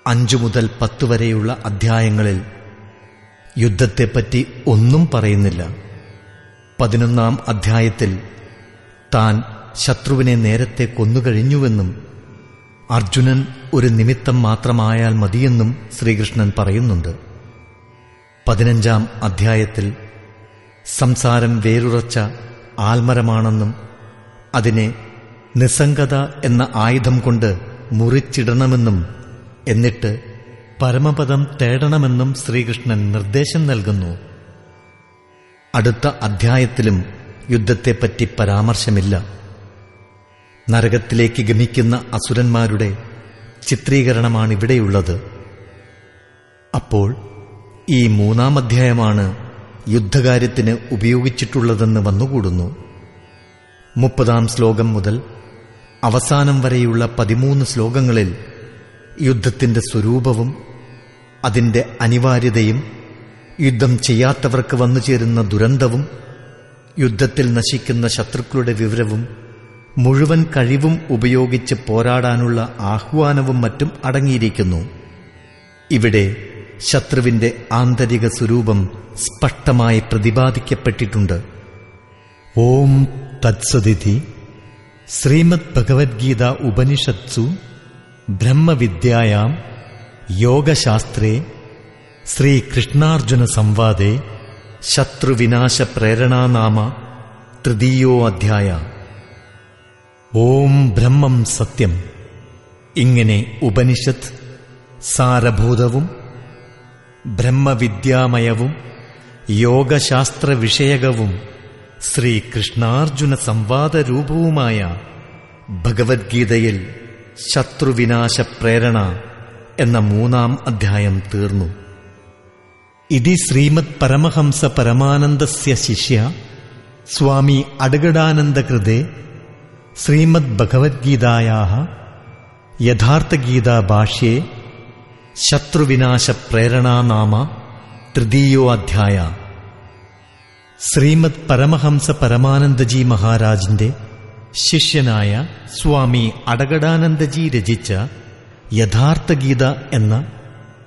അഞ്ചു മുതൽ പത്തു വരെയുള്ള അധ്യായങ്ങളിൽ യുദ്ധത്തെപ്പറ്റി ഒന്നും പറയുന്നില്ല. പതിനൊന്നാം അധ്യായത്തിൽ താൻ ശത്രുവിനെ നേരത്തെ കൊന്നുകഴിഞ്ഞുവെന്നും അർജുനൻ ഒരു നിമിത്തം മാത്രമായാൽ മതിയെന്നും ശ്രീകൃഷ്ണൻ പറയുന്നുണ്ട്. പതിനഞ്ചാം അധ്യായത്തിൽ സംസാരം വേരുറച്ച ആൽമരമാണെന്നും അതിനെ നിസ്സംഗത എന്ന ആയുധം കൊണ്ട് മുറിച്ചിടണമെന്നും എന്നിട്ട് പരമപദം തേടണമെന്നും ശ്രീകൃഷ്ണൻ നിർദ്ദേശം നൽകുന്നു. അടുത്ത അധ്യായത്തിലും യുദ്ധത്തെപ്പറ്റി പരാമർശമില്ല. നരകത്തിലേക്ക് ഗമിക്കുന്ന അസുരന്മാരുടെ ചിത്രീകരണമാണിവിടെയുള്ളത്. അപ്പോൾ ഈ മൂന്നാം അധ്യായമാണ് യുദ്ധകാര്യത്തിന് ഉപയോഗിച്ചിട്ടുള്ളതെന്ന് വന്നുകൂടുന്നു. മുപ്പതാം ശ്ലോകം മുതൽ അവസാനം വരെയുള്ള പതിമൂന്ന് ശ്ലോകങ്ങളിൽ യുദ്ധത്തിന്റെ സ്വരൂപവും അതിന്റെ അനിവാര്യതയും യുദ്ധം ചെയ്യാത്തവർക്ക് വന്നു ചേരുന്ന ദുരന്തവും യുദ്ധത്തിൽ നശിക്കുന്ന ശത്രുക്കളുടെ വിവരവും മുഴുവൻ കഴിവും ഉപയോഗിച്ച് പോരാടാനുള്ള ആഹ്വാനവും മറ്റും അടങ്ങിയിരിക്കുന്നു. ഇവിടെ ശത്രുവിന്റെ ആന്തരിക സ്വരൂപം സ്പഷ്ടമായി പ്രതിപാദിക്കപ്പെട്ടിട്ടുണ്ട്. ഓം തത്സദിതി ശ്രീമദ് ഭഗവത്ഗീത ഉപനിഷത്സു ബ്രഹ്മവിദ്യായാം യോഗശാസ്ത്രേ ശ്രീകൃഷ്ണാർജുന സംവാദേ ശത്രുവിനാശ പ്രേരണാനാമ തൃതീയോ അധ്യായ. ഓം ബ്രഹ്മം സത്യം. ഇങ്ങനെ ഉപനിഷത്ത് സാരഭൂതവും ബ്രഹ്മവിദ്യാമയവും യോഗശാസ്ത്ര വിഷയകവും ശ്രീകൃഷ്ണാർജുന സംവാദരൂപവുമായ ഭഗവത്ഗീതയിൽ ശത്രുവിനാശ പ്രേരണ എന്ന മൂന്നാം അധ്യായം തീർന്നു. ഇതി ശ്രീമത് പരമഹംസ പരമാനന്ദസ്യ ശിഷ്യ സ്വാമി അടഗടാനന്ദകൃതേ ശ്രീമദ് ഭഗവത്ഗീതായാ പ്രേരണാനാമ തൃതീയോ അധ്യായ ശ്രീമദ് പരമഹംസ പരമാനന്ദജി മഹാരാജിന്റെ ശിഷ്യനായ സ്വാമി അടകടാനന്ദജി രചിച്ച യഥാർത്ഥ ഗീത എന്ന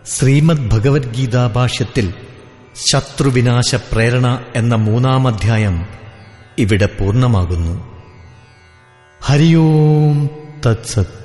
ശ്രീമദ് ഭഗവത്ഗീതാ ഭാഷ്യത്തിൽ ശത്രുവിനാശ പ്രേരണ എന്ന മൂന്നാം അധ്യായം ഇവിടെ പൂർണമാകുന്നു. ഹരിയോം തത്സത്.